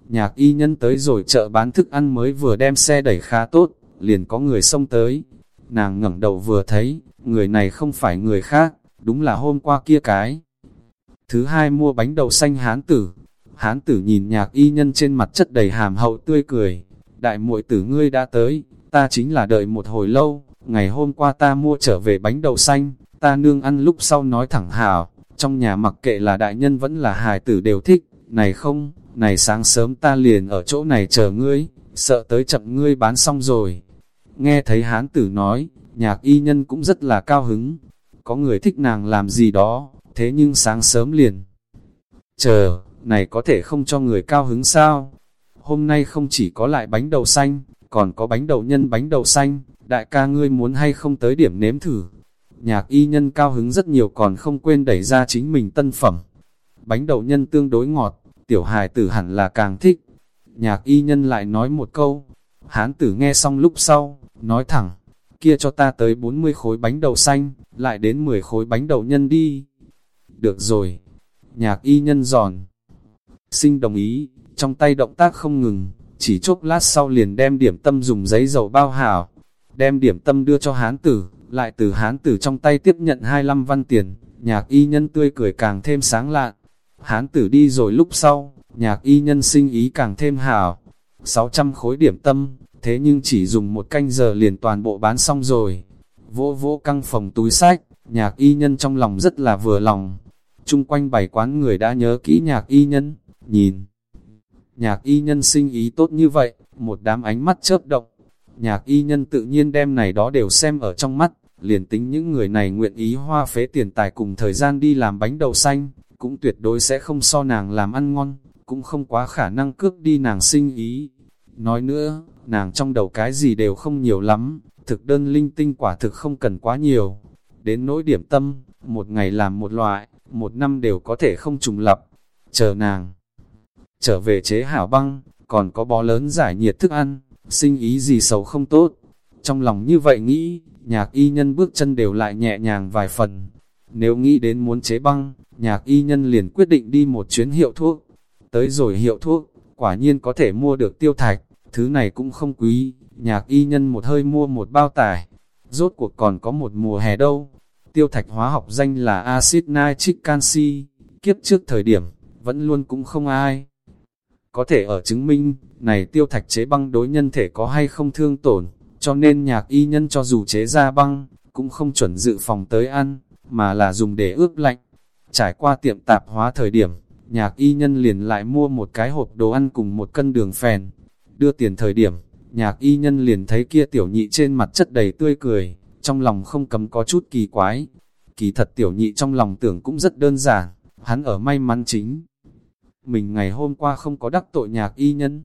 Speaker 1: Nhạc y nhân tới rồi chợ bán thức ăn mới vừa đem xe đẩy khá tốt, liền có người xông tới. Nàng ngẩng đầu vừa thấy, người này không phải người khác, đúng là hôm qua kia cái. Thứ hai mua bánh đậu xanh hán tử. Hán tử nhìn nhạc y nhân trên mặt chất đầy hàm hậu tươi cười. Đại muội tử ngươi đã tới, ta chính là đợi một hồi lâu. Ngày hôm qua ta mua trở về bánh đậu xanh, ta nương ăn lúc sau nói thẳng hào. Trong nhà mặc kệ là đại nhân vẫn là hài tử đều thích. Này không, này sáng sớm ta liền ở chỗ này chờ ngươi, sợ tới chậm ngươi bán xong rồi. Nghe thấy hán tử nói, nhạc y nhân cũng rất là cao hứng. Có người thích nàng làm gì đó, thế nhưng sáng sớm liền. Chờ, này có thể không cho người cao hứng sao? Hôm nay không chỉ có lại bánh đậu xanh, còn có bánh đậu nhân bánh đậu xanh, đại ca ngươi muốn hay không tới điểm nếm thử. Nhạc y nhân cao hứng rất nhiều còn không quên đẩy ra chính mình tân phẩm. Bánh đậu nhân tương đối ngọt, tiểu hài tử hẳn là càng thích. Nhạc y nhân lại nói một câu, hán tử nghe xong lúc sau, nói thẳng, kia cho ta tới 40 khối bánh đậu xanh, lại đến 10 khối bánh đậu nhân đi. Được rồi. Nhạc y nhân giòn. Sinh đồng ý, trong tay động tác không ngừng, chỉ chốc lát sau liền đem điểm tâm dùng giấy dầu bao hảo, đem điểm tâm đưa cho hán tử, lại từ hán tử trong tay tiếp nhận 25 văn tiền, nhạc y nhân tươi cười càng thêm sáng lạn. Hán tử đi rồi lúc sau, nhạc y nhân sinh ý càng thêm hảo. 600 khối điểm tâm, thế nhưng chỉ dùng một canh giờ liền toàn bộ bán xong rồi. Vỗ vỗ căng phòng túi sách, nhạc y nhân trong lòng rất là vừa lòng chung quanh bảy quán người đã nhớ kỹ nhạc y nhân, nhìn. Nhạc y nhân sinh ý tốt như vậy, một đám ánh mắt chớp động. Nhạc y nhân tự nhiên đem này đó đều xem ở trong mắt, liền tính những người này nguyện ý hoa phế tiền tài cùng thời gian đi làm bánh đậu xanh, cũng tuyệt đối sẽ không so nàng làm ăn ngon, cũng không quá khả năng cướp đi nàng sinh ý. Nói nữa, nàng trong đầu cái gì đều không nhiều lắm, thực đơn linh tinh quả thực không cần quá nhiều. Đến nỗi điểm tâm, một ngày làm một loại, một năm đều có thể không trùng lập. Chờ nàng trở về chế hảo băng, còn có bó lớn giải nhiệt thức ăn, sinh ý gì xấu không tốt. Trong lòng như vậy nghĩ, nhạc y nhân bước chân đều lại nhẹ nhàng vài phần. Nếu nghĩ đến muốn chế băng, nhạc y nhân liền quyết định đi một chuyến hiệu thuốc. Tới rồi hiệu thuốc, quả nhiên có thể mua được tiêu thạch, thứ này cũng không quý, nhạc y nhân một hơi mua một bao tải. Rốt cuộc còn có một mùa hè đâu. Tiêu thạch hóa học danh là axit nitric canxi, kiếp trước thời điểm, vẫn luôn cũng không ai. Có thể ở chứng minh, này tiêu thạch chế băng đối nhân thể có hay không thương tổn, cho nên nhạc y nhân cho dù chế ra băng, cũng không chuẩn dự phòng tới ăn, mà là dùng để ướp lạnh. Trải qua tiệm tạp hóa thời điểm, nhạc y nhân liền lại mua một cái hộp đồ ăn cùng một cân đường phèn. Đưa tiền thời điểm, nhạc y nhân liền thấy kia tiểu nhị trên mặt chất đầy tươi cười, trong lòng không cấm có chút kỳ quái. Kỳ thật tiểu nhị trong lòng tưởng cũng rất đơn giản, hắn ở may mắn chính. Mình ngày hôm qua không có đắc tội nhạc y nhân,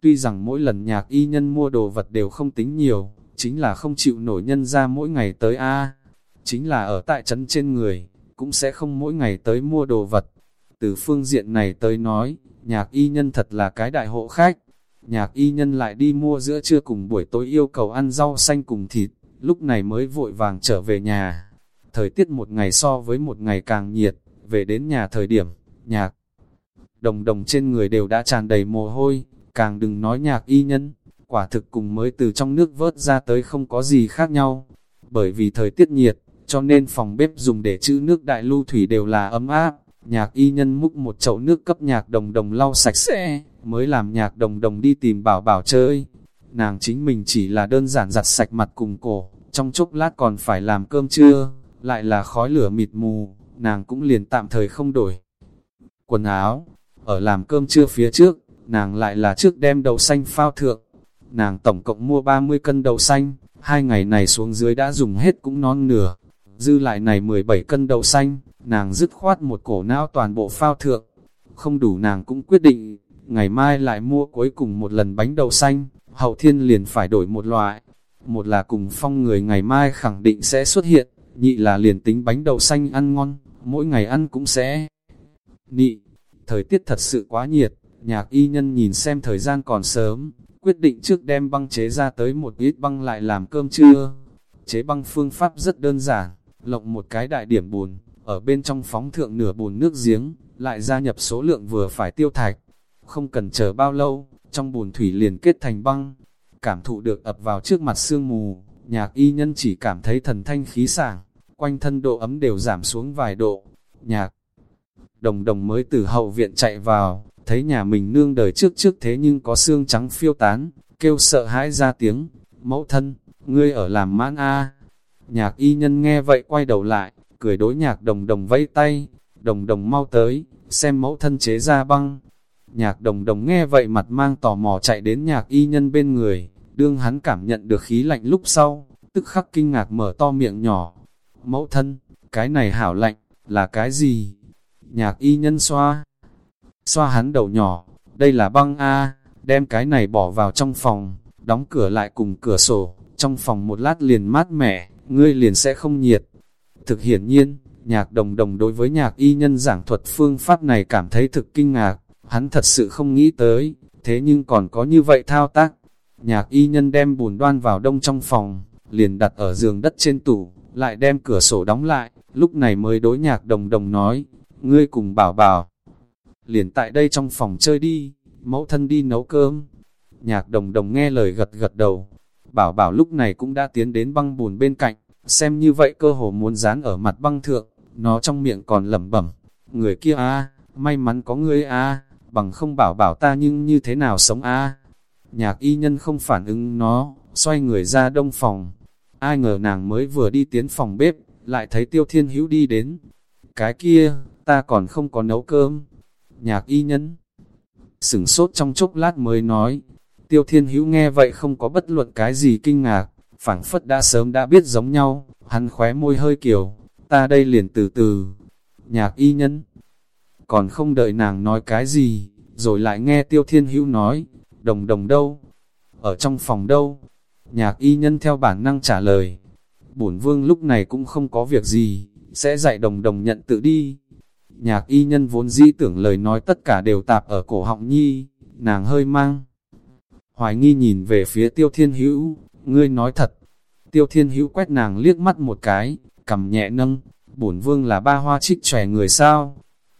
Speaker 1: Tuy rằng mỗi lần nhạc y nhân mua đồ vật đều không tính nhiều, chính là không chịu nổi nhân ra mỗi ngày tới A. Chính là ở tại trấn trên người, cũng sẽ không mỗi ngày tới mua đồ vật. Từ phương diện này tới nói, nhạc y nhân thật là cái đại hộ khách. Nhạc y nhân lại đi mua giữa trưa cùng buổi tối yêu cầu ăn rau xanh cùng thịt, lúc này mới vội vàng trở về nhà. Thời tiết một ngày so với một ngày càng nhiệt, về đến nhà thời điểm, nhạc đồng đồng trên người đều đã tràn đầy mồ hôi, càng đừng nói nhạc y nhân, quả thực cùng mới từ trong nước vớt ra tới không có gì khác nhau. Bởi vì thời tiết nhiệt, cho nên phòng bếp dùng để trữ nước đại lưu thủy đều là ấm áp. Nhạc y nhân múc một chậu nước cấp nhạc đồng đồng lau sạch sẽ, mới làm nhạc đồng đồng đi tìm bảo bảo chơi. Nàng chính mình chỉ là đơn giản giặt sạch mặt cùng cổ, trong chốc lát còn phải làm cơm trưa, lại là khói lửa mịt mù, nàng cũng liền tạm thời không đổi. Quần áo, ở làm cơm trưa phía trước, nàng lại là trước đem đậu xanh phao thượng. Nàng tổng cộng mua 30 cân đậu xanh, hai ngày này xuống dưới đã dùng hết cũng non nửa. Dư lại này 17 cân đậu xanh, nàng dứt khoát một cổ não toàn bộ phao thượng. Không đủ nàng cũng quyết định, ngày mai lại mua cuối cùng một lần bánh đậu xanh, hậu thiên liền phải đổi một loại. Một là cùng phong người ngày mai khẳng định sẽ xuất hiện, nhị là liền tính bánh đậu xanh ăn ngon, mỗi ngày ăn cũng sẽ nị. Thời tiết thật sự quá nhiệt, Nhạc y nhân nhìn xem thời gian còn sớm, quyết định trước đem băng chế ra tới một ít băng lại làm cơm trưa. Chế băng phương pháp rất đơn giản, lộng một cái đại điểm bùn, ở bên trong phóng thượng nửa bùn nước giếng, lại gia nhập số lượng vừa phải tiêu thạch. Không cần chờ bao lâu, trong bùn thủy liền kết thành băng. Cảm thụ được ập vào trước mặt sương mù, nhạc y nhân chỉ cảm thấy thần thanh khí sảng, quanh thân độ ấm đều giảm xuống vài độ. Nhạc đồng đồng mới từ hậu viện chạy vào, thấy nhà mình nương đời trước trước thế nhưng có xương trắng phiêu tán, kêu sợ hãi ra tiếng, mẫu thân, ngươi ở làm mãn a Nhạc y nhân nghe vậy quay đầu lại, cười đối nhạc đồng đồng vẫy tay, đồng đồng mau tới, xem mẫu thân chế ra băng. Nhạc đồng đồng nghe vậy mặt mang tò mò chạy đến nhạc y nhân bên người, đương hắn cảm nhận được khí lạnh lúc sau, tức khắc kinh ngạc mở to miệng nhỏ. Mẫu thân, cái này hảo lạnh, là cái gì? Nhạc y nhân xoa, xoa hắn đầu nhỏ, đây là băng A, đem cái này bỏ vào trong phòng, đóng cửa lại cùng cửa sổ, trong phòng một lát liền mát mẻ, ngươi liền sẽ không nhiệt. Thực hiển nhiên, nhạc đồng đồng đối với nhạc y nhân giảng thuật phương pháp này cảm thấy thực kinh ngạc, hắn thật sự không nghĩ tới, thế nhưng còn có như vậy thao tác. Nhạc y nhân đem bùn đoan vào đông trong phòng, liền đặt ở giường đất trên tủ, lại đem cửa sổ đóng lại, lúc này mới đối nhạc đồng đồng nói, ngươi cùng bảo bảo, liền tại đây trong phòng chơi đi, mẫu thân đi nấu cơm. Nhạc đồng đồng nghe lời gật gật đầu. Bảo bảo lúc này cũng đã tiến đến băng bùn bên cạnh, xem như vậy cơ hồ muốn dán ở mặt băng thượng, nó trong miệng còn lẩm bẩm. Người kia a may mắn có ngươi a bằng không bảo bảo ta nhưng như thế nào sống a Nhạc y nhân không phản ứng nó, xoay người ra đông phòng. Ai ngờ nàng mới vừa đi tiến phòng bếp, lại thấy tiêu thiên hữu đi đến. Cái kia, ta còn không có nấu cơm. Nhạc y nhân sửng sốt trong chốc lát mới nói. Tiêu thiên hữu nghe vậy không có bất luận cái gì kinh ngạc, phảng phất đã sớm đã biết giống nhau, hắn khóe môi hơi kiểu, ta đây liền từ từ. Nhạc y nhân, còn không đợi nàng nói cái gì, rồi lại nghe tiêu thiên hữu nói, đồng đồng đâu, ở trong phòng đâu. Nhạc y nhân theo bản năng trả lời, bổn vương lúc này cũng không có việc gì, sẽ dạy đồng đồng nhận tự đi. Nhạc y nhân vốn dĩ tưởng lời nói tất cả đều tạp ở cổ họng nhi, nàng hơi mang. Hoài nghi nhìn về phía tiêu thiên hữu, ngươi nói thật. Tiêu thiên hữu quét nàng liếc mắt một cái, cầm nhẹ nâng, bổn vương là ba hoa trích trẻ người sao.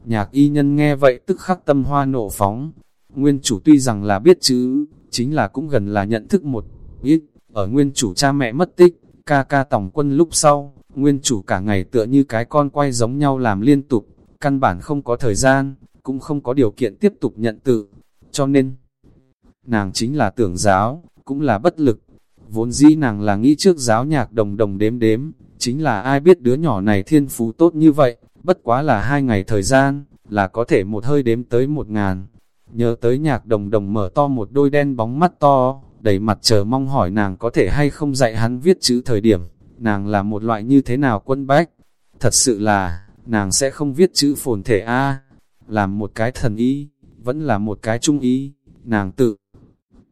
Speaker 1: Nhạc y nhân nghe vậy tức khắc tâm hoa nổ phóng. Nguyên chủ tuy rằng là biết chữ, chính là cũng gần là nhận thức một ít, ở nguyên chủ cha mẹ mất tích, ca ca tổng quân lúc sau, nguyên chủ cả ngày tựa như cái con quay giống nhau làm liên tục, căn bản không có thời gian, cũng không có điều kiện tiếp tục nhận tự, cho nên, nàng chính là tưởng giáo, cũng là bất lực, vốn dĩ nàng là nghĩ trước giáo nhạc đồng đồng đếm đếm, chính là ai biết đứa nhỏ này thiên phú tốt như vậy, bất quá là hai ngày thời gian, là có thể một hơi đếm tới một ngàn. Nhớ tới nhạc đồng đồng mở to một đôi đen bóng mắt to, đầy mặt chờ mong hỏi nàng có thể hay không dạy hắn viết chữ thời điểm, nàng là một loại như thế nào quân bách. Thật sự là, nàng sẽ không viết chữ phồn thể A, làm một cái thần ý, vẫn là một cái trung ý, nàng tự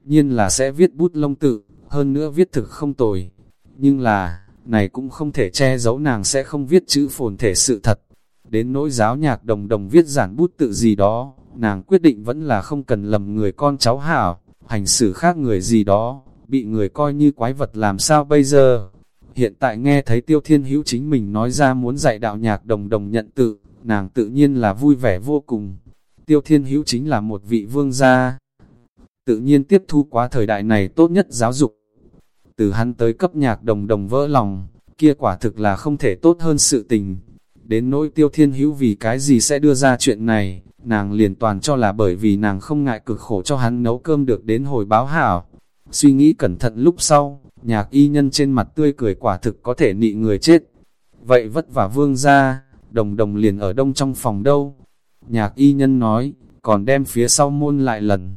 Speaker 1: nhiên là sẽ viết bút lông tự, hơn nữa viết thực không tồi. Nhưng là, này cũng không thể che giấu nàng sẽ không viết chữ phồn thể sự thật. Đến nỗi giáo nhạc đồng đồng viết giản bút tự gì đó, nàng quyết định vẫn là không cần lầm người con cháu hảo, hành xử khác người gì đó, bị người coi như quái vật làm sao bây giờ. Hiện tại nghe thấy tiêu thiên hữu chính mình nói ra muốn dạy đạo nhạc đồng đồng nhận tự, nàng tự nhiên là vui vẻ vô cùng. Tiêu thiên hữu chính là một vị vương gia. Tự nhiên tiếp thu quá thời đại này tốt nhất giáo dục. Từ hắn tới cấp nhạc đồng đồng vỡ lòng, kia quả thực là không thể tốt hơn sự tình. Đến nỗi tiêu thiên hữu vì cái gì sẽ đưa ra chuyện này, nàng liền toàn cho là bởi vì nàng không ngại cực khổ cho hắn nấu cơm được đến hồi báo hảo. Suy nghĩ cẩn thận lúc sau, nhạc y nhân trên mặt tươi cười quả thực có thể nị người chết. Vậy vất vả vương ra, đồng đồng liền ở đông trong phòng đâu. Nhạc y nhân nói, còn đem phía sau môn lại lần.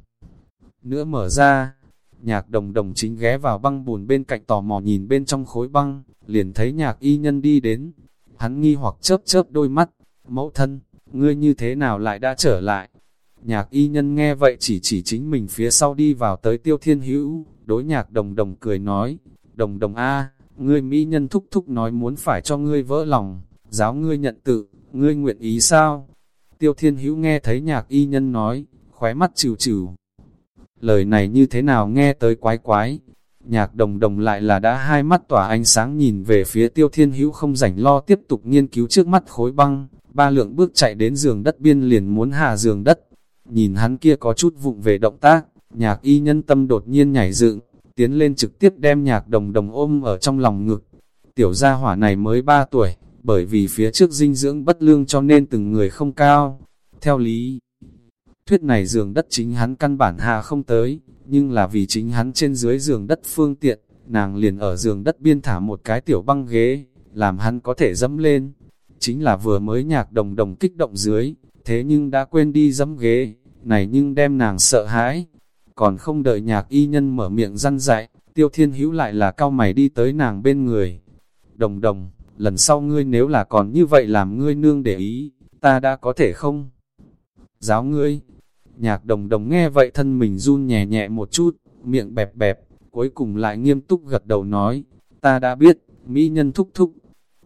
Speaker 1: Nữa mở ra, nhạc đồng đồng chính ghé vào băng bùn bên cạnh tò mò nhìn bên trong khối băng, liền thấy nhạc y nhân đi đến. Hắn nghi hoặc chớp chớp đôi mắt, mẫu thân, ngươi như thế nào lại đã trở lại? Nhạc y nhân nghe vậy chỉ chỉ chính mình phía sau đi vào tới tiêu thiên hữu, đối nhạc đồng đồng cười nói, đồng đồng A, ngươi mỹ nhân thúc thúc nói muốn phải cho ngươi vỡ lòng, giáo ngươi nhận tự, ngươi nguyện ý sao? Tiêu thiên hữu nghe thấy nhạc y nhân nói, khóe mắt trừ trừ. Lời này như thế nào nghe tới quái quái? Nhạc đồng đồng lại là đã hai mắt tỏa ánh sáng nhìn về phía tiêu thiên hữu không rảnh lo tiếp tục nghiên cứu trước mắt khối băng, ba lượng bước chạy đến giường đất biên liền muốn hạ giường đất. Nhìn hắn kia có chút vụng về động tác, nhạc y nhân tâm đột nhiên nhảy dựng, tiến lên trực tiếp đem nhạc đồng đồng ôm ở trong lòng ngực. Tiểu gia hỏa này mới 3 tuổi, bởi vì phía trước dinh dưỡng bất lương cho nên từng người không cao. Theo lý, thuyết này giường đất chính hắn căn bản hạ không tới, nhưng là vì chính hắn trên dưới giường đất phương tiện, nàng liền ở giường đất biên thả một cái tiểu băng ghế, làm hắn có thể dẫm lên. Chính là vừa mới nhạc đồng đồng kích động dưới, thế nhưng đã quên đi dẫm ghế, này nhưng đem nàng sợ hãi. Còn không đợi nhạc y nhân mở miệng răn dạy, tiêu thiên hữu lại là cao mày đi tới nàng bên người. Đồng đồng, lần sau ngươi nếu là còn như vậy làm ngươi nương để ý, ta đã có thể không? Giáo ngươi, nhạc đồng đồng nghe vậy thân mình run nhẹ nhẹ một chút, miệng bẹp bẹp, cuối cùng lại nghiêm túc gật đầu nói, ta đã biết, mỹ nhân thúc thúc.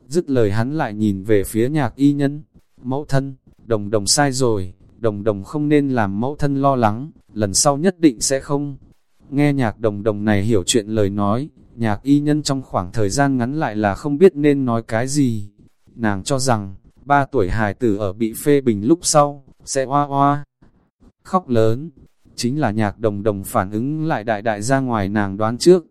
Speaker 1: Dứt lời hắn lại nhìn về phía nhạc y nhân, mẫu thân, đồng đồng sai rồi, đồng đồng không nên làm mẫu thân lo lắng, lần sau nhất định sẽ không. Nghe nhạc đồng đồng này hiểu chuyện lời nói, nhạc y nhân trong khoảng thời gian ngắn lại là không biết nên nói cái gì. Nàng cho rằng, ba tuổi hài tử ở bị phê bình lúc sau, sẽ hoa hoa, khóc lớn. chính là nhạc đồng đồng phản ứng lại đại đại ra ngoài nàng đoán trước.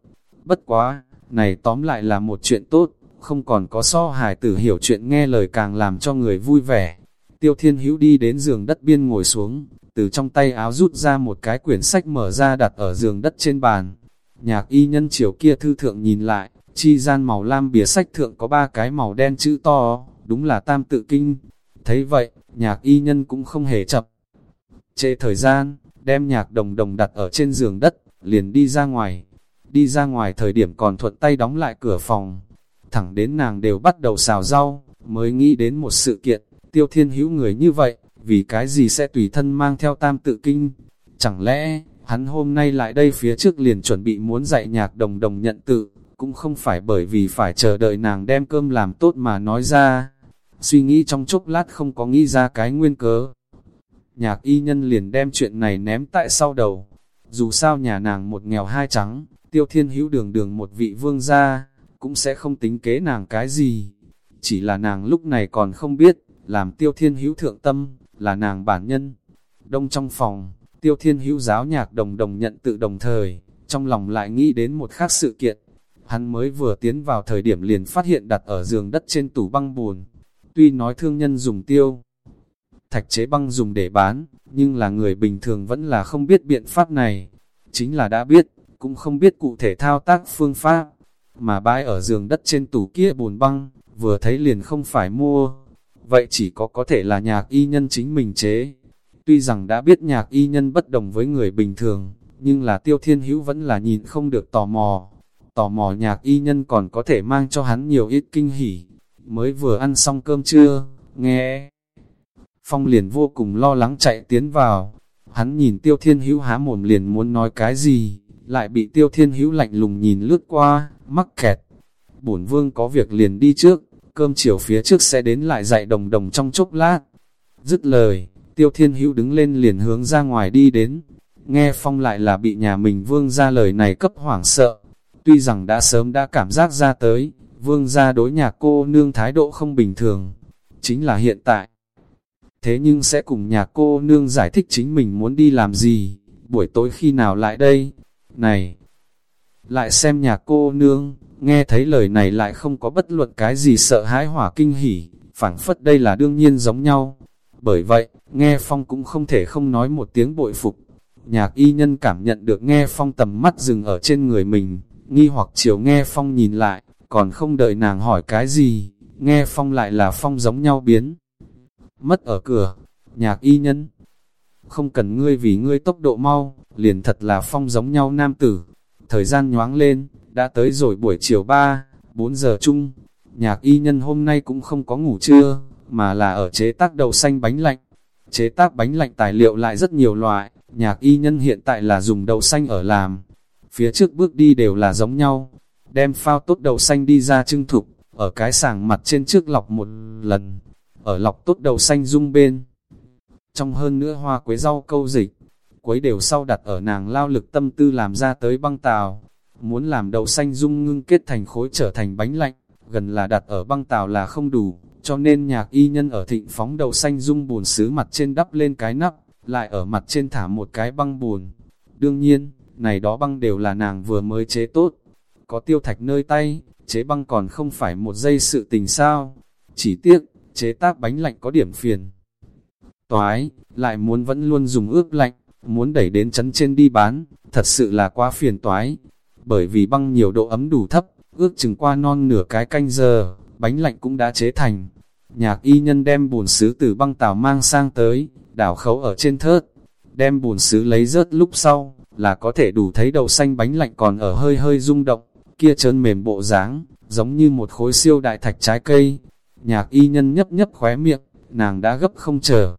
Speaker 1: Bất quá, này tóm lại là một chuyện tốt, không còn có so hài tử hiểu chuyện nghe lời càng làm cho người vui vẻ. Tiêu Thiên Hữu đi đến giường đất biên ngồi xuống, từ trong tay áo rút ra một cái quyển sách mở ra đặt ở giường đất trên bàn. Nhạc y nhân chiều kia thư thượng nhìn lại, chi gian màu lam bìa sách thượng có ba cái màu đen chữ to, đúng là tam tự kinh. Thấy vậy, nhạc y nhân cũng không hề chậm. Trễ thời gian, đem nhạc đồng đồng đặt ở trên giường đất, liền đi ra ngoài. Đi ra ngoài thời điểm còn thuận tay đóng lại cửa phòng. Thẳng đến nàng đều bắt đầu xào rau, mới nghĩ đến một sự kiện, tiêu thiên hữu người như vậy, vì cái gì sẽ tùy thân mang theo tam tự kinh. Chẳng lẽ, hắn hôm nay lại đây phía trước liền chuẩn bị muốn dạy nhạc đồng đồng nhận tự, cũng không phải bởi vì phải chờ đợi nàng đem cơm làm tốt mà nói ra. Suy nghĩ trong chốc lát không có nghĩ ra cái nguyên cớ. Nhạc y nhân liền đem chuyện này ném tại sau đầu. Dù sao nhà nàng một nghèo hai trắng, tiêu thiên hữu đường đường một vị vương gia, cũng sẽ không tính kế nàng cái gì. Chỉ là nàng lúc này còn không biết, làm tiêu thiên hữu thượng tâm, là nàng bản nhân. Đông trong phòng, tiêu thiên hữu giáo nhạc đồng đồng nhận tự đồng thời, trong lòng lại nghĩ đến một khác sự kiện. Hắn mới vừa tiến vào thời điểm liền phát hiện đặt ở giường đất trên tủ băng buồn. Tuy nói thương nhân dùng tiêu, thạch chế băng dùng để bán, nhưng là người bình thường vẫn là không biết biện pháp này. Chính là đã biết, cũng không biết cụ thể thao tác phương pháp, mà bãi ở giường đất trên tủ kia bùn băng, vừa thấy liền không phải mua. Vậy chỉ có có thể là nhạc y nhân chính mình chế. Tuy rằng đã biết nhạc y nhân bất đồng với người bình thường, nhưng là tiêu thiên hữu vẫn là nhìn không được tò mò. Tò mò nhạc y nhân còn có thể mang cho hắn nhiều ít kinh hỉ. Mới vừa ăn xong cơm trưa, nghe. Phong liền vô cùng lo lắng chạy tiến vào. Hắn nhìn tiêu thiên hữu há mồm liền muốn nói cái gì, lại bị tiêu thiên hữu lạnh lùng nhìn lướt qua, mắc kẹt. Bổn vương có việc liền đi trước, cơm chiều phía trước sẽ đến lại dạy đồng đồng trong chốc lát. Dứt lời, tiêu thiên hữu đứng lên liền hướng ra ngoài đi đến. Nghe phong lại là bị nhà mình vương ra lời này cấp hoảng sợ. Tuy rằng đã sớm đã cảm giác ra tới, vương ra đối nhà cô nương thái độ không bình thường. Chính là hiện tại. Thế nhưng sẽ cùng nhà cô nương giải thích chính mình muốn đi làm gì, buổi tối khi nào lại đây. Này, lại xem nhà cô nương, nghe thấy lời này lại không có bất luận cái gì sợ hãi hỏa kinh hỉ, phảng phất đây là đương nhiên giống nhau. Bởi vậy, nghe phong cũng không thể không nói một tiếng bội phục. Nhạc y nhân cảm nhận được nghe phong tầm mắt dừng ở trên người mình, nghi hoặc chiều nghe phong nhìn lại, còn không đợi nàng hỏi cái gì, nghe phong lại là phong giống nhau biến. Mất ở cửa, nhạc y nhân, không cần ngươi vì ngươi tốc độ mau, liền thật là phong giống nhau nam tử. Thời gian nhoáng lên, đã tới rồi buổi chiều 3, 4 giờ chung, nhạc y nhân hôm nay cũng không có ngủ trưa, mà là ở chế tác đậu xanh bánh lạnh. Chế tác bánh lạnh tài liệu lại rất nhiều loại, nhạc y nhân hiện tại là dùng đậu xanh ở làm. Phía trước bước đi đều là giống nhau, đem phao tốt đậu xanh đi ra trưng thục, ở cái sàng mặt trên trước lọc một lần, ở lọc tốt đậu xanh dung bên. Trong hơn nữa hoa quế rau câu dịch, quấy đều sau đặt ở nàng lao lực tâm tư làm ra tới băng tàu. Muốn làm đậu xanh dung ngưng kết thành khối trở thành bánh lạnh, gần là đặt ở băng tàu là không đủ, cho nên nhạc y nhân ở thịnh phóng đậu xanh dung bùn xứ mặt trên đắp lên cái nắp, lại ở mặt trên thả một cái băng bùn. Đương nhiên, này đó băng đều là nàng vừa mới chế tốt. Có tiêu thạch nơi tay, chế băng còn không phải một giây sự tình sao. Chỉ tiếc, chế tác bánh lạnh có điểm phiền. Toái, lại muốn vẫn luôn dùng ướp lạnh, muốn đẩy đến chấn trên đi bán, thật sự là quá phiền toái. Bởi vì băng nhiều độ ấm đủ thấp, ước chừng qua non nửa cái canh giờ, bánh lạnh cũng đã chế thành. Nhạc y nhân đem bùn sứ từ băng tàu mang sang tới, đảo khấu ở trên thớt, đem bùn sứ lấy rớt lúc sau, là có thể đủ thấy đậu xanh bánh lạnh còn ở hơi hơi rung động, kia trơn mềm bộ dáng, giống như một khối siêu đại thạch trái cây. Nhạc y nhân nhấp nhấp khóe miệng, nàng đã gấp không chờ.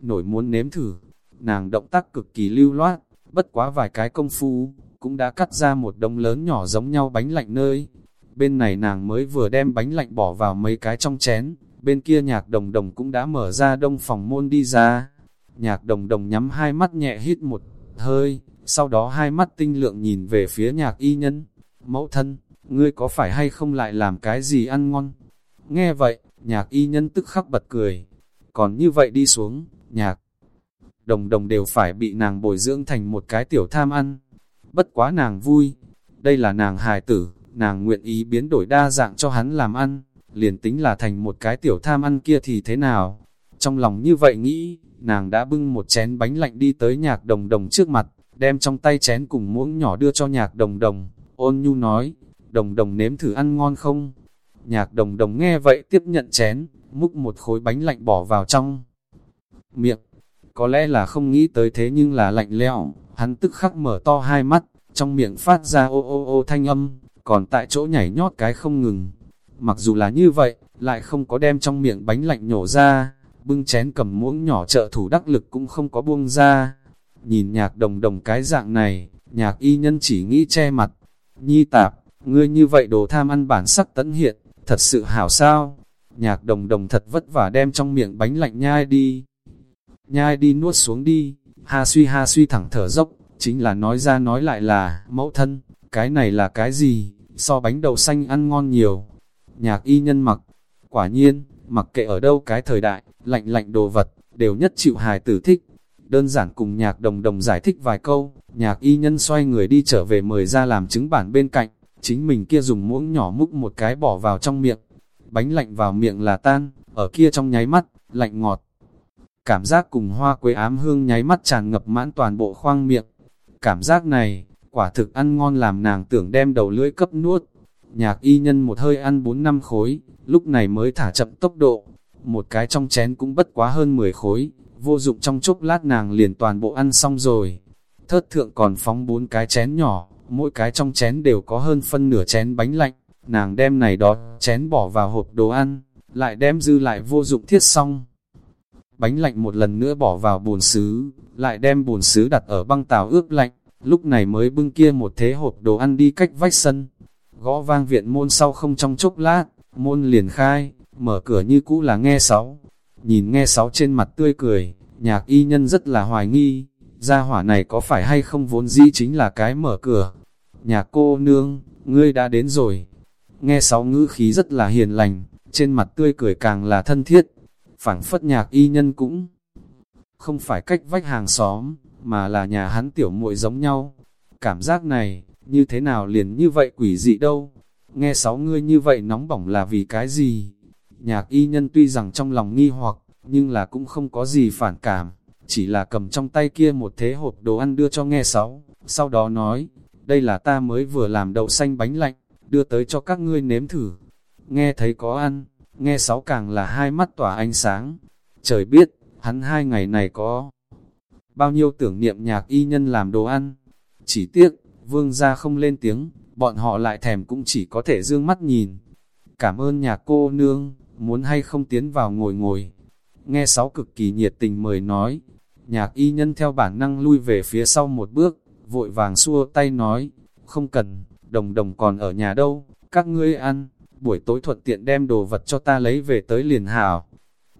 Speaker 1: Nổi muốn nếm thử, nàng động tác cực kỳ lưu loát, bất quá vài cái công phu, cũng đã cắt ra một đống lớn nhỏ giống nhau bánh lạnh nơi. Bên này nàng mới vừa đem bánh lạnh bỏ vào mấy cái trong chén, bên kia nhạc đồng đồng cũng đã mở ra đông phòng môn đi ra. Nhạc đồng đồng nhắm hai mắt nhẹ hít một hơi, sau đó hai mắt tinh lượng nhìn về phía nhạc y nhân. Mẫu thân, ngươi có phải hay không lại làm cái gì ăn ngon? Nghe vậy, nhạc y nhân tức khắc bật cười. Còn như vậy đi xuống, nhạc đồng đồng đều phải bị nàng bồi dưỡng thành một cái tiểu tham ăn. Bất quá nàng vui, đây là nàng hài tử, nàng nguyện ý biến đổi đa dạng cho hắn làm ăn, liền tính là thành một cái tiểu tham ăn kia thì thế nào. Trong lòng như vậy nghĩ, nàng đã bưng một chén bánh lạnh đi tới nhạc đồng đồng trước mặt, đem trong tay chén cùng muỗng nhỏ đưa cho nhạc đồng đồng, ôn nhu nói, đồng đồng nếm thử ăn ngon không? Nhạc đồng đồng nghe vậy tiếp nhận chén, múc một khối bánh lạnh bỏ vào trong miệng. Có lẽ là không nghĩ tới thế nhưng là lạnh lẽo, hắn tức khắc mở to hai mắt, trong miệng phát ra ô ô ô thanh âm, còn tại chỗ nhảy nhót cái không ngừng. Mặc dù là như vậy, lại không có đem trong miệng bánh lạnh nhổ ra, bưng chén cầm muỗng nhỏ trợ thủ đắc lực cũng không có buông ra. Nhìn nhạc đồng đồng cái dạng này, nhạc y nhân chỉ nghĩ che mặt. Nhi tạp, ngươi như vậy đồ tham ăn bản sắc tấn hiện, thật sự hảo sao? Nhạc đồng đồng thật vất vả đem trong miệng bánh lạnh nhai đi. Nhai đi nuốt xuống đi, ha suy ha suy thẳng thở dốc, chính là nói ra nói lại là, mẫu thân, cái này là cái gì, so bánh đậu xanh ăn ngon nhiều. Nhạc y nhân mặc, quả nhiên, mặc kệ ở đâu cái thời đại, lạnh lạnh đồ vật, đều nhất chịu hài tử thích. Đơn giản cùng nhạc đồng đồng giải thích vài câu, nhạc y nhân xoay người đi trở về mời ra làm chứng bản bên cạnh, chính mình kia dùng muỗng nhỏ múc một cái bỏ vào trong miệng. Bánh lạnh vào miệng là tan, ở kia trong nháy mắt, lạnh ngọt. Cảm giác cùng hoa quế ám hương nháy mắt tràn ngập mãn toàn bộ khoang miệng. Cảm giác này, quả thực ăn ngon làm nàng tưởng đem đầu lưỡi cấp nuốt. Nhạc y nhân một hơi ăn 4 năm khối, lúc này mới thả chậm tốc độ. Một cái trong chén cũng bất quá hơn 10 khối, vô dụng trong chốc lát nàng liền toàn bộ ăn xong rồi. Thớt thượng còn phóng bốn cái chén nhỏ, mỗi cái trong chén đều có hơn phân nửa chén bánh lạnh. Nàng đem này đó, chén bỏ vào hộp đồ ăn, lại đem dư lại vô dụng thiết xong. Bánh lạnh một lần nữa bỏ vào bồn xứ, lại đem bồn xứ đặt ở băng tàu ướp lạnh, lúc này mới bưng kia một thế hộp đồ ăn đi cách vách sân. Gõ vang viện môn sau không trong chốc lát, môn liền khai, mở cửa như cũ là nghe sáu. Nhìn nghe sáu trên mặt tươi cười, nhạc y nhân rất là hoài nghi, gia hỏa này có phải hay không vốn dĩ chính là cái mở cửa nhà cô nương, ngươi đã đến rồi. Nghe sáu ngữ khí rất là hiền lành, trên mặt tươi cười càng là thân thiết. phảng phất nhạc y nhân cũng không phải cách vách hàng xóm, mà là nhà hắn tiểu muội giống nhau. Cảm giác này, như thế nào liền như vậy quỷ dị đâu? Nghe sáu ngươi như vậy nóng bỏng là vì cái gì? Nhạc y nhân tuy rằng trong lòng nghi hoặc, nhưng là cũng không có gì phản cảm, chỉ là cầm trong tay kia một thế hộp đồ ăn đưa cho nghe sáu, sau đó nói, đây là ta mới vừa làm đậu xanh bánh lạnh, đưa tới cho các ngươi nếm thử. Nghe thấy có ăn, nghe sáu càng là hai mắt tỏa ánh sáng. Trời biết, hắn hai ngày này có bao nhiêu tưởng niệm nhạc y nhân làm đồ ăn. Chỉ tiếc, vương gia không lên tiếng, bọn họ lại thèm cũng chỉ có thể dương mắt nhìn. Cảm ơn nhà cô nương, muốn hay không tiến vào ngồi ngồi. Nghe sáu cực kỳ nhiệt tình mời nói, nhạc y nhân theo bản năng lui về phía sau một bước, vội vàng xua tay nói, không cần, đồng đồng còn ở nhà đâu, các ngươi ăn, buổi tối thuận tiện đem đồ vật cho ta lấy về tới liền hảo.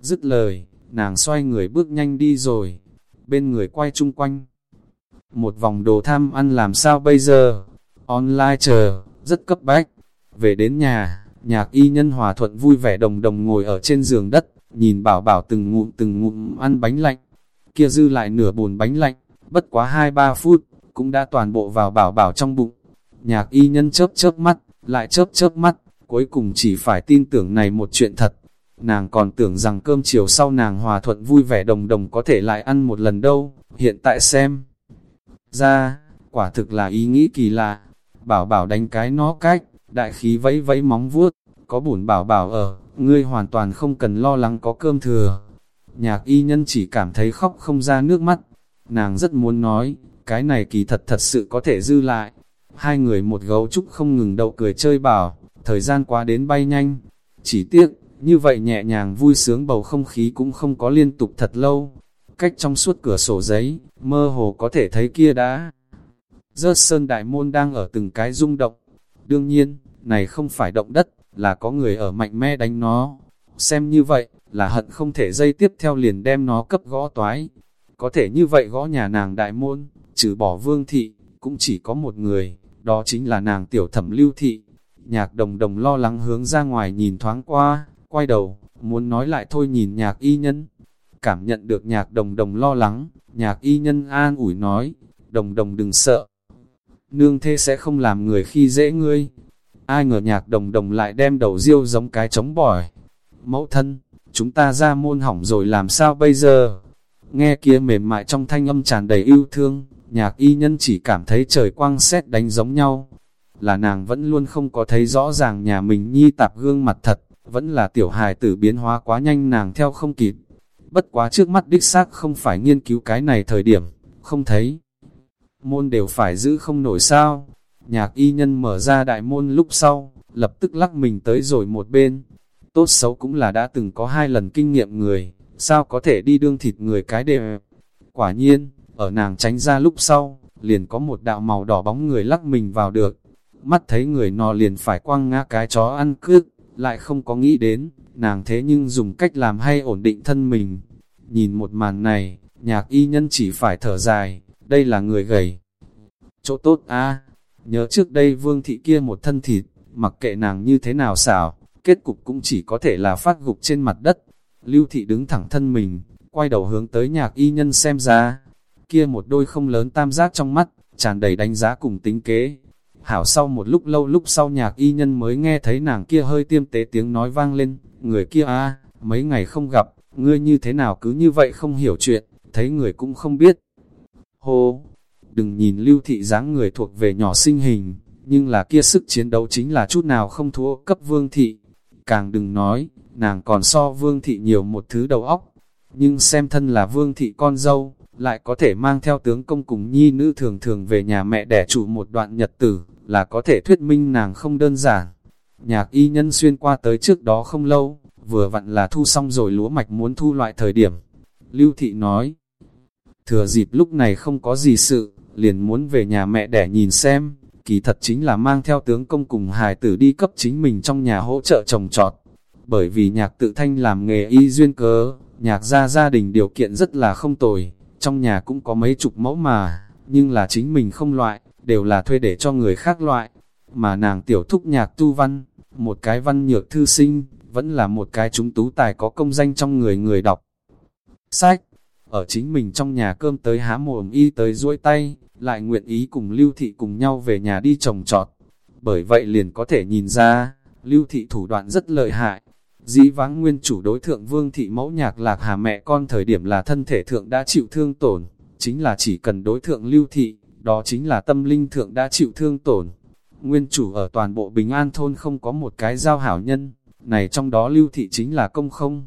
Speaker 1: Dứt lời, nàng xoay người bước nhanh đi rồi, bên người quay chung quanh. Một vòng đồ tham ăn làm sao bây giờ? Online chờ, rất cấp bách. Về đến nhà, nhạc y nhân hòa thuận vui vẻ đồng đồng ngồi ở trên giường đất, nhìn bảo bảo từng ngụm từng ngụm ăn bánh lạnh. Kia dư lại nửa bồn bánh lạnh, bất quá 2-3 phút, cũng đã toàn bộ vào bảo bảo trong bụng. Nhạc y nhân chớp chớp mắt, lại chớp chớp mắt, cuối cùng chỉ phải tin tưởng này một chuyện thật. Nàng còn tưởng rằng cơm chiều sau nàng hòa thuận vui vẻ đồng đồng có thể lại ăn một lần đâu, hiện tại xem. Ra, quả thực là ý nghĩ kỳ lạ, bảo bảo đánh cái nó cách, đại khí vẫy vẫy móng vuốt, có bùn bảo bảo ở, ngươi hoàn toàn không cần lo lắng có cơm thừa. Nhạc y nhân chỉ cảm thấy khóc không ra nước mắt, nàng rất muốn nói, cái này kỳ thật thật sự có thể dư lại. Hai người một gấu trúc không ngừng đậu cười chơi bảo, thời gian quá đến bay nhanh. Chỉ tiếc, như vậy nhẹ nhàng vui sướng bầu không khí cũng không có liên tục thật lâu. Cách trong suốt cửa sổ giấy, mơ hồ có thể thấy kia đã. Rớt sơn đại môn đang ở từng cái rung động. Đương nhiên, này không phải động đất, là có người ở mạnh mẽ đánh nó. Xem như vậy, là hận không thể dây tiếp theo liền đem nó cấp gõ toái. Có thể như vậy gõ nhà nàng đại môn, trừ bỏ vương thị, cũng chỉ có một người, đó chính là nàng tiểu thẩm lưu thị. Nhạc đồng đồng lo lắng hướng ra ngoài nhìn thoáng qua, quay đầu, muốn nói lại thôi nhìn nhạc y nhân. cảm nhận được nhạc đồng đồng lo lắng, nhạc y nhân an ủi nói, đồng đồng đừng sợ. Nương thế sẽ không làm người khi dễ ngươi. Ai ngờ nhạc đồng đồng lại đem đầu riêu giống cái trống bỏi. Mẫu thân, chúng ta ra môn hỏng rồi làm sao bây giờ? Nghe kia mềm mại trong thanh âm tràn đầy yêu thương, nhạc y nhân chỉ cảm thấy trời quang xét đánh giống nhau. Là nàng vẫn luôn không có thấy rõ ràng nhà mình nhi tạp gương mặt thật, vẫn là tiểu hài tử biến hóa quá nhanh nàng theo không kịp. Bất quá trước mắt đích xác không phải nghiên cứu cái này thời điểm, không thấy. Môn đều phải giữ không nổi sao. Nhạc y nhân mở ra đại môn lúc sau, lập tức lắc mình tới rồi một bên. Tốt xấu cũng là đã từng có hai lần kinh nghiệm người, sao có thể đi đương thịt người cái đều. Quả nhiên, ở nàng tránh ra lúc sau, liền có một đạo màu đỏ bóng người lắc mình vào được. Mắt thấy người nọ liền phải quăng ngã cái chó ăn cướp, lại không có nghĩ đến, nàng thế nhưng dùng cách làm hay ổn định thân mình. Nhìn một màn này, nhạc y nhân chỉ phải thở dài, đây là người gầy. Chỗ tốt a nhớ trước đây vương thị kia một thân thịt, mặc kệ nàng như thế nào xảo, kết cục cũng chỉ có thể là phát gục trên mặt đất. Lưu thị đứng thẳng thân mình, quay đầu hướng tới nhạc y nhân xem ra, kia một đôi không lớn tam giác trong mắt, tràn đầy đánh giá cùng tính kế. Hảo sau một lúc lâu lúc sau nhạc y nhân mới nghe thấy nàng kia hơi tiêm tế tiếng nói vang lên, người kia a mấy ngày không gặp, ngươi như thế nào cứ như vậy không hiểu chuyện, thấy người cũng không biết. Hô, đừng nhìn lưu thị dáng người thuộc về nhỏ sinh hình, nhưng là kia sức chiến đấu chính là chút nào không thua cấp vương thị. Càng đừng nói, nàng còn so vương thị nhiều một thứ đầu óc, nhưng xem thân là vương thị con dâu, lại có thể mang theo tướng công cùng nhi nữ thường thường về nhà mẹ đẻ chủ một đoạn nhật tử, là có thể thuyết minh nàng không đơn giản. Nhạc y nhân xuyên qua tới trước đó không lâu, vừa vặn là thu xong rồi lúa mạch muốn thu loại thời điểm. Lưu thị nói, thừa dịp lúc này không có gì sự, liền muốn về nhà mẹ đẻ nhìn xem, kỳ thật chính là mang theo tướng công cùng hài tử đi cấp chính mình trong nhà hỗ trợ trồng trọt. Bởi vì nhạc tự thanh làm nghề y duyên cớ, nhạc gia gia đình điều kiện rất là không tồi, trong nhà cũng có mấy chục mẫu mà, nhưng là chính mình không loại, đều là thuê để cho người khác loại. Mà nàng tiểu thúc nhạc tu văn, một cái văn nhược thư sinh, vẫn là một cái chúng tú tài có công danh trong người người đọc. Sách, ở chính mình trong nhà cơm tới há mồm y tới duỗi tay, lại nguyện ý cùng lưu thị cùng nhau về nhà đi trồng trọt. Bởi vậy liền có thể nhìn ra, lưu thị thủ đoạn rất lợi hại, Dĩ vãng nguyên chủ đối thượng vương thị mẫu nhạc lạc hà mẹ con thời điểm là thân thể thượng đã chịu thương tổn, chính là chỉ cần đối thượng lưu thị, đó chính là tâm linh thượng đã chịu thương tổn. Nguyên chủ ở toàn bộ bình an thôn không có một cái giao hảo nhân, này trong đó lưu thị chính là công không.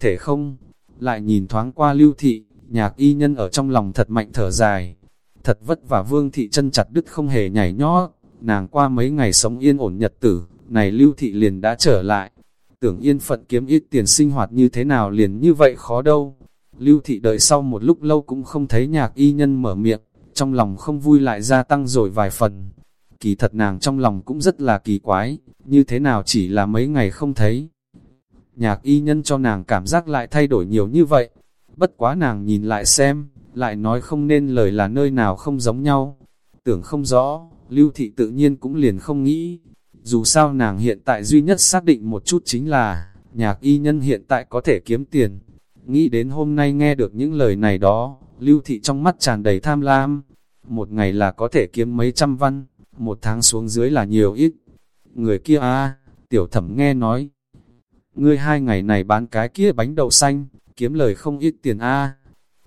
Speaker 1: Thể không, lại nhìn thoáng qua lưu thị, nhạc y nhân ở trong lòng thật mạnh thở dài. Thật vất vả vương thị chân chặt đứt không hề nhảy nhót, nàng qua mấy ngày sống yên ổn nhật tử, này lưu thị liền đã trở lại, tưởng yên phận kiếm ít tiền sinh hoạt như thế nào liền như vậy khó đâu. Lưu thị đợi sau một lúc lâu cũng không thấy nhạc y nhân mở miệng, trong lòng không vui lại gia tăng rồi vài phần. Kỳ thật nàng trong lòng cũng rất là kỳ quái, như thế nào chỉ là mấy ngày không thấy. Nhạc y nhân cho nàng cảm giác lại thay đổi nhiều như vậy. Bất quá nàng nhìn lại xem, lại nói không nên lời là nơi nào không giống nhau. Tưởng không rõ, lưu thị tự nhiên cũng liền không nghĩ, dù sao nàng hiện tại duy nhất xác định một chút chính là, nhạc y nhân hiện tại có thể kiếm tiền. Nghĩ đến hôm nay nghe được những lời này đó, lưu thị trong mắt tràn đầy tham lam. Một ngày là có thể kiếm mấy trăm văn, một tháng xuống dưới là nhiều ít. Người kia a tiểu thẩm nghe nói. Ngươi hai ngày này bán cái kia bánh đậu xanh, kiếm lời không ít tiền a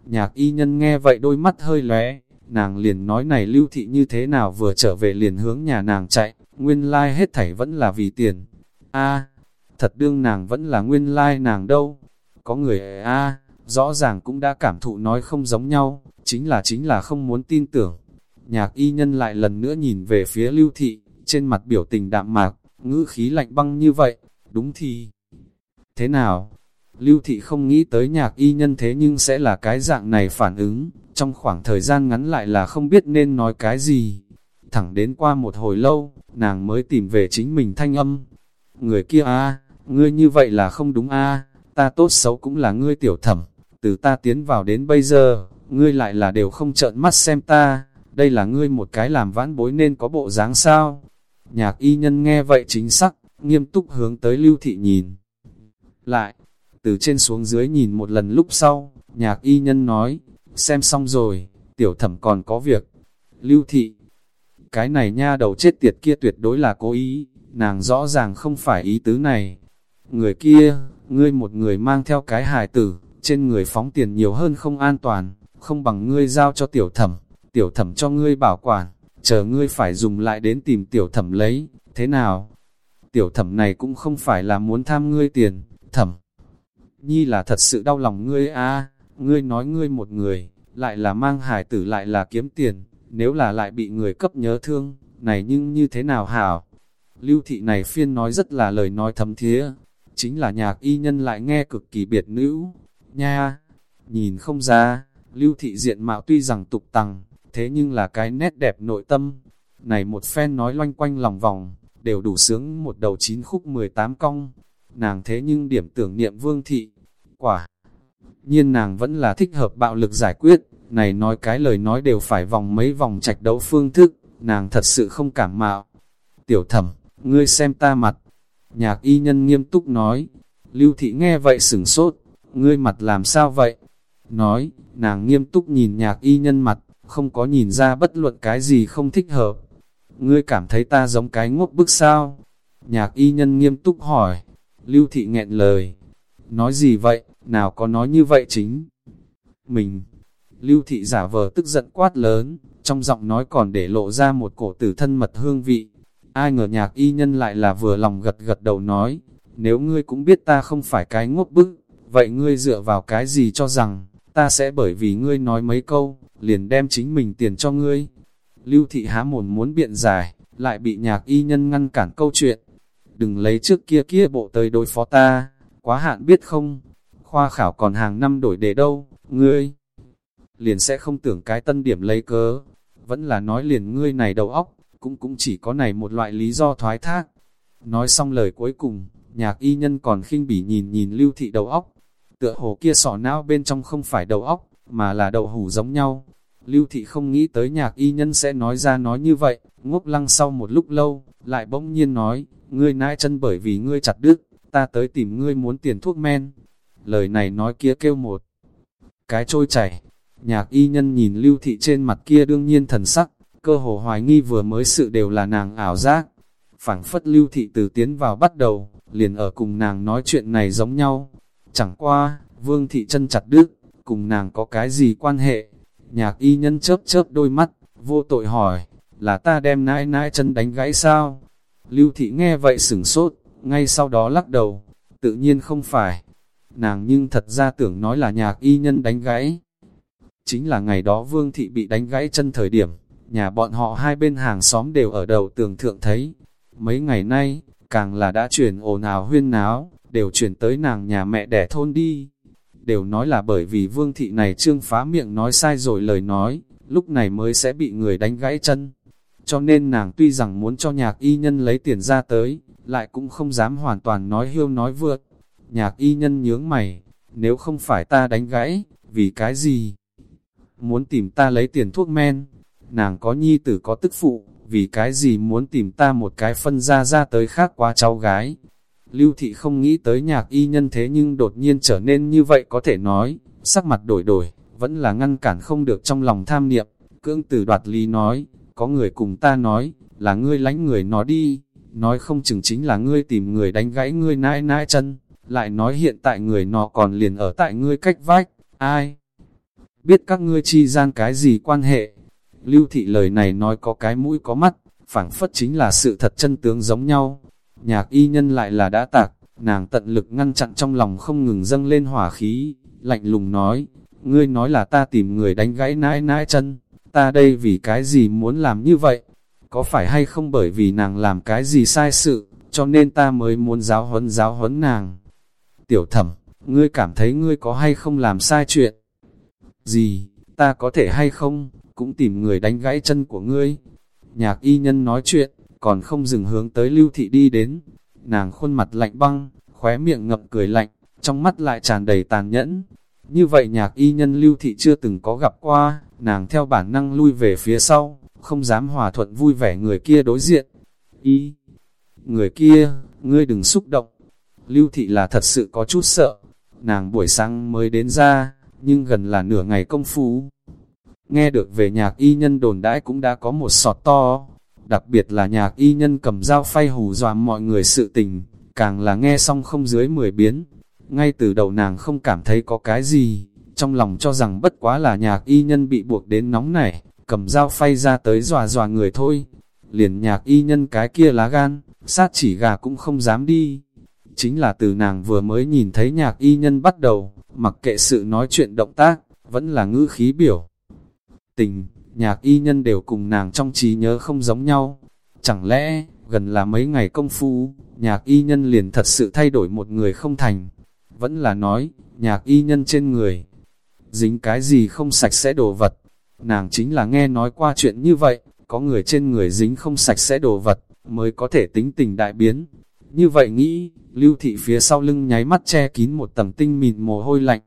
Speaker 1: Nhạc y nhân nghe vậy đôi mắt hơi lóe, nàng liền nói này lưu thị như thế nào vừa trở về liền hướng nhà nàng chạy nguyên lai like hết thảy vẫn là vì tiền. A, thật đương nàng vẫn là nguyên lai like nàng đâu. Có người a, rõ ràng cũng đã cảm thụ nói không giống nhau, chính là chính là không muốn tin tưởng. Nhạc y nhân lại lần nữa nhìn về phía lưu thị, trên mặt biểu tình đạm mạc, ngữ khí lạnh băng như vậy, đúng thì... Thế nào? Lưu thị không nghĩ tới nhạc y nhân thế nhưng sẽ là cái dạng này phản ứng, trong khoảng thời gian ngắn lại là không biết nên nói cái gì. Thẳng đến qua một hồi lâu, nàng mới tìm về chính mình thanh âm. Người kia a ngươi như vậy là không đúng a ta tốt xấu cũng là ngươi tiểu thẩm, từ ta tiến vào đến bây giờ, ngươi lại là đều không trợn mắt xem ta, đây là ngươi một cái làm vãn bối nên có bộ dáng sao. Nhạc y nhân nghe vậy chính xác, nghiêm túc hướng tới lưu thị nhìn. Lại, từ trên xuống dưới nhìn một lần lúc sau, nhạc y nhân nói, xem xong rồi, tiểu thẩm còn có việc. Lưu thị, cái này nha đầu chết tiệt kia tuyệt đối là cố ý, nàng rõ ràng không phải ý tứ này. Người kia, ngươi một người mang theo cái hài tử, trên người phóng tiền nhiều hơn không an toàn, không bằng ngươi giao cho tiểu thẩm, tiểu thẩm cho ngươi bảo quản, chờ ngươi phải dùng lại đến tìm tiểu thẩm lấy, thế nào? Tiểu thẩm này cũng không phải là muốn tham ngươi tiền, thẩm. Nhi là thật sự đau lòng ngươi a ngươi nói ngươi một người, lại là mang hài tử lại là kiếm tiền, nếu là lại bị người cấp nhớ thương, này nhưng như thế nào hảo? Lưu thị này phiên nói rất là lời nói thấm thía, chính là nhạc y nhân lại nghe cực kỳ biệt nữ, nha, nhìn không ra, lưu thị diện mạo tuy rằng tục tằng, thế nhưng là cái nét đẹp nội tâm, này một phen nói loanh quanh lòng vòng, đều đủ sướng một đầu chín khúc 18 cong, nàng thế nhưng điểm tưởng niệm vương thị, quả, nhiên nàng vẫn là thích hợp bạo lực giải quyết, này nói cái lời nói đều phải vòng mấy vòng trạch đấu phương thức, nàng thật sự không cảm mạo. Tiểu thẩm, ngươi xem ta mặt. Nhạc y nhân nghiêm túc nói. Lưu thị nghe vậy sửng sốt, ngươi mặt làm sao vậy? Nói, nàng nghiêm túc nhìn nhạc y nhân mặt, không có nhìn ra bất luận cái gì không thích hợp. Ngươi cảm thấy ta giống cái ngốc bức sao? Nhạc y nhân nghiêm túc hỏi. Lưu thị nghẹn lời. Nói gì vậy, nào có nói như vậy chính? Mình, Lưu thị giả vờ tức giận quát lớn, trong giọng nói còn để lộ ra một cổ tử thân mật hương vị. Ai ngờ nhạc y nhân lại là vừa lòng gật gật đầu nói, nếu ngươi cũng biết ta không phải cái ngốc bức, vậy ngươi dựa vào cái gì cho rằng, ta sẽ bởi vì ngươi nói mấy câu, liền đem chính mình tiền cho ngươi. Lưu thị há mồn muốn biện giải, lại bị nhạc y nhân ngăn cản câu chuyện. Đừng lấy trước kia kia bộ tới đối phó ta, quá hạn biết không? Khoa khảo còn hàng năm đổi đề đâu, ngươi liền sẽ không tưởng cái tân điểm lấy cớ. Vẫn là nói liền ngươi này đầu óc, cũng cũng chỉ có này một loại lý do thoái thác. Nói xong lời cuối cùng, nhạc y nhân còn khinh bỉ nhìn nhìn lưu thị đầu óc. Tựa hồ kia sọ não bên trong không phải đầu óc, mà là đầu hủ giống nhau. Lưu thị không nghĩ tới nhạc y nhân sẽ nói ra nói như vậy, ngốc lăng sau một lúc lâu, lại bỗng nhiên nói, ngươi nãi chân bởi vì ngươi chặt đứt, ta tới tìm ngươi muốn tiền thuốc men. Lời này nói kia kêu một cái trôi chảy, Nhạc y nhân nhìn lưu thị trên mặt kia đương nhiên thần sắc, cơ hồ hoài nghi vừa mới sự đều là nàng ảo giác. phảng phất lưu thị từ tiến vào bắt đầu, liền ở cùng nàng nói chuyện này giống nhau. Chẳng qua, vương thị chân chặt đứt, cùng nàng có cái gì quan hệ? Nhạc y nhân chớp chớp đôi mắt, vô tội hỏi, là ta đem nãi nãi chân đánh gãy sao? Lưu thị nghe vậy sửng sốt, ngay sau đó lắc đầu, tự nhiên không phải. Nàng nhưng thật ra tưởng nói là nhạc y nhân đánh gãy chính là ngày đó Vương Thị bị đánh gãy chân thời điểm, nhà bọn họ hai bên hàng xóm đều ở đầu tường thượng thấy. Mấy ngày nay, càng là đã chuyển ồn ào huyên náo, đều chuyển tới nàng nhà mẹ đẻ thôn đi. Đều nói là bởi vì Vương Thị này trương phá miệng nói sai rồi lời nói, lúc này mới sẽ bị người đánh gãy chân. Cho nên nàng tuy rằng muốn cho nhạc y nhân lấy tiền ra tới, lại cũng không dám hoàn toàn nói hiêu nói vượt. Nhạc y nhân nhướng mày, nếu không phải ta đánh gãy, vì cái gì? Muốn tìm ta lấy tiền thuốc men. Nàng có nhi tử có tức phụ, vì cái gì muốn tìm ta một cái phân ra ra tới khác quá cháu gái. Lưu thị không nghĩ tới nhạc y nhân thế nhưng đột nhiên trở nên như vậy có thể nói, sắc mặt đổi đổi, vẫn là ngăn cản không được trong lòng tham niệm. Cưỡng Tử đoạt lý nói, có người cùng ta nói, là ngươi lánh người nó đi, nói không chừng chính là ngươi tìm người đánh gãy ngươi nãi nãi chân, lại nói hiện tại người nó còn liền ở tại ngươi cách vách, ai? Biết các ngươi chi gian cái gì quan hệ. Lưu thị lời này nói có cái mũi có mắt, phảng phất chính là sự thật chân tướng giống nhau. Nhạc y nhân lại là đã tạc, nàng tận lực ngăn chặn trong lòng không ngừng dâng lên hỏa khí, lạnh lùng nói, ngươi nói là ta tìm người đánh gãy nãi nãi chân, ta đây vì cái gì muốn làm như vậy? Có phải hay không bởi vì nàng làm cái gì sai sự, cho nên ta mới muốn giáo huấn giáo huấn nàng? Tiểu thẩm, ngươi cảm thấy ngươi có hay không làm sai chuyện? Gì, ta có thể hay không, cũng tìm người đánh gãy chân của ngươi. Nhạc y nhân nói chuyện, còn không dừng hướng tới lưu thị đi đến. Nàng khuôn mặt lạnh băng, khóe miệng ngậm cười lạnh, trong mắt lại tràn đầy tàn nhẫn. Như vậy nhạc y nhân lưu thị chưa từng có gặp qua, nàng theo bản năng lui về phía sau, không dám hòa thuận vui vẻ người kia đối diện. Y, người kia, ngươi đừng xúc động. Lưu thị là thật sự có chút sợ, nàng buổi sáng mới đến ra, nhưng gần là nửa ngày công phu. Nghe được về nhạc y nhân đồn đãi cũng đã có một sọt to, đặc biệt là nhạc y nhân cầm dao phay hù dọa mọi người sự tình, càng là nghe xong không dưới 10 biến. Ngay từ đầu nàng không cảm thấy có cái gì, trong lòng cho rằng bất quá là nhạc y nhân bị buộc đến nóng này, cầm dao phay ra tới dọa dọa người thôi. Liền nhạc y nhân cái kia lá gan, sát chỉ gà cũng không dám đi. Chính là từ nàng vừa mới nhìn thấy nhạc y nhân bắt đầu, mặc kệ sự nói chuyện động tác, vẫn là ngữ khí biểu. Tình, nhạc y nhân đều cùng nàng trong trí nhớ không giống nhau. Chẳng lẽ, gần là mấy ngày công phu, nhạc y nhân liền thật sự thay đổi một người không thành. Vẫn là nói, nhạc y nhân trên người, dính cái gì không sạch sẽ đồ vật. Nàng chính là nghe nói qua chuyện như vậy, có người trên người dính không sạch sẽ đồ vật, mới có thể tính tình đại biến. Như vậy nghĩ, lưu thị phía sau lưng nháy mắt che kín một tầng tinh mịn mồ hôi lạnh.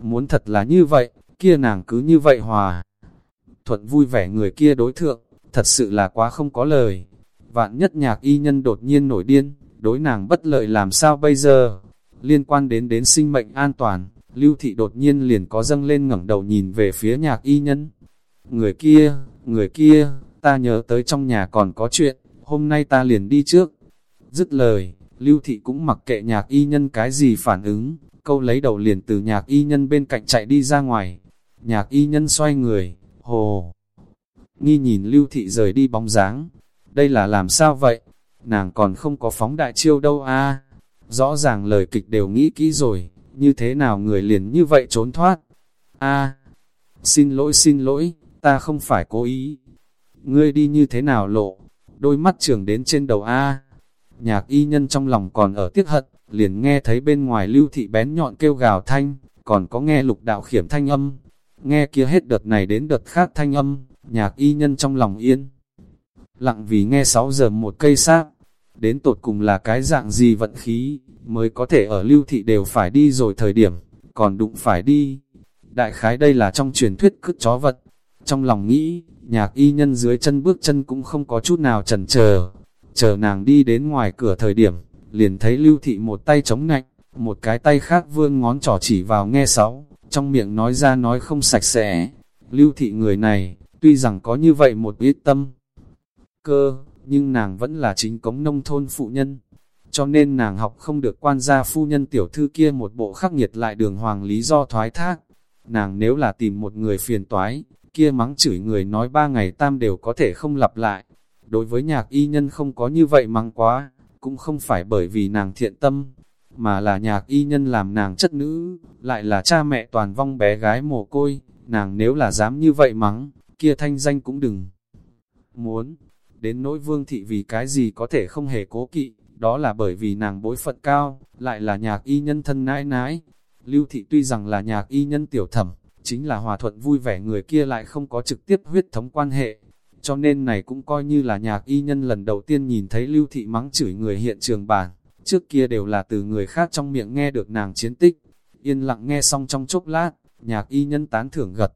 Speaker 1: Muốn thật là như vậy, kia nàng cứ như vậy hòa. Thuận vui vẻ người kia đối thượng, thật sự là quá không có lời. Vạn nhất nhạc y nhân đột nhiên nổi điên, đối nàng bất lợi làm sao bây giờ? Liên quan đến đến sinh mệnh an toàn, lưu thị đột nhiên liền có dâng lên ngẩng đầu nhìn về phía nhạc y nhân. Người kia, người kia, ta nhớ tới trong nhà còn có chuyện, hôm nay ta liền đi trước. Dứt lời, lưu thị cũng mặc kệ nhạc y nhân cái gì phản ứng, câu lấy đầu liền từ nhạc y nhân bên cạnh chạy đi ra ngoài. Nhạc y nhân xoay người, hồ. Nghi nhìn lưu thị rời đi bóng dáng. Đây là làm sao vậy? Nàng còn không có phóng đại chiêu đâu a Rõ ràng lời kịch đều nghĩ kỹ rồi, như thế nào người liền như vậy trốn thoát? a xin lỗi xin lỗi, ta không phải cố ý. Ngươi đi như thế nào lộ? Đôi mắt trường đến trên đầu a Nhạc y nhân trong lòng còn ở tiếc hận, liền nghe thấy bên ngoài lưu thị bén nhọn kêu gào thanh, còn có nghe lục đạo khiểm thanh âm. Nghe kia hết đợt này đến đợt khác thanh âm, nhạc y nhân trong lòng yên. Lặng vì nghe 6 giờ một cây xác, đến tột cùng là cái dạng gì vận khí, mới có thể ở lưu thị đều phải đi rồi thời điểm, còn đụng phải đi. Đại khái đây là trong truyền thuyết cứt chó vật. Trong lòng nghĩ, nhạc y nhân dưới chân bước chân cũng không có chút nào chần chờ. Chờ nàng đi đến ngoài cửa thời điểm, liền thấy lưu thị một tay chống nạnh, một cái tay khác vươn ngón trỏ chỉ vào nghe sáu, trong miệng nói ra nói không sạch sẽ. Lưu thị người này, tuy rằng có như vậy một ít tâm cơ, nhưng nàng vẫn là chính cống nông thôn phụ nhân. Cho nên nàng học không được quan gia phu nhân tiểu thư kia một bộ khắc nghiệt lại đường hoàng lý do thoái thác. Nàng nếu là tìm một người phiền toái, kia mắng chửi người nói ba ngày tam đều có thể không lặp lại. Đối với nhạc y nhân không có như vậy mắng quá, cũng không phải bởi vì nàng thiện tâm, mà là nhạc y nhân làm nàng chất nữ, lại là cha mẹ toàn vong bé gái mồ côi, nàng nếu là dám như vậy mắng, kia thanh danh cũng đừng. Muốn, đến nỗi vương thị vì cái gì có thể không hề cố kỵ, đó là bởi vì nàng bối phận cao, lại là nhạc y nhân thân nãi nãi. Lưu thị tuy rằng là nhạc y nhân tiểu thẩm, chính là hòa thuận vui vẻ người kia lại không có trực tiếp huyết thống quan hệ. Cho nên này cũng coi như là nhạc y nhân lần đầu tiên nhìn thấy lưu thị mắng chửi người hiện trường bản, trước kia đều là từ người khác trong miệng nghe được nàng chiến tích. Yên lặng nghe xong trong chốc lát, nhạc y nhân tán thưởng gật.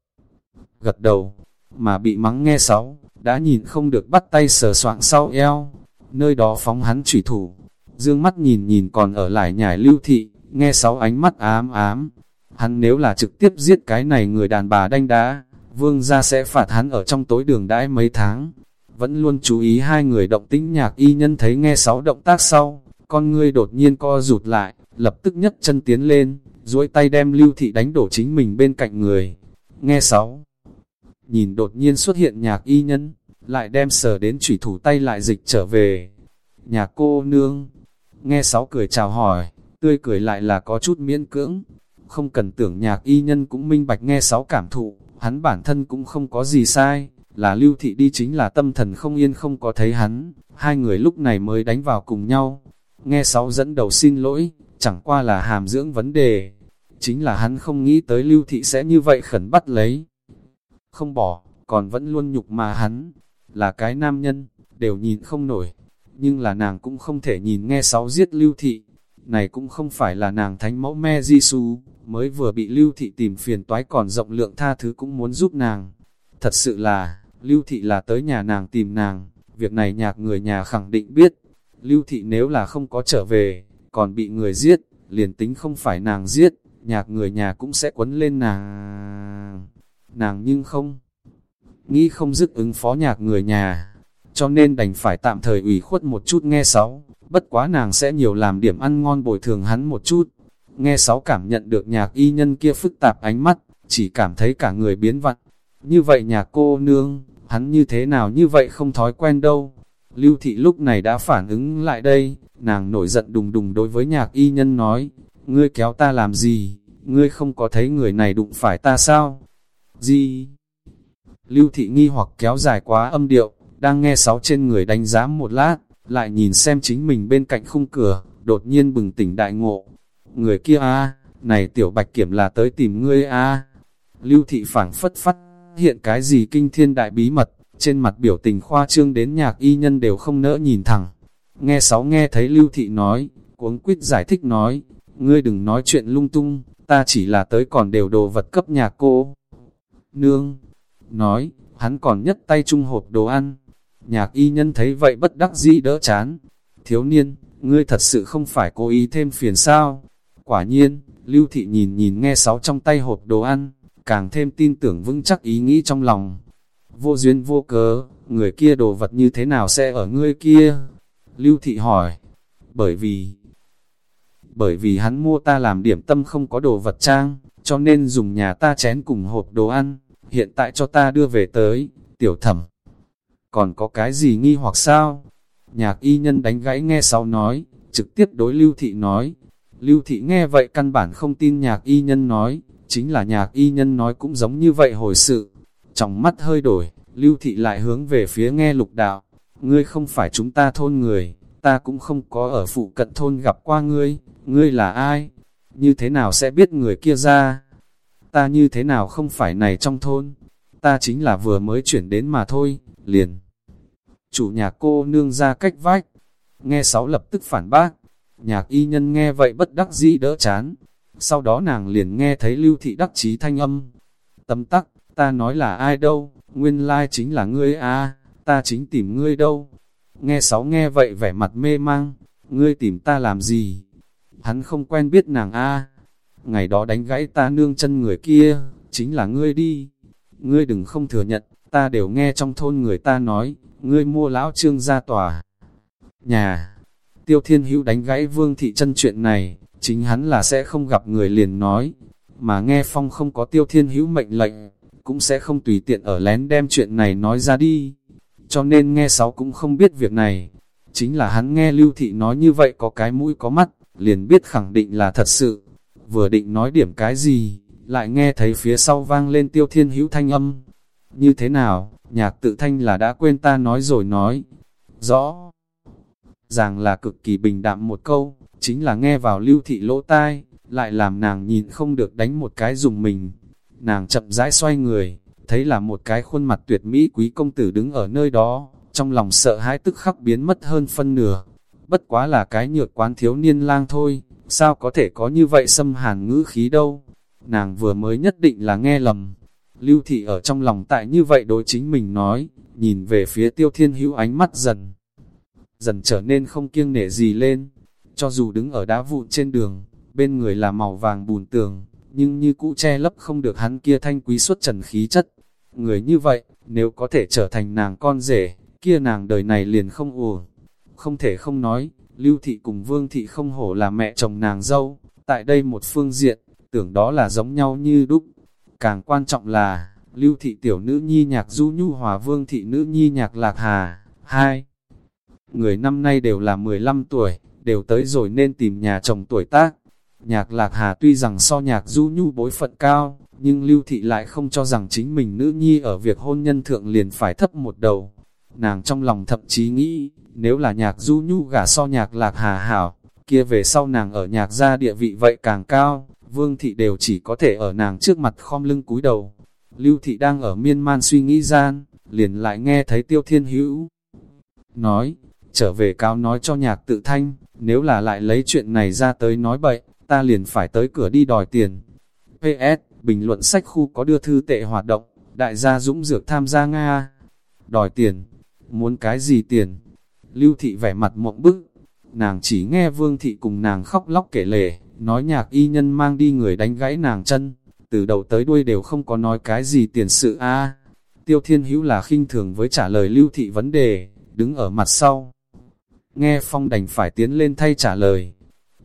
Speaker 1: Gật đầu, mà bị mắng nghe sáu, đã nhìn không được bắt tay sờ soạng sau eo, nơi đó phóng hắn trùy thủ. Dương mắt nhìn nhìn còn ở lại nhảy lưu thị, nghe sáu ánh mắt ám ám. Hắn nếu là trực tiếp giết cái này người đàn bà đanh đá, vương gia sẽ phạt hắn ở trong tối đường đãi mấy tháng. Vẫn luôn chú ý hai người động tĩnh nhạc y nhân thấy nghe sáu động tác sau, con ngươi đột nhiên co rụt lại, lập tức nhấc chân tiến lên, duỗi tay đem lưu thị đánh đổ chính mình bên cạnh người. Nghe sáu, nhìn đột nhiên xuất hiện nhạc y nhân, lại đem sờ đến chủy thủ tay lại dịch trở về. Nhà cô nương, nghe sáu cười chào hỏi, tươi cười lại là có chút miễn cưỡng. Không cần tưởng nhạc y nhân cũng minh bạch nghe sáu cảm thụ, hắn bản thân cũng không có gì sai, là lưu thị đi chính là tâm thần không yên không có thấy hắn, hai người lúc này mới đánh vào cùng nhau. Nghe sáu dẫn đầu xin lỗi, chẳng qua là hàm dưỡng vấn đề, chính là hắn không nghĩ tới lưu thị sẽ như vậy khẩn bắt lấy. Không bỏ, còn vẫn luôn nhục mà hắn, là cái nam nhân, đều nhìn không nổi, nhưng là nàng cũng không thể nhìn nghe sáu giết lưu thị. Này cũng không phải là nàng thánh mẫu me di su, mới vừa bị lưu thị tìm phiền toái còn rộng lượng tha thứ cũng muốn giúp nàng. Thật sự là, lưu thị là tới nhà nàng tìm nàng, việc này nhạc người nhà khẳng định biết. Lưu thị nếu là không có trở về, còn bị người giết, liền tính không phải nàng giết, nhạc người nhà cũng sẽ quấn lên nàng. Nàng nhưng không, nghĩ không dứt ứng phó nhạc người nhà, cho nên đành phải tạm thời ủy khuất một chút nghe sáu, bất quá nàng sẽ nhiều làm điểm ăn ngon bồi thường hắn một chút. Nghe sáu cảm nhận được nhạc y nhân kia phức tạp ánh mắt, chỉ cảm thấy cả người biến vặn. Như vậy nhà cô nương, hắn như thế nào như vậy không thói quen đâu. Lưu thị lúc này đã phản ứng lại đây, nàng nổi giận đùng đùng đối với nhạc y nhân nói, ngươi kéo ta làm gì, ngươi không có thấy người này đụng phải ta sao? Gì? Lưu thị nghi hoặc kéo dài quá âm điệu, đang nghe sáu trên người đánh giá một lát, lại nhìn xem chính mình bên cạnh khung cửa, đột nhiên bừng tỉnh đại ngộ. Người kia a này tiểu bạch kiểm là tới tìm ngươi a Lưu thị phảng phất phát, hiện cái gì kinh thiên đại bí mật, trên mặt biểu tình khoa trương đến nhạc y nhân đều không nỡ nhìn thẳng. Nghe sáu nghe thấy Lưu thị nói, cuống quýt giải thích nói, ngươi đừng nói chuyện lung tung, ta chỉ là tới còn đều đồ vật cấp nhà cô. Nương, nói, hắn còn nhất tay trung hộp đồ ăn. Nhạc y nhân thấy vậy bất đắc dĩ đỡ chán. Thiếu niên, ngươi thật sự không phải cố ý thêm phiền sao. Quả nhiên, Lưu Thị nhìn nhìn nghe sáu trong tay hộp đồ ăn, càng thêm tin tưởng vững chắc ý nghĩ trong lòng. Vô duyên vô cớ, người kia đồ vật như thế nào sẽ ở ngươi kia? Lưu Thị hỏi, bởi vì, bởi vì hắn mua ta làm điểm tâm không có đồ vật trang, cho nên dùng nhà ta chén cùng hộp đồ ăn, hiện tại cho ta đưa về tới, tiểu thẩm. Còn có cái gì nghi hoặc sao? Nhạc y nhân đánh gãy nghe sau nói, trực tiếp đối Lưu Thị nói. Lưu Thị nghe vậy căn bản không tin nhạc y nhân nói, chính là nhạc y nhân nói cũng giống như vậy hồi sự. Trong mắt hơi đổi, Lưu Thị lại hướng về phía nghe lục đạo. Ngươi không phải chúng ta thôn người, ta cũng không có ở phụ cận thôn gặp qua ngươi, ngươi là ai? Như thế nào sẽ biết người kia ra? Ta như thế nào không phải này trong thôn? Ta chính là vừa mới chuyển đến mà thôi, liền. Chủ nhà cô nương ra cách vách, nghe sáu lập tức phản bác. Nhạc y nhân nghe vậy bất đắc dĩ đỡ chán. Sau đó nàng liền nghe thấy lưu thị đắc chí thanh âm. Tâm tắc, ta nói là ai đâu, nguyên lai chính là ngươi a ta chính tìm ngươi đâu. Nghe sáu nghe vậy vẻ mặt mê mang, ngươi tìm ta làm gì? Hắn không quen biết nàng a Ngày đó đánh gãy ta nương chân người kia, chính là ngươi đi. Ngươi đừng không thừa nhận, ta đều nghe trong thôn người ta nói, ngươi mua lão trương ra tòa. Nhà, tiêu thiên hữu đánh gãy vương thị chân chuyện này, chính hắn là sẽ không gặp người liền nói, mà nghe phong không có tiêu thiên hữu mệnh lệnh, cũng sẽ không tùy tiện ở lén đem chuyện này nói ra đi cho nên nghe sáu cũng không biết việc này. Chính là hắn nghe Lưu Thị nói như vậy có cái mũi có mắt, liền biết khẳng định là thật sự. Vừa định nói điểm cái gì, lại nghe thấy phía sau vang lên tiêu thiên hữu thanh âm. Như thế nào, nhạc tự thanh là đã quên ta nói rồi nói. Rõ ràng là cực kỳ bình đạm một câu, chính là nghe vào lưu thị lỗ tai, lại làm nàng nhìn không được đánh một cái dùng mình. Nàng chậm rãi xoay người, thấy là một cái khuôn mặt tuyệt mỹ quý công tử đứng ở nơi đó, trong lòng sợ hãi tức khắc biến mất hơn phân nửa. Bất quá là cái nhược quán thiếu niên lang thôi, sao có thể có như vậy xâm hàn ngữ khí đâu. Nàng vừa mới nhất định là nghe lầm. Lưu thị ở trong lòng tại như vậy đối chính mình nói, nhìn về phía tiêu thiên hữu ánh mắt dần. Dần trở nên không kiêng nể gì lên, cho dù đứng ở đá vụn trên đường, bên người là màu vàng bùn tường, nhưng như cũ che lấp không được hắn kia thanh quý xuất trần khí chất. Người như vậy, nếu có thể trở thành nàng con rể, kia nàng đời này liền không uổng. Không thể không nói, Lưu Thị cùng Vương Thị không hổ là mẹ chồng nàng dâu, tại đây một phương diện, tưởng đó là giống nhau như đúc. Càng quan trọng là, Lưu Thị tiểu nữ nhi nhạc du nhu hòa Vương Thị nữ nhi nhạc lạc hà, hai. Người năm nay đều là 15 tuổi, đều tới rồi nên tìm nhà chồng tuổi tác. Nhạc lạc hà tuy rằng so nhạc du nhu bối phận cao, nhưng Lưu Thị lại không cho rằng chính mình nữ nhi ở việc hôn nhân thượng liền phải thấp một đầu. Nàng trong lòng thậm chí nghĩ, nếu là nhạc du nhu gả so nhạc lạc hà hảo, kia về sau nàng ở nhạc gia địa vị vậy càng cao, Vương Thị đều chỉ có thể ở nàng trước mặt khom lưng cúi đầu. Lưu Thị đang ở miên man suy nghĩ gian, liền lại nghe thấy Tiêu Thiên Hữu nói, trở về cao nói cho nhạc tự thanh, nếu là lại lấy chuyện này ra tới nói bậy, ta liền phải tới cửa đi đòi tiền. PS Bình luận sách khu có đưa thư tệ hoạt động, đại gia dũng dược tham gia Nga. Đòi tiền, muốn cái gì tiền? Lưu thị vẻ mặt mộng bức, nàng chỉ nghe vương thị cùng nàng khóc lóc kể lể, nói nhạc y nhân mang đi người đánh gãy nàng chân, từ đầu tới đuôi đều không có nói cái gì tiền sự a Tiêu Thiên Hữu là khinh thường với trả lời lưu thị vấn đề, đứng ở mặt sau. Nghe Phong đành phải tiến lên thay trả lời.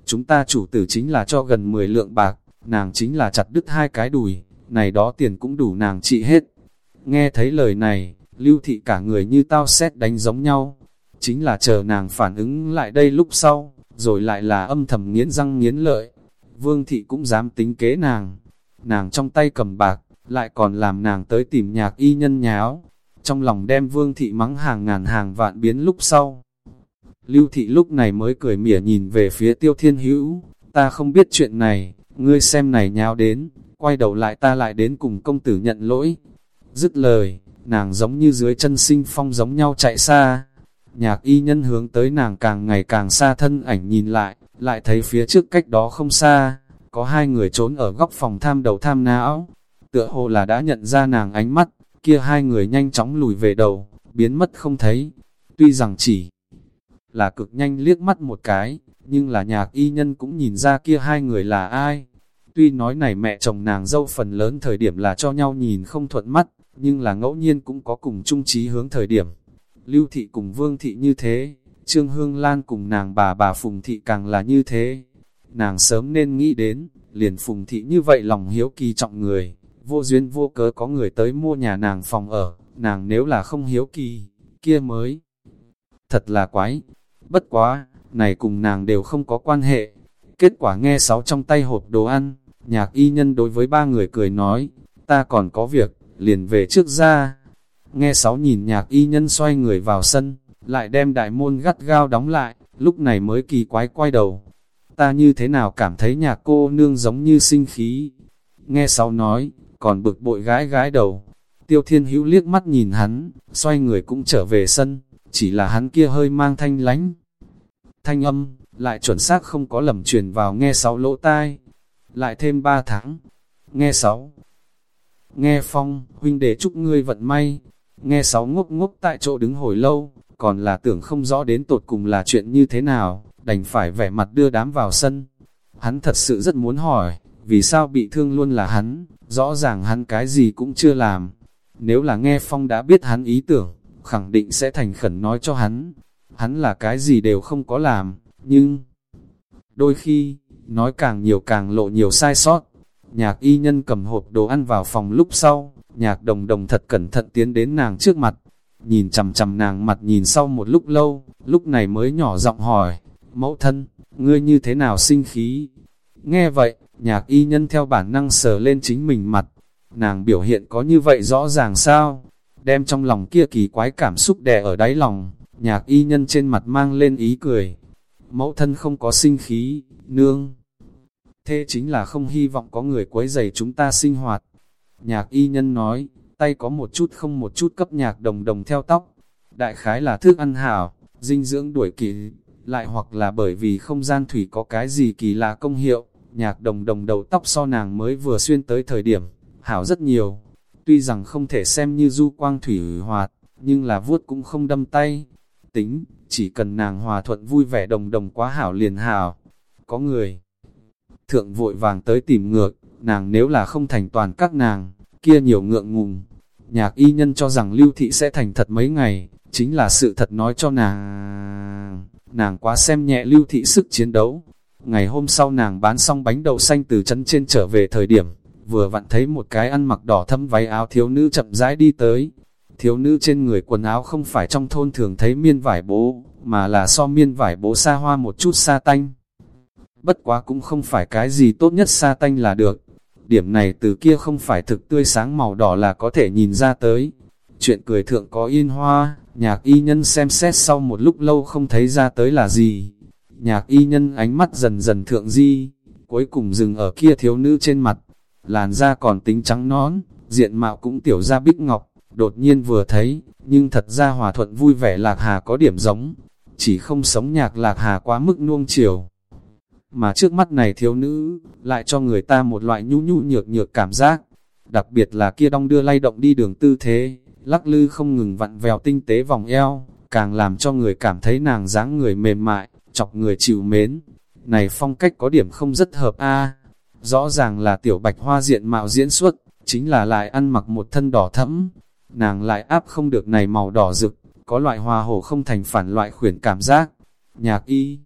Speaker 1: Chúng ta chủ tử chính là cho gần 10 lượng bạc, nàng chính là chặt đứt hai cái đùi, này đó tiền cũng đủ nàng trị hết. Nghe thấy lời này, lưu thị cả người như tao xét đánh giống nhau. Chính là chờ nàng phản ứng lại đây lúc sau, rồi lại là âm thầm nghiến răng nghiến lợi. Vương thị cũng dám tính kế nàng. Nàng trong tay cầm bạc, lại còn làm nàng tới tìm nhạc y nhân nháo. Trong lòng đem vương thị mắng hàng ngàn hàng vạn biến lúc sau. Lưu thị lúc này mới cười mỉa nhìn về phía tiêu thiên hữu, ta không biết chuyện này, ngươi xem này nháo đến, quay đầu lại ta lại đến cùng công tử nhận lỗi. Dứt lời, nàng giống như dưới chân sinh phong giống nhau chạy xa. Nhạc y nhân hướng tới nàng càng ngày càng xa thân ảnh nhìn lại, lại thấy phía trước cách đó không xa, có hai người trốn ở góc phòng tham đầu tham não. Tựa hồ là đã nhận ra nàng ánh mắt, kia hai người nhanh chóng lùi về đầu, biến mất không thấy. Tuy rằng chỉ là cực nhanh liếc mắt một cái, nhưng là nhạc y nhân cũng nhìn ra kia hai người là ai. Tuy nói này mẹ chồng nàng dâu phần lớn thời điểm là cho nhau nhìn không thuận mắt, nhưng là ngẫu nhiên cũng có cùng chung trí hướng thời điểm. Lưu thị cùng vương thị như thế, Trương Hương Lan cùng nàng bà bà Phùng thị càng là như thế. Nàng sớm nên nghĩ đến, liền Phùng thị như vậy lòng hiếu kỳ trọng người, vô duyên vô cớ có người tới mua nhà nàng phòng ở, nàng nếu là không hiếu kỳ, kia mới. Thật là quái, bất quá, này cùng nàng đều không có quan hệ. Kết quả nghe sáu trong tay hộp đồ ăn, nhạc y nhân đối với ba người cười nói, ta còn có việc, liền về trước ra. Nghe sáu nhìn nhạc y nhân xoay người vào sân, lại đem đại môn gắt gao đóng lại, lúc này mới kỳ quái quay đầu. Ta như thế nào cảm thấy nhạc cô nương giống như sinh khí. Nghe sáu nói, còn bực bội gái gái đầu. Tiêu thiên hữu liếc mắt nhìn hắn, xoay người cũng trở về sân, chỉ là hắn kia hơi mang thanh lánh. Thanh âm, lại chuẩn xác không có lầm truyền vào nghe sáu lỗ tai. Lại thêm ba tháng. Nghe sáu. Nghe phong, huynh đệ chúc ngươi vận may. Nghe sáu ngốc ngốc tại chỗ đứng hồi lâu, còn là tưởng không rõ đến tột cùng là chuyện như thế nào, đành phải vẻ mặt đưa đám vào sân. Hắn thật sự rất muốn hỏi, vì sao bị thương luôn là hắn, rõ ràng hắn cái gì cũng chưa làm. Nếu là nghe Phong đã biết hắn ý tưởng, khẳng định sẽ thành khẩn nói cho hắn. Hắn là cái gì đều không có làm, nhưng... Đôi khi, nói càng nhiều càng lộ nhiều sai sót. Nhạc y nhân cầm hộp đồ ăn vào phòng lúc sau, nhạc đồng đồng thật cẩn thận tiến đến nàng trước mặt. Nhìn chầm chầm nàng mặt nhìn sau một lúc lâu, lúc này mới nhỏ giọng hỏi, mẫu thân, ngươi như thế nào sinh khí? Nghe vậy, nhạc y nhân theo bản năng sờ lên chính mình mặt, nàng biểu hiện có như vậy rõ ràng sao? Đem trong lòng kia kỳ quái cảm xúc đè ở đáy lòng, nhạc y nhân trên mặt mang lên ý cười. Mẫu thân không có sinh khí, nương. Thế chính là không hy vọng có người quấy rầy chúng ta sinh hoạt. Nhạc y nhân nói, tay có một chút không một chút cấp nhạc đồng đồng theo tóc. Đại khái là thức ăn hảo, dinh dưỡng đuổi kỳ, lại hoặc là bởi vì không gian thủy có cái gì kỳ lạ công hiệu, nhạc đồng đồng đầu tóc so nàng mới vừa xuyên tới thời điểm, hảo rất nhiều. Tuy rằng không thể xem như du quang thủy hoạt, nhưng là vuốt cũng không đâm tay. Tính, chỉ cần nàng hòa thuận vui vẻ đồng đồng quá hảo liền hảo. Có người thượng vội vàng tới tìm ngược, nàng nếu là không thành toàn các nàng, kia nhiều ngượng ngùng. Nhạc y nhân cho rằng lưu thị sẽ thành thật mấy ngày, chính là sự thật nói cho nàng. Nàng quá xem nhẹ lưu thị sức chiến đấu. Ngày hôm sau nàng bán xong bánh đậu xanh từ chân trên trở về thời điểm, vừa vặn thấy một cái ăn mặc đỏ thâm váy áo thiếu nữ chậm rãi đi tới. Thiếu nữ trên người quần áo không phải trong thôn thường thấy miên vải bố, mà là so miên vải bố xa hoa một chút xa tanh. Bất quá cũng không phải cái gì tốt nhất xa tanh là được. Điểm này từ kia không phải thực tươi sáng màu đỏ là có thể nhìn ra tới. Chuyện cười thượng có yên hoa, nhạc y nhân xem xét sau một lúc lâu không thấy ra tới là gì. Nhạc y nhân ánh mắt dần dần thượng di, cuối cùng dừng ở kia thiếu nữ trên mặt. Làn da còn tính trắng nón, diện mạo cũng tiểu ra bích ngọc, đột nhiên vừa thấy, nhưng thật ra hòa thuận vui vẻ lạc hà có điểm giống, chỉ không sống nhạc lạc hà quá mức nuông chiều. Mà trước mắt này thiếu nữ, lại cho người ta một loại nhu nhu nhược nhược cảm giác, đặc biệt là kia đong đưa lay động đi đường tư thế, lắc lư không ngừng vặn vèo tinh tế vòng eo, càng làm cho người cảm thấy nàng dáng người mềm mại, chọc người chịu mến. này phong cách có điểm không rất hợp a Rõ ràng là tiểu bạch hoa diện mạo diễn xuất, chính là lại ăn mặc một thân đỏ thẫm. Nàng lại áp không được này màu đỏ rực, có loại hoa hồ không thành phản loại khuyển cảm giác. Nhạc y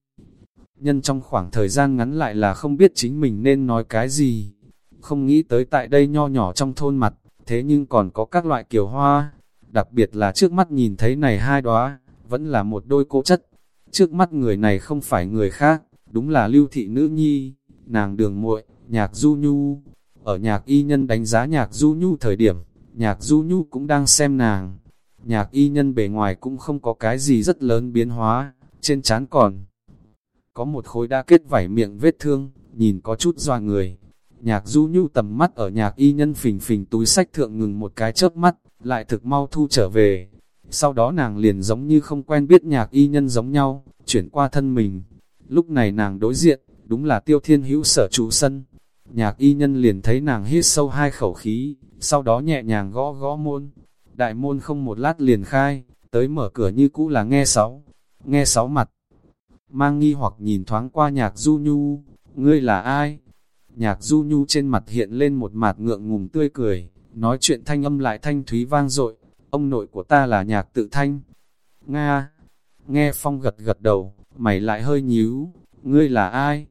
Speaker 1: nhân trong khoảng thời gian ngắn lại là không biết chính mình nên nói cái gì. Không nghĩ tới tại đây nho nhỏ trong thôn mặt, thế nhưng còn có các loại kiều hoa. Đặc biệt là trước mắt nhìn thấy này hai đóa vẫn là một đôi cố chất. Trước mắt người này không phải người khác, đúng là lưu thị nữ nhi, nàng đường muội nhạc du nhu. Ở nhạc y nhân đánh giá nhạc du nhu thời điểm, nhạc du nhu cũng đang xem nàng. Nhạc y nhân bề ngoài cũng không có cái gì rất lớn biến hóa, trên trán còn có một khối đã kết vảy miệng vết thương, nhìn có chút doa người. Nhạc du nhu tầm mắt ở nhạc y nhân phình phình túi sách thượng ngừng một cái chớp mắt, lại thực mau thu trở về. Sau đó nàng liền giống như không quen biết nhạc y nhân giống nhau, chuyển qua thân mình. Lúc này nàng đối diện, đúng là tiêu thiên hữu sở trụ sân. Nhạc y nhân liền thấy nàng hít sâu hai khẩu khí, sau đó nhẹ nhàng gõ gõ môn. Đại môn không một lát liền khai, tới mở cửa như cũ là nghe sáu. Nghe sáu mặt, mang nghi hoặc nhìn thoáng qua nhạc du nhu, ngươi là ai? Nhạc du nhu trên mặt hiện lên một mặt ngượng ngùng tươi cười, nói chuyện thanh âm lại thanh thúy vang dội ông nội của ta là nhạc tự thanh. Nga, nghe phong gật gật đầu, mày lại hơi nhíu, ngươi là ai?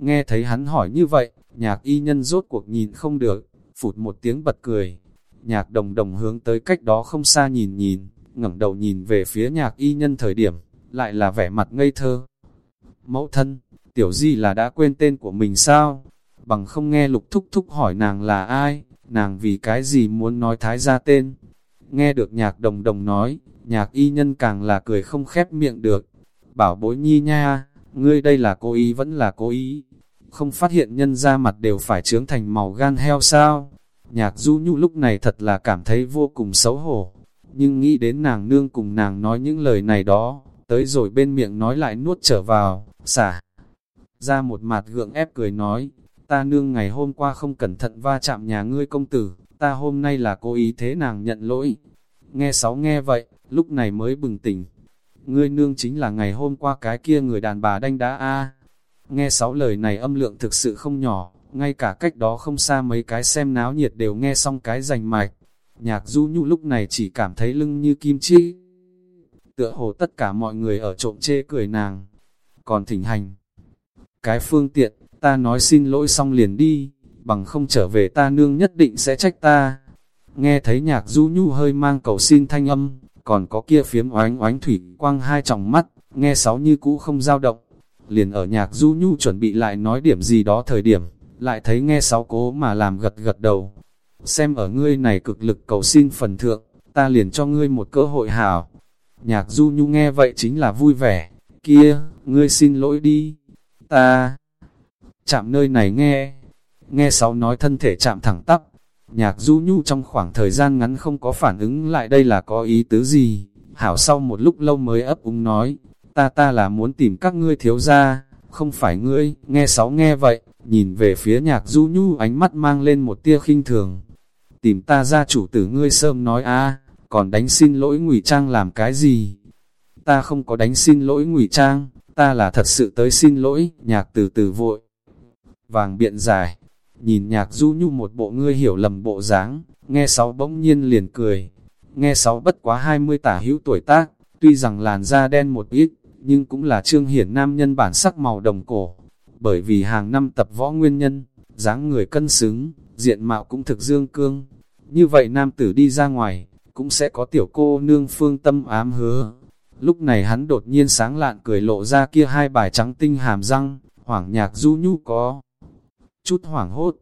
Speaker 1: Nghe thấy hắn hỏi như vậy, nhạc y nhân rốt cuộc nhìn không được, phụt một tiếng bật cười. Nhạc đồng đồng hướng tới cách đó không xa nhìn nhìn, ngẩng đầu nhìn về phía nhạc y nhân thời điểm, lại là vẻ mặt ngây thơ. Mẫu thân, tiểu di là đã quên tên của mình sao? Bằng không nghe lục thúc thúc hỏi nàng là ai, nàng vì cái gì muốn nói thái ra tên. Nghe được nhạc đồng đồng nói, nhạc y nhân càng là cười không khép miệng được. Bảo bối nhi nha, ngươi đây là cố ý vẫn là cố ý. Không phát hiện nhân ra mặt đều phải trướng thành màu gan heo sao. Nhạc du nhu lúc này thật là cảm thấy vô cùng xấu hổ. Nhưng nghĩ đến nàng nương cùng nàng nói những lời này đó, tới rồi bên miệng nói lại nuốt trở vào, xả. Ra một mặt gượng ép cười nói, ta nương ngày hôm qua không cẩn thận va chạm nhà ngươi công tử, ta hôm nay là cố ý thế nàng nhận lỗi. Nghe sáu nghe vậy, lúc này mới bừng tỉnh. Ngươi nương chính là ngày hôm qua cái kia người đàn bà đanh đá a. Nghe sáu lời này âm lượng thực sự không nhỏ, ngay cả cách đó không xa mấy cái xem náo nhiệt đều nghe xong cái rành mạch. Nhạc du nhu lúc này chỉ cảm thấy lưng như kim chi. Tựa hồ tất cả mọi người ở trộm chê cười nàng. Còn thỉnh hành. Cái phương tiện, ta nói xin lỗi xong liền đi, bằng không trở về ta nương nhất định sẽ trách ta. Nghe thấy nhạc du nhu hơi mang cầu xin thanh âm, còn có kia phiếm oánh oánh thủy quang hai tròng mắt, nghe sáu như cũ không dao động. Liền ở nhạc du nhu chuẩn bị lại nói điểm gì đó thời điểm, lại thấy nghe sáu cố mà làm gật gật đầu. Xem ở ngươi này cực lực cầu xin phần thượng, ta liền cho ngươi một cơ hội hảo. Nhạc du nhu nghe vậy chính là vui vẻ, kia, ngươi xin lỗi đi, ta chạm nơi này nghe, nghe sáu nói thân thể chạm thẳng tắp, nhạc du nhu trong khoảng thời gian ngắn không có phản ứng lại đây là có ý tứ gì, hảo sau một lúc lâu mới ấp úng nói, ta ta là muốn tìm các ngươi thiếu gia, không phải ngươi, nghe sáu nghe vậy, nhìn về phía nhạc du nhu ánh mắt mang lên một tia khinh thường, tìm ta ra chủ tử ngươi sớm nói a còn đánh xin lỗi ngụy trang làm cái gì, ta không có đánh xin lỗi ngụy trang, ta là thật sự tới xin lỗi, nhạc từ từ vội, vàng biện dài. Nhìn nhạc du nhu một bộ ngươi hiểu lầm bộ dáng, nghe sáu bỗng nhiên liền cười. Nghe sáu bất quá 20 tả hữu tuổi tác, tuy rằng làn da đen một ít, nhưng cũng là trương hiển nam nhân bản sắc màu đồng cổ. Bởi vì hàng năm tập võ nguyên nhân, dáng người cân xứng, diện mạo cũng thực dương cương. Như vậy nam tử đi ra ngoài, cũng sẽ có tiểu cô nương phương tâm ám hứa. Lúc này hắn đột nhiên sáng lạn cười lộ ra kia hai bài trắng tinh hàm răng, hoảng nhạc du nhu có. Chút hoảng hốt,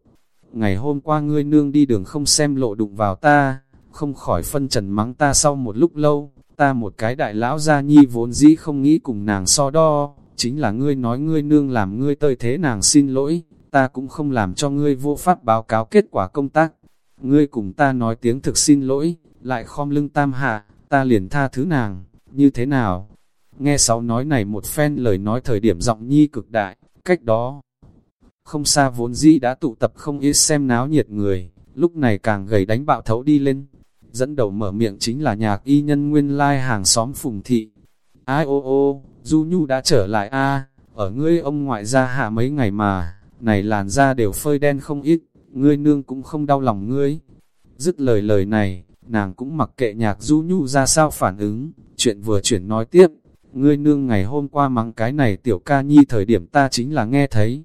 Speaker 1: ngày hôm qua ngươi nương đi đường không xem lộ đụng vào ta, không khỏi phân trần mắng ta sau một lúc lâu, ta một cái đại lão gia nhi vốn dĩ không nghĩ cùng nàng so đo, chính là ngươi nói ngươi nương làm ngươi tơi thế nàng xin lỗi, ta cũng không làm cho ngươi vô pháp báo cáo kết quả công tác. Ngươi cùng ta nói tiếng thực xin lỗi, lại khom lưng tam hạ, ta liền tha thứ nàng, như thế nào? Nghe sáu nói này một phen lời nói thời điểm giọng nhi cực đại, cách đó. Không xa vốn dĩ đã tụ tập không ít xem náo nhiệt người, lúc này càng gầy đánh bạo thấu đi lên. Dẫn đầu mở miệng chính là nhạc y nhân nguyên lai hàng xóm phùng thị. Ai ô ô, Du Nhu đã trở lại a ở ngươi ông ngoại ra hạ mấy ngày mà, này làn da đều phơi đen không ít, ngươi nương cũng không đau lòng ngươi. Dứt lời lời này, nàng cũng mặc kệ nhạc du nhu ra sao phản ứng, chuyện vừa chuyển nói tiếp, ngươi nương ngày hôm qua mắng cái này tiểu ca nhi thời điểm ta chính là nghe thấy.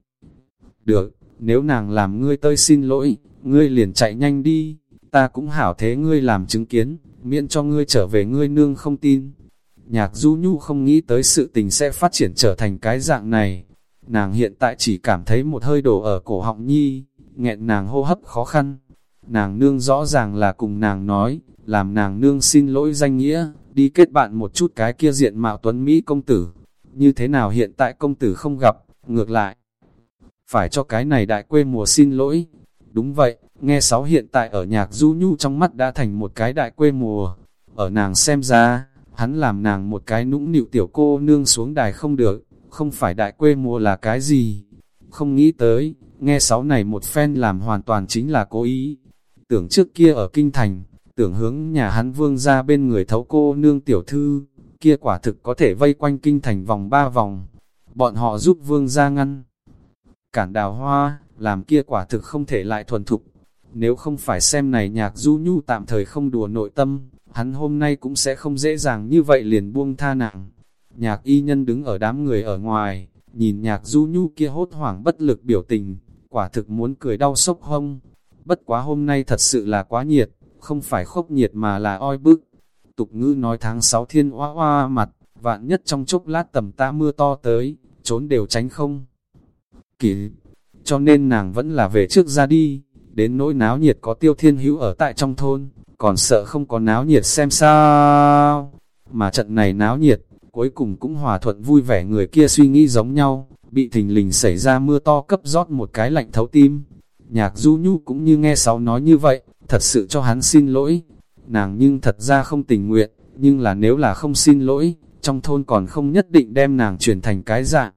Speaker 1: Được, nếu nàng làm ngươi tơi xin lỗi, ngươi liền chạy nhanh đi, ta cũng hảo thế ngươi làm chứng kiến, miễn cho ngươi trở về ngươi nương không tin. Nhạc du nhu không nghĩ tới sự tình sẽ phát triển trở thành cái dạng này. Nàng hiện tại chỉ cảm thấy một hơi đổ ở cổ họng nhi, nghẹn nàng hô hấp khó khăn. Nàng nương rõ ràng là cùng nàng nói, làm nàng nương xin lỗi danh nghĩa, đi kết bạn một chút cái kia diện mạo tuấn Mỹ công tử. Như thế nào hiện tại công tử không gặp, ngược lại. Phải cho cái này đại quê mùa xin lỗi. Đúng vậy, nghe sáu hiện tại ở nhạc du nhu trong mắt đã thành một cái đại quê mùa. Ở nàng xem ra, hắn làm nàng một cái nũng nịu tiểu cô nương xuống đài không được, không phải đại quê mùa là cái gì. Không nghĩ tới, nghe sáu này một phen làm hoàn toàn chính là cố ý. Tưởng trước kia ở Kinh Thành, tưởng hướng nhà hắn vương ra bên người thấu cô nương tiểu thư, kia quả thực có thể vây quanh Kinh Thành vòng ba vòng. Bọn họ giúp vương ra ngăn. Cản đào hoa, làm kia quả thực không thể lại thuần thục. Nếu không phải xem này nhạc du nhu tạm thời không đùa nội tâm, hắn hôm nay cũng sẽ không dễ dàng như vậy liền buông tha nặng. Nhạc y nhân đứng ở đám người ở ngoài, nhìn nhạc du nhu kia hốt hoảng bất lực biểu tình, quả thực muốn cười đau sốc hông. Bất quá hôm nay thật sự là quá nhiệt, không phải khốc nhiệt mà là oi bức. Tục ngữ nói tháng 6 thiên hoa hoa mặt, vạn nhất trong chốc lát tầm ta mưa to tới, trốn đều tránh không. kỳ cho nên nàng vẫn là về trước ra đi, đến nỗi náo nhiệt có tiêu thiên hữu ở tại trong thôn, còn sợ không có náo nhiệt xem sao. Mà trận này náo nhiệt, cuối cùng cũng hòa thuận vui vẻ người kia suy nghĩ giống nhau, bị thình lình xảy ra mưa to cấp rót một cái lạnh thấu tim. Nhạc du nhu cũng như nghe sáu nói như vậy, thật sự cho hắn xin lỗi. Nàng nhưng thật ra không tình nguyện, nhưng là nếu là không xin lỗi, trong thôn còn không nhất định đem nàng chuyển thành cái dạng.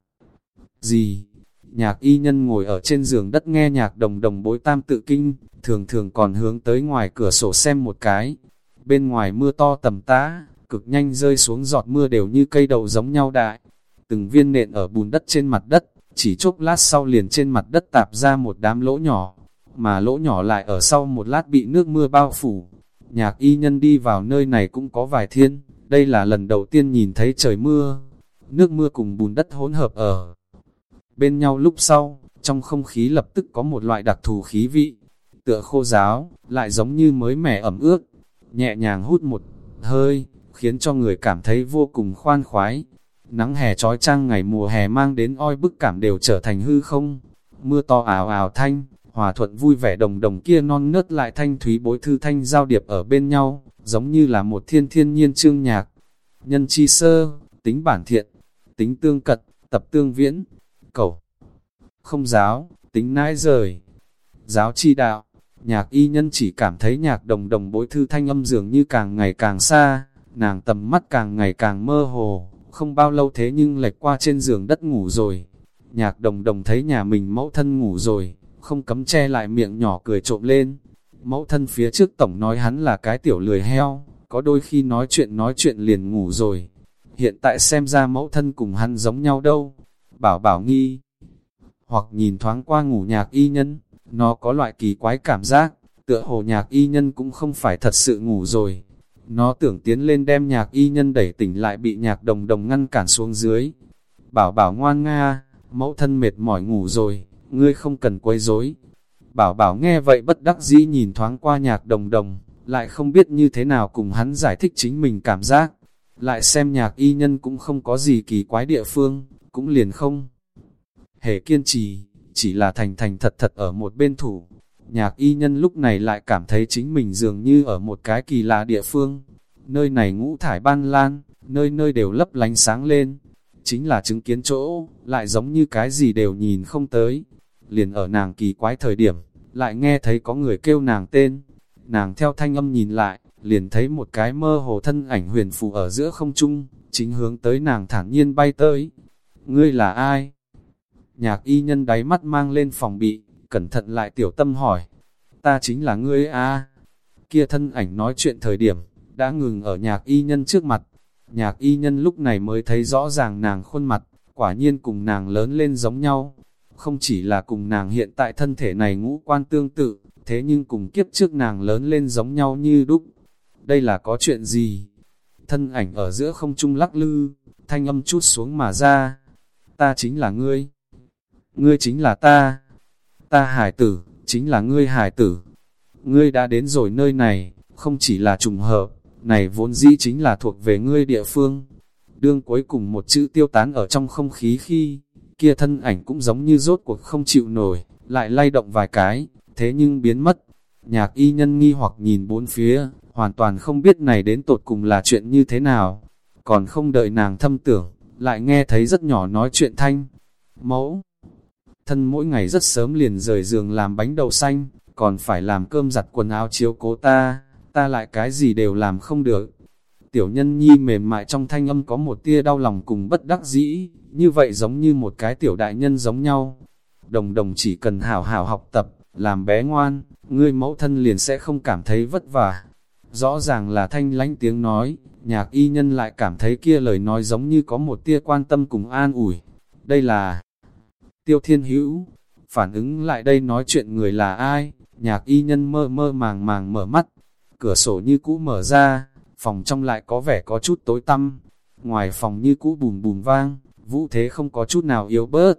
Speaker 1: Gì? Nhạc y nhân ngồi ở trên giường đất nghe nhạc đồng đồng bối tam tự kinh, thường thường còn hướng tới ngoài cửa sổ xem một cái. Bên ngoài mưa to tầm tá, cực nhanh rơi xuống giọt mưa đều như cây đầu giống nhau đại. Từng viên nện ở bùn đất trên mặt đất, chỉ chốc lát sau liền trên mặt đất tạp ra một đám lỗ nhỏ, mà lỗ nhỏ lại ở sau một lát bị nước mưa bao phủ. Nhạc y nhân đi vào nơi này cũng có vài thiên, đây là lần đầu tiên nhìn thấy trời mưa. Nước mưa cùng bùn đất hỗn hợp ở bên nhau lúc sau, trong không khí lập tức có một loại đặc thù khí vị, tựa khô giáo, lại giống như mới mẻ ẩm ướt, nhẹ nhàng hút một hơi, khiến cho người cảm thấy vô cùng khoan khoái. Nắng hè trói trăng ngày mùa hè mang đến oi bức cảm đều trở thành hư không. Mưa to ảo ảo thanh, hòa thuận vui vẻ đồng đồng kia non nớt lại thanh thúy bối thư thanh giao điệp ở bên nhau, giống như là một thiên thiên nhiên trương nhạc. Nhân chi sơ, tính bản thiện, tính tương cật, tập tương viễn, cầu. Không giáo, tính nãi rời. Giáo chi đạo, nhạc y nhân chỉ cảm thấy nhạc đồng đồng bối thư thanh âm dường như càng ngày càng xa, nàng tầm mắt càng ngày càng mơ hồ, không bao lâu thế nhưng lệch qua trên giường đất ngủ rồi. Nhạc đồng đồng thấy nhà mình mẫu thân ngủ rồi, không cấm che lại miệng nhỏ cười trộm lên. Mẫu thân phía trước tổng nói hắn là cái tiểu lười heo, có đôi khi nói chuyện nói chuyện liền ngủ rồi. Hiện tại xem ra mẫu thân cùng hắn giống nhau đâu. Bảo bảo nghi, hoặc nhìn thoáng qua ngủ nhạc y nhân, nó có loại kỳ quái cảm giác, tựa hồ nhạc y nhân cũng không phải thật sự ngủ rồi. Nó tưởng tiến lên đem nhạc y nhân đẩy tỉnh lại bị nhạc đồng đồng ngăn cản xuống dưới. Bảo bảo ngoan nga, mẫu thân mệt mỏi ngủ rồi, ngươi không cần quấy rối. Bảo bảo nghe vậy bất đắc dĩ nhìn thoáng qua nhạc đồng đồng, lại không biết như thế nào cùng hắn giải thích chính mình cảm giác. Lại xem nhạc y nhân cũng không có gì kỳ quái địa phương, cũng liền không hề kiên trì, chỉ là thành thành thật thật ở một bên thủ. Nhạc y nhân lúc này lại cảm thấy chính mình dường như ở một cái kỳ lạ địa phương. Nơi này ngũ thải ban lan, nơi nơi đều lấp lánh sáng lên. Chính là chứng kiến chỗ, lại giống như cái gì đều nhìn không tới. Liền ở nàng kỳ quái thời điểm, lại nghe thấy có người kêu nàng tên. Nàng theo thanh âm nhìn lại, liền thấy một cái mơ hồ thân ảnh huyền phù ở giữa không trung, chính hướng tới nàng thản nhiên bay tới. Ngươi là ai? Nhạc y nhân đáy mắt mang lên phòng bị, cẩn thận lại tiểu tâm hỏi. Ta chính là ngươi a Kia thân ảnh nói chuyện thời điểm, đã ngừng ở nhạc y nhân trước mặt. Nhạc y nhân lúc này mới thấy rõ ràng nàng khuôn mặt, quả nhiên cùng nàng lớn lên giống nhau. Không chỉ là cùng nàng hiện tại thân thể này ngũ quan tương tự, thế nhưng cùng kiếp trước nàng lớn lên giống nhau như đúc. Đây là có chuyện gì? Thân ảnh ở giữa không trung lắc lư, thanh âm chút xuống mà ra. Ta chính là ngươi. Ngươi chính là ta. Ta hải tử, chính là ngươi hải tử. Ngươi đã đến rồi nơi này, không chỉ là trùng hợp, này vốn dĩ chính là thuộc về ngươi địa phương. Đương cuối cùng một chữ tiêu tán ở trong không khí khi, kia thân ảnh cũng giống như rốt cuộc không chịu nổi, lại lay động vài cái, thế nhưng biến mất. Nhạc y nhân nghi hoặc nhìn bốn phía, hoàn toàn không biết này đến tột cùng là chuyện như thế nào. Còn không đợi nàng thâm tưởng, lại nghe thấy rất nhỏ nói chuyện thanh. Mẫu, thân mỗi ngày rất sớm liền rời giường làm bánh đậu xanh, còn phải làm cơm giặt quần áo chiếu cố ta, ta lại cái gì đều làm không được. Tiểu nhân nhi mềm mại trong thanh âm có một tia đau lòng cùng bất đắc dĩ, như vậy giống như một cái tiểu đại nhân giống nhau. Đồng đồng chỉ cần hảo hảo học tập, làm bé ngoan, ngươi mẫu thân liền sẽ không cảm thấy vất vả. Rõ ràng là thanh lánh tiếng nói, nhạc y nhân lại cảm thấy kia lời nói giống như có một tia quan tâm cùng an ủi. Đây là tiêu thiên hữu, phản ứng lại đây nói chuyện người là ai, nhạc y nhân mơ mơ màng màng mở mắt, cửa sổ như cũ mở ra, phòng trong lại có vẻ có chút tối tăm, ngoài phòng như cũ bùm bùm vang, vũ thế không có chút nào yếu bớt.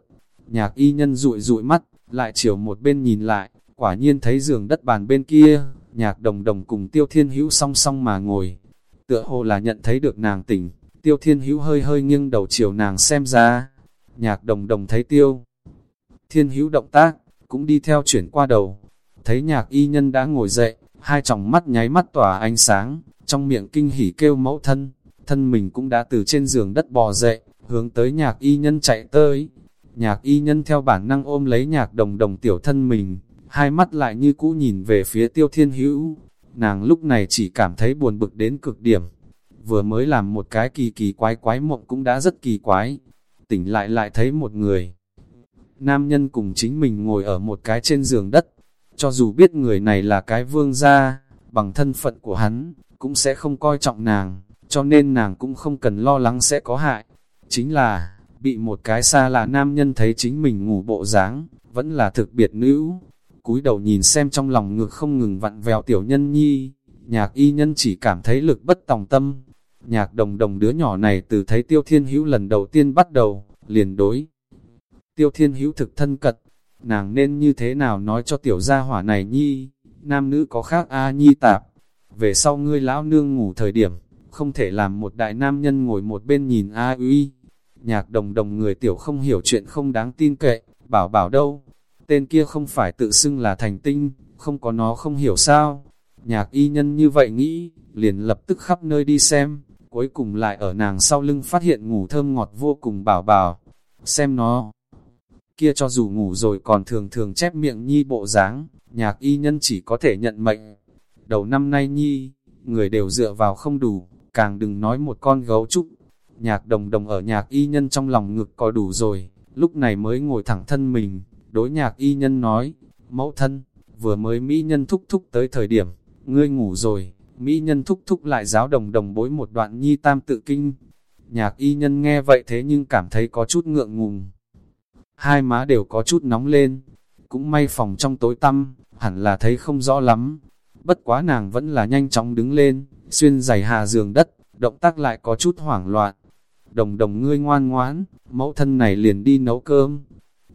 Speaker 1: Nhạc y nhân rụi rụi mắt, lại chiều một bên nhìn lại, quả nhiên thấy giường đất bàn bên kia, nhạc đồng đồng cùng tiêu thiên hữu song song mà ngồi. Tựa hồ là nhận thấy được nàng tỉnh, tiêu thiên hữu hơi hơi nghiêng đầu chiều nàng xem ra. Nhạc đồng đồng thấy tiêu. Thiên hữu động tác, cũng đi theo chuyển qua đầu. Thấy nhạc y nhân đã ngồi dậy, hai tròng mắt nháy mắt tỏa ánh sáng, trong miệng kinh hỉ kêu mẫu thân, thân mình cũng đã từ trên giường đất bò dậy, hướng tới nhạc y nhân chạy tới. Nhạc y nhân theo bản năng ôm lấy nhạc đồng đồng tiểu thân mình, hai mắt lại như cũ nhìn về phía tiêu thiên hữu. Nàng lúc này chỉ cảm thấy buồn bực đến cực điểm. Vừa mới làm một cái kỳ kỳ quái quái mộng cũng đã rất kỳ quái. Tỉnh lại lại thấy một người. Nam nhân cùng chính mình ngồi ở một cái trên giường đất. Cho dù biết người này là cái vương gia, bằng thân phận của hắn, cũng sẽ không coi trọng nàng, cho nên nàng cũng không cần lo lắng sẽ có hại. Chính là, bị một cái xa lạ nam nhân thấy chính mình ngủ bộ dáng vẫn là thực biệt nữ cúi đầu nhìn xem trong lòng ngược không ngừng vặn vẹo tiểu nhân nhi, nhạc y nhân chỉ cảm thấy lực bất tòng tâm. Nhạc đồng đồng đứa nhỏ này từ thấy tiêu thiên hữu lần đầu tiên bắt đầu, liền đối. Tiêu thiên hữu thực thân cật, nàng nên như thế nào nói cho tiểu gia hỏa này nhi, nam nữ có khác a nhi tạp. Về sau ngươi lão nương ngủ thời điểm, không thể làm một đại nam nhân ngồi một bên nhìn a uy. Nhạc đồng đồng người tiểu không hiểu chuyện không đáng tin cậy, bảo bảo đâu. Tên kia không phải tự xưng là thành tinh, không có nó không hiểu sao. Nhạc y nhân như vậy nghĩ, liền lập tức khắp nơi đi xem, cuối cùng lại ở nàng sau lưng phát hiện ngủ thơm ngọt vô cùng bảo bảo. Xem nó, kia cho dù ngủ rồi còn thường thường chép miệng nhi bộ dáng nhạc y nhân chỉ có thể nhận mệnh. Đầu năm nay nhi, người đều dựa vào không đủ, càng đừng nói một con gấu trúc. Nhạc đồng đồng ở nhạc y nhân trong lòng ngực có đủ rồi, lúc này mới ngồi thẳng thân mình, đối nhạc y nhân nói, mẫu thân, vừa mới Mỹ nhân thúc thúc tới thời điểm, ngươi ngủ rồi, Mỹ nhân thúc thúc lại giáo đồng đồng bối một đoạn nhi tam tự kinh. Nhạc y nhân nghe vậy thế nhưng cảm thấy có chút ngượng ngùng. Hai má đều có chút nóng lên, cũng may phòng trong tối tăm, hẳn là thấy không rõ lắm. Bất quá nàng vẫn là nhanh chóng đứng lên, xuyên giày hà giường đất, động tác lại có chút hoảng loạn. Đồng đồng ngươi ngoan ngoãn, mẫu thân này liền đi nấu cơm.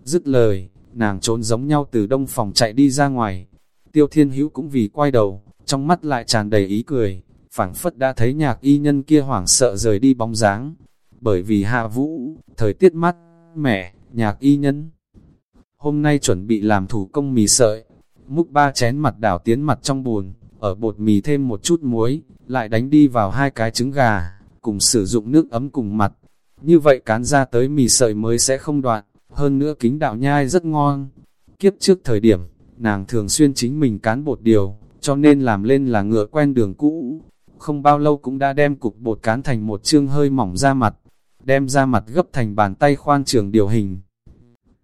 Speaker 1: Dứt lời, nàng trốn giống nhau từ đông phòng chạy đi ra ngoài. Tiêu thiên hữu cũng vì quay đầu, trong mắt lại tràn đầy ý cười, phảng phất đã thấy nhạc y nhân kia hoảng sợ rời đi bóng dáng. Bởi vì hạ vũ, thời tiết mắt, mẻ, nhạc y nhân. Hôm nay chuẩn bị làm thủ công mì sợi, múc ba chén mặt đảo tiến mặt trong buồn, ở bột mì thêm một chút muối, lại đánh đi vào hai cái trứng gà, cùng sử dụng nước ấm cùng mặt. Như vậy cán ra tới mì sợi mới sẽ không đoạn, hơn nữa kính đạo nhai rất ngon. Kiếp trước thời điểm, nàng thường xuyên chính mình cán bột điều, cho nên làm lên là ngựa quen đường cũ. Không bao lâu cũng đã đem cục bột cán thành một chương hơi mỏng ra mặt, đem ra mặt gấp thành bàn tay khoan trường điều hình.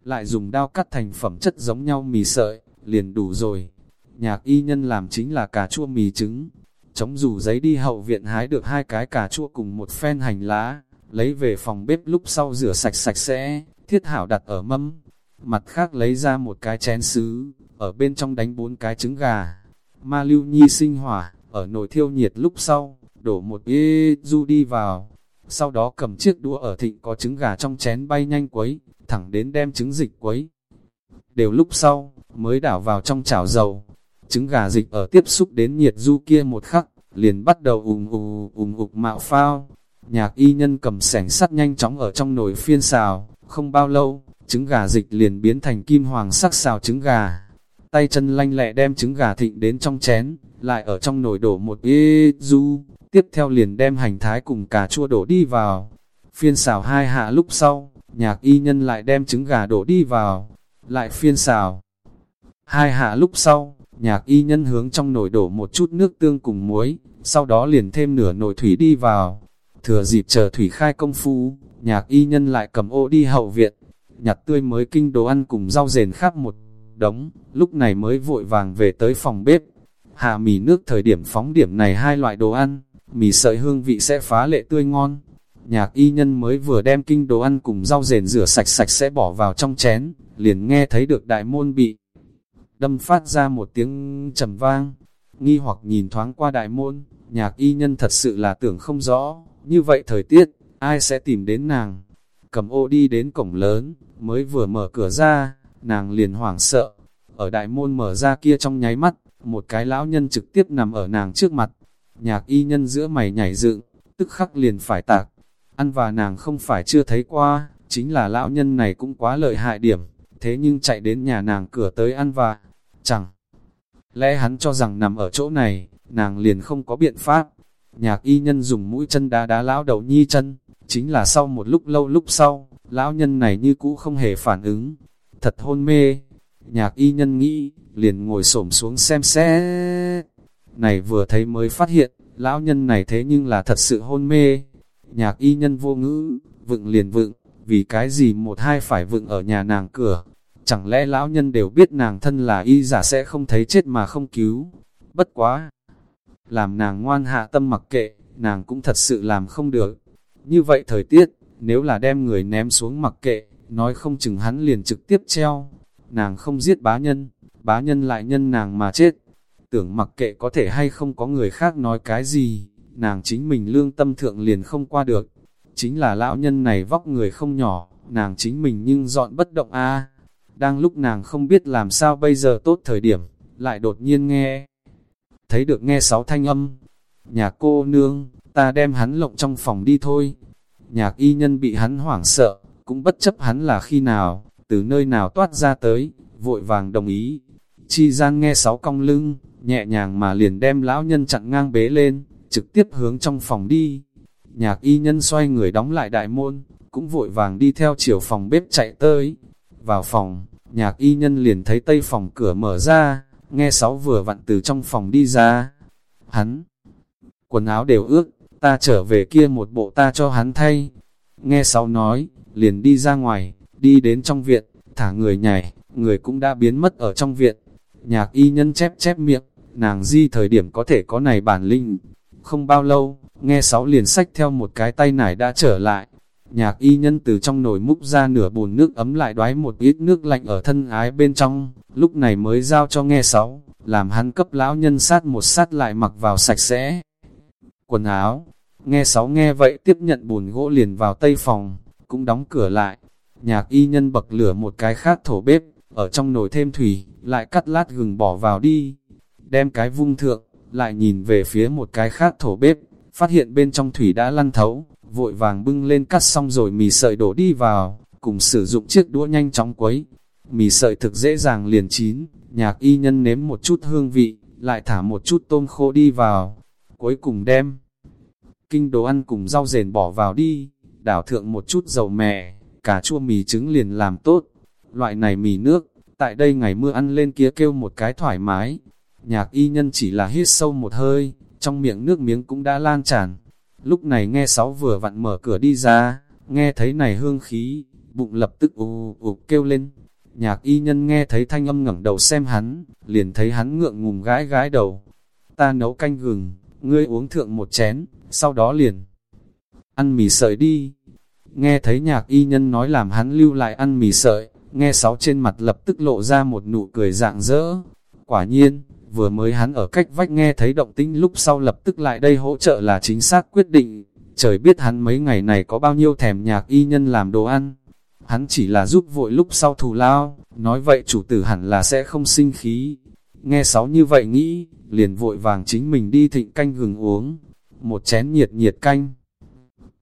Speaker 1: Lại dùng đao cắt thành phẩm chất giống nhau mì sợi, liền đủ rồi. Nhạc y nhân làm chính là cà chua mì trứng. Chống rủ giấy đi hậu viện hái được hai cái cà chua cùng một phen hành lá, lấy về phòng bếp lúc sau rửa sạch sạch sẽ, thiết hảo đặt ở mâm. Mặt khác lấy ra một cái chén sứ, ở bên trong đánh bốn cái trứng gà. Ma lưu nhi sinh hỏa, ở nồi thiêu nhiệt lúc sau, đổ một ê du đi vào. Sau đó cầm chiếc đũa ở thịnh có trứng gà trong chén bay nhanh quấy, thẳng đến đem trứng dịch quấy. Đều lúc sau, mới đảo vào trong chảo dầu. Trứng gà dịch ở tiếp xúc đến nhiệt du kia một khắc, liền bắt đầu ùm ù ùm ục mạo phao. Nhạc y nhân cầm sẻng sắt nhanh chóng ở trong nồi phiên xào, không bao lâu, trứng gà dịch liền biến thành kim hoàng sắc xào trứng gà. Tay chân lanh lẹ đem trứng gà thịnh đến trong chén, lại ở trong nồi đổ một ê du, tiếp theo liền đem hành thái cùng cà chua đổ đi vào. Phiên xào hai hạ lúc sau, nhạc y nhân lại đem trứng gà đổ đi vào, lại phiên xào. Hai hạ lúc sau, nhạc y nhân hướng trong nồi đổ một chút nước tương cùng muối, sau đó liền thêm nửa nồi thủy đi vào. Thừa dịp chờ thủy khai công phu, nhạc y nhân lại cầm ô đi hậu viện, nhặt tươi mới kinh đồ ăn cùng rau rền khác một đống, lúc này mới vội vàng về tới phòng bếp. Hạ mì nước thời điểm phóng điểm này hai loại đồ ăn, mì sợi hương vị sẽ phá lệ tươi ngon. Nhạc y nhân mới vừa đem kinh đồ ăn cùng rau rền rửa sạch sạch sẽ bỏ vào trong chén, liền nghe thấy được đại môn bị đâm phát ra một tiếng trầm vang. Nghi hoặc nhìn thoáng qua đại môn, nhạc y nhân thật sự là tưởng không rõ, như vậy thời tiết, ai sẽ tìm đến nàng. Cầm ô đi đến cổng lớn, mới vừa mở cửa ra, nàng liền hoảng sợ. Ở đại môn mở ra kia trong nháy mắt, một cái lão nhân trực tiếp nằm ở nàng trước mặt. Nhạc y nhân giữa mày nhảy dựng, tức khắc liền phải tạc. Ăn và nàng không phải chưa thấy qua, chính là lão nhân này cũng quá lợi hại điểm. Thế nhưng chạy đến nhà nàng cửa tới ăn và, chẳng. Lẽ hắn cho rằng nằm ở chỗ này, nàng liền không có biện pháp. Nhạc y nhân dùng mũi chân đá đá lão đầu nhi chân, chính là sau một lúc lâu lúc sau, lão nhân này như cũ không hề phản ứng, thật hôn mê. Nhạc y nhân nghĩ, liền ngồi xổm xuống xem xét. Này vừa thấy mới phát hiện, lão nhân này thế nhưng là thật sự hôn mê. Nhạc y nhân vô ngữ, vựng liền vựng, vì cái gì một hai phải vựng ở nhà nàng cửa. Chẳng lẽ lão nhân đều biết nàng thân là y giả sẽ không thấy chết mà không cứu. Bất quá. Làm nàng ngoan hạ tâm mặc kệ, nàng cũng thật sự làm không được. Như vậy thời tiết, nếu là đem người ném xuống mặc kệ, nói không chừng hắn liền trực tiếp treo. Nàng không giết bá nhân, bá nhân lại nhân nàng mà chết. Tưởng mặc kệ có thể hay không có người khác nói cái gì, nàng chính mình lương tâm thượng liền không qua được. Chính là lão nhân này vóc người không nhỏ, nàng chính mình nhưng dọn bất động a Đang lúc nàng không biết làm sao bây giờ tốt thời điểm, lại đột nhiên nghe. Thấy được nghe sáu thanh âm. Nhà cô nương, ta đem hắn lộng trong phòng đi thôi. Nhạc y nhân bị hắn hoảng sợ, cũng bất chấp hắn là khi nào, từ nơi nào toát ra tới, vội vàng đồng ý. Chi gian nghe sáu cong lưng, nhẹ nhàng mà liền đem lão nhân chặn ngang bế lên, trực tiếp hướng trong phòng đi. Nhạc y nhân xoay người đóng lại đại môn, cũng vội vàng đi theo chiều phòng bếp chạy tới. Vào phòng, nhạc y nhân liền thấy tây phòng cửa mở ra, nghe sáu vừa vặn từ trong phòng đi ra. Hắn, quần áo đều ướt, ta trở về kia một bộ ta cho hắn thay. Nghe sáu nói, liền đi ra ngoài, đi đến trong viện, thả người nhảy, người cũng đã biến mất ở trong viện. Nhạc y nhân chép chép miệng, nàng di thời điểm có thể có này bản linh. Không bao lâu, nghe sáu liền sách theo một cái tay nải đã trở lại. Nhạc y nhân từ trong nồi múc ra nửa bồn nước ấm lại đoái một ít nước lạnh ở thân ái bên trong, lúc này mới giao cho nghe sáu, làm hắn cấp lão nhân sát một sát lại mặc vào sạch sẽ. Quần áo, nghe sáu nghe vậy tiếp nhận bùn gỗ liền vào tây phòng, cũng đóng cửa lại. Nhạc y nhân bậc lửa một cái khác thổ bếp, ở trong nồi thêm thủy, lại cắt lát gừng bỏ vào đi. Đem cái vung thượng, lại nhìn về phía một cái khác thổ bếp, phát hiện bên trong thủy đã lăn thấu, vội vàng bưng lên cắt xong rồi mì sợi đổ đi vào, cùng sử dụng chiếc đũa nhanh chóng quấy. Mì sợi thực dễ dàng liền chín, nhạc y nhân nếm một chút hương vị, lại thả một chút tôm khô đi vào, cuối cùng đem kinh đồ ăn cùng rau rền bỏ vào đi, đảo thượng một chút dầu mè, cà chua mì trứng liền làm tốt. Loại này mì nước, tại đây ngày mưa ăn lên kia kêu một cái thoải mái. Nhạc y nhân chỉ là hít sâu một hơi, trong miệng nước miếng cũng đã lan tràn. Lúc này nghe sáu vừa vặn mở cửa đi ra, nghe thấy này hương khí, bụng lập tức ù ù kêu lên. Nhạc y nhân nghe thấy thanh âm ngẩng đầu xem hắn, liền thấy hắn ngượng ngùng gái gái đầu. Ta nấu canh gừng, ngươi uống thượng một chén, sau đó liền ăn mì sợi đi. Nghe thấy nhạc y nhân nói làm hắn lưu lại ăn mì sợi, nghe sáu trên mặt lập tức lộ ra một nụ cười dạng dỡ. Quả nhiên, vừa mới hắn ở cách vách nghe thấy động tĩnh lúc sau lập tức lại đây hỗ trợ là chính xác quyết định. Trời biết hắn mấy ngày này có bao nhiêu thèm nhạc y nhân làm đồ ăn. Hắn chỉ là giúp vội lúc sau thù lao, nói vậy chủ tử hẳn là sẽ không sinh khí. Nghe sáu như vậy nghĩ, liền vội vàng chính mình đi thịnh canh gừng uống. Một chén nhiệt nhiệt canh.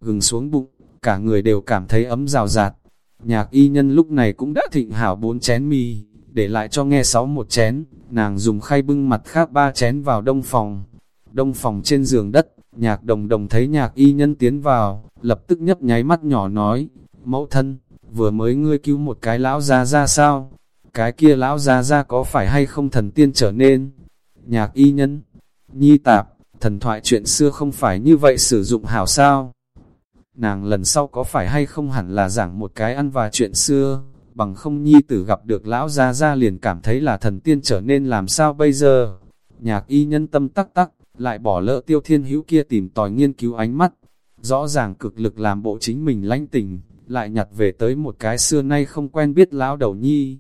Speaker 1: Gừng xuống bụng, cả người đều cảm thấy ấm rào rạt. Nhạc y nhân lúc này cũng đã thịnh hảo bốn chén mì, để lại cho nghe sáu một chén, nàng dùng khay bưng mặt khác ba chén vào đông phòng. Đông phòng trên giường đất, nhạc đồng đồng thấy nhạc y nhân tiến vào, lập tức nhấp nháy mắt nhỏ nói, mẫu thân, vừa mới ngươi cứu một cái lão ra ra sao? Cái kia lão ra ra có phải hay không thần tiên trở nên? Nhạc y nhân, nhi tạp, thần thoại chuyện xưa không phải như vậy sử dụng hảo sao? Nàng lần sau có phải hay không hẳn là giảng một cái ăn và chuyện xưa, bằng không nhi tử gặp được lão ra ra liền cảm thấy là thần tiên trở nên làm sao bây giờ. Nhạc y nhân tâm tắc tắc, lại bỏ lỡ tiêu thiên hữu kia tìm tòi nghiên cứu ánh mắt. Rõ ràng cực lực làm bộ chính mình lãnh tình, lại nhặt về tới một cái xưa nay không quen biết lão đầu nhi.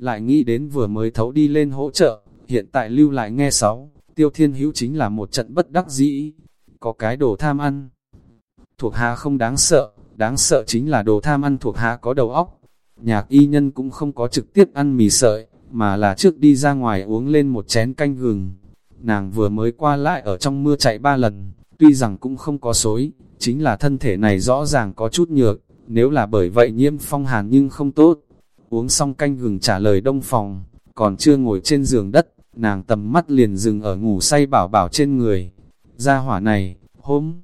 Speaker 1: Lại nghĩ đến vừa mới thấu đi lên hỗ trợ, hiện tại lưu lại nghe sáu, tiêu thiên hữu chính là một trận bất đắc dĩ. Có cái đồ tham ăn. Thuộc hạ không đáng sợ, đáng sợ chính là đồ tham ăn thuộc hạ có đầu óc Nhạc y nhân cũng không có trực tiếp ăn mì sợi, mà là trước đi ra ngoài uống lên một chén canh gừng. Nàng vừa mới qua lại ở trong mưa chạy ba lần, tuy rằng cũng không có xối, chính là thân thể này rõ ràng có chút nhược, nếu là bởi vậy nhiễm phong hàn nhưng không tốt. Uống xong canh gừng trả lời đông phòng, còn chưa ngồi trên giường đất, nàng tầm mắt liền dừng ở ngủ say bảo bảo trên người. Gia hỏa này, hôm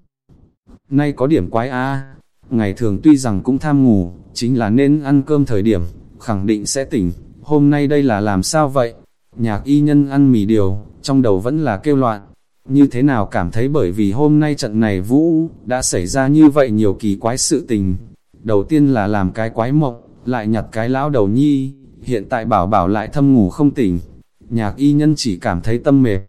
Speaker 1: nay có điểm quái a Ngày thường tuy rằng cũng tham ngủ, chính là nên ăn cơm thời điểm, khẳng định sẽ tỉnh. Hôm nay đây là làm sao vậy? Nhạc y nhân ăn mì điều, trong đầu vẫn là kêu loạn. Như thế nào cảm thấy bởi vì hôm nay trận này vũ, đã xảy ra như vậy nhiều kỳ quái sự tình. Đầu tiên là làm cái quái mộng, lại nhặt cái lão đầu nhi, hiện tại bảo bảo lại thâm ngủ không tỉnh. Nhạc y nhân chỉ cảm thấy tâm mệt.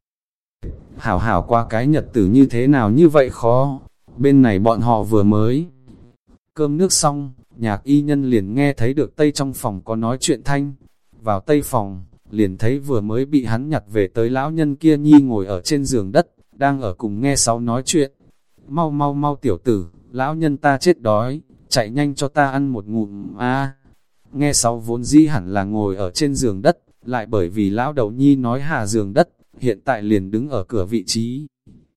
Speaker 1: Hảo hảo qua cái nhật tử như thế nào như vậy khó. Bên này bọn họ vừa mới Cơm nước xong, nhạc y nhân liền nghe thấy được Tây trong phòng có nói chuyện thanh. Vào Tây phòng, liền thấy vừa mới bị hắn nhặt về tới lão nhân kia nhi ngồi ở trên giường đất, đang ở cùng nghe sáu nói chuyện. Mau mau mau tiểu tử, lão nhân ta chết đói, chạy nhanh cho ta ăn một ngụm a. Nghe sáu vốn di hẳn là ngồi ở trên giường đất, lại bởi vì lão đầu nhi nói hà giường đất, hiện tại liền đứng ở cửa vị trí,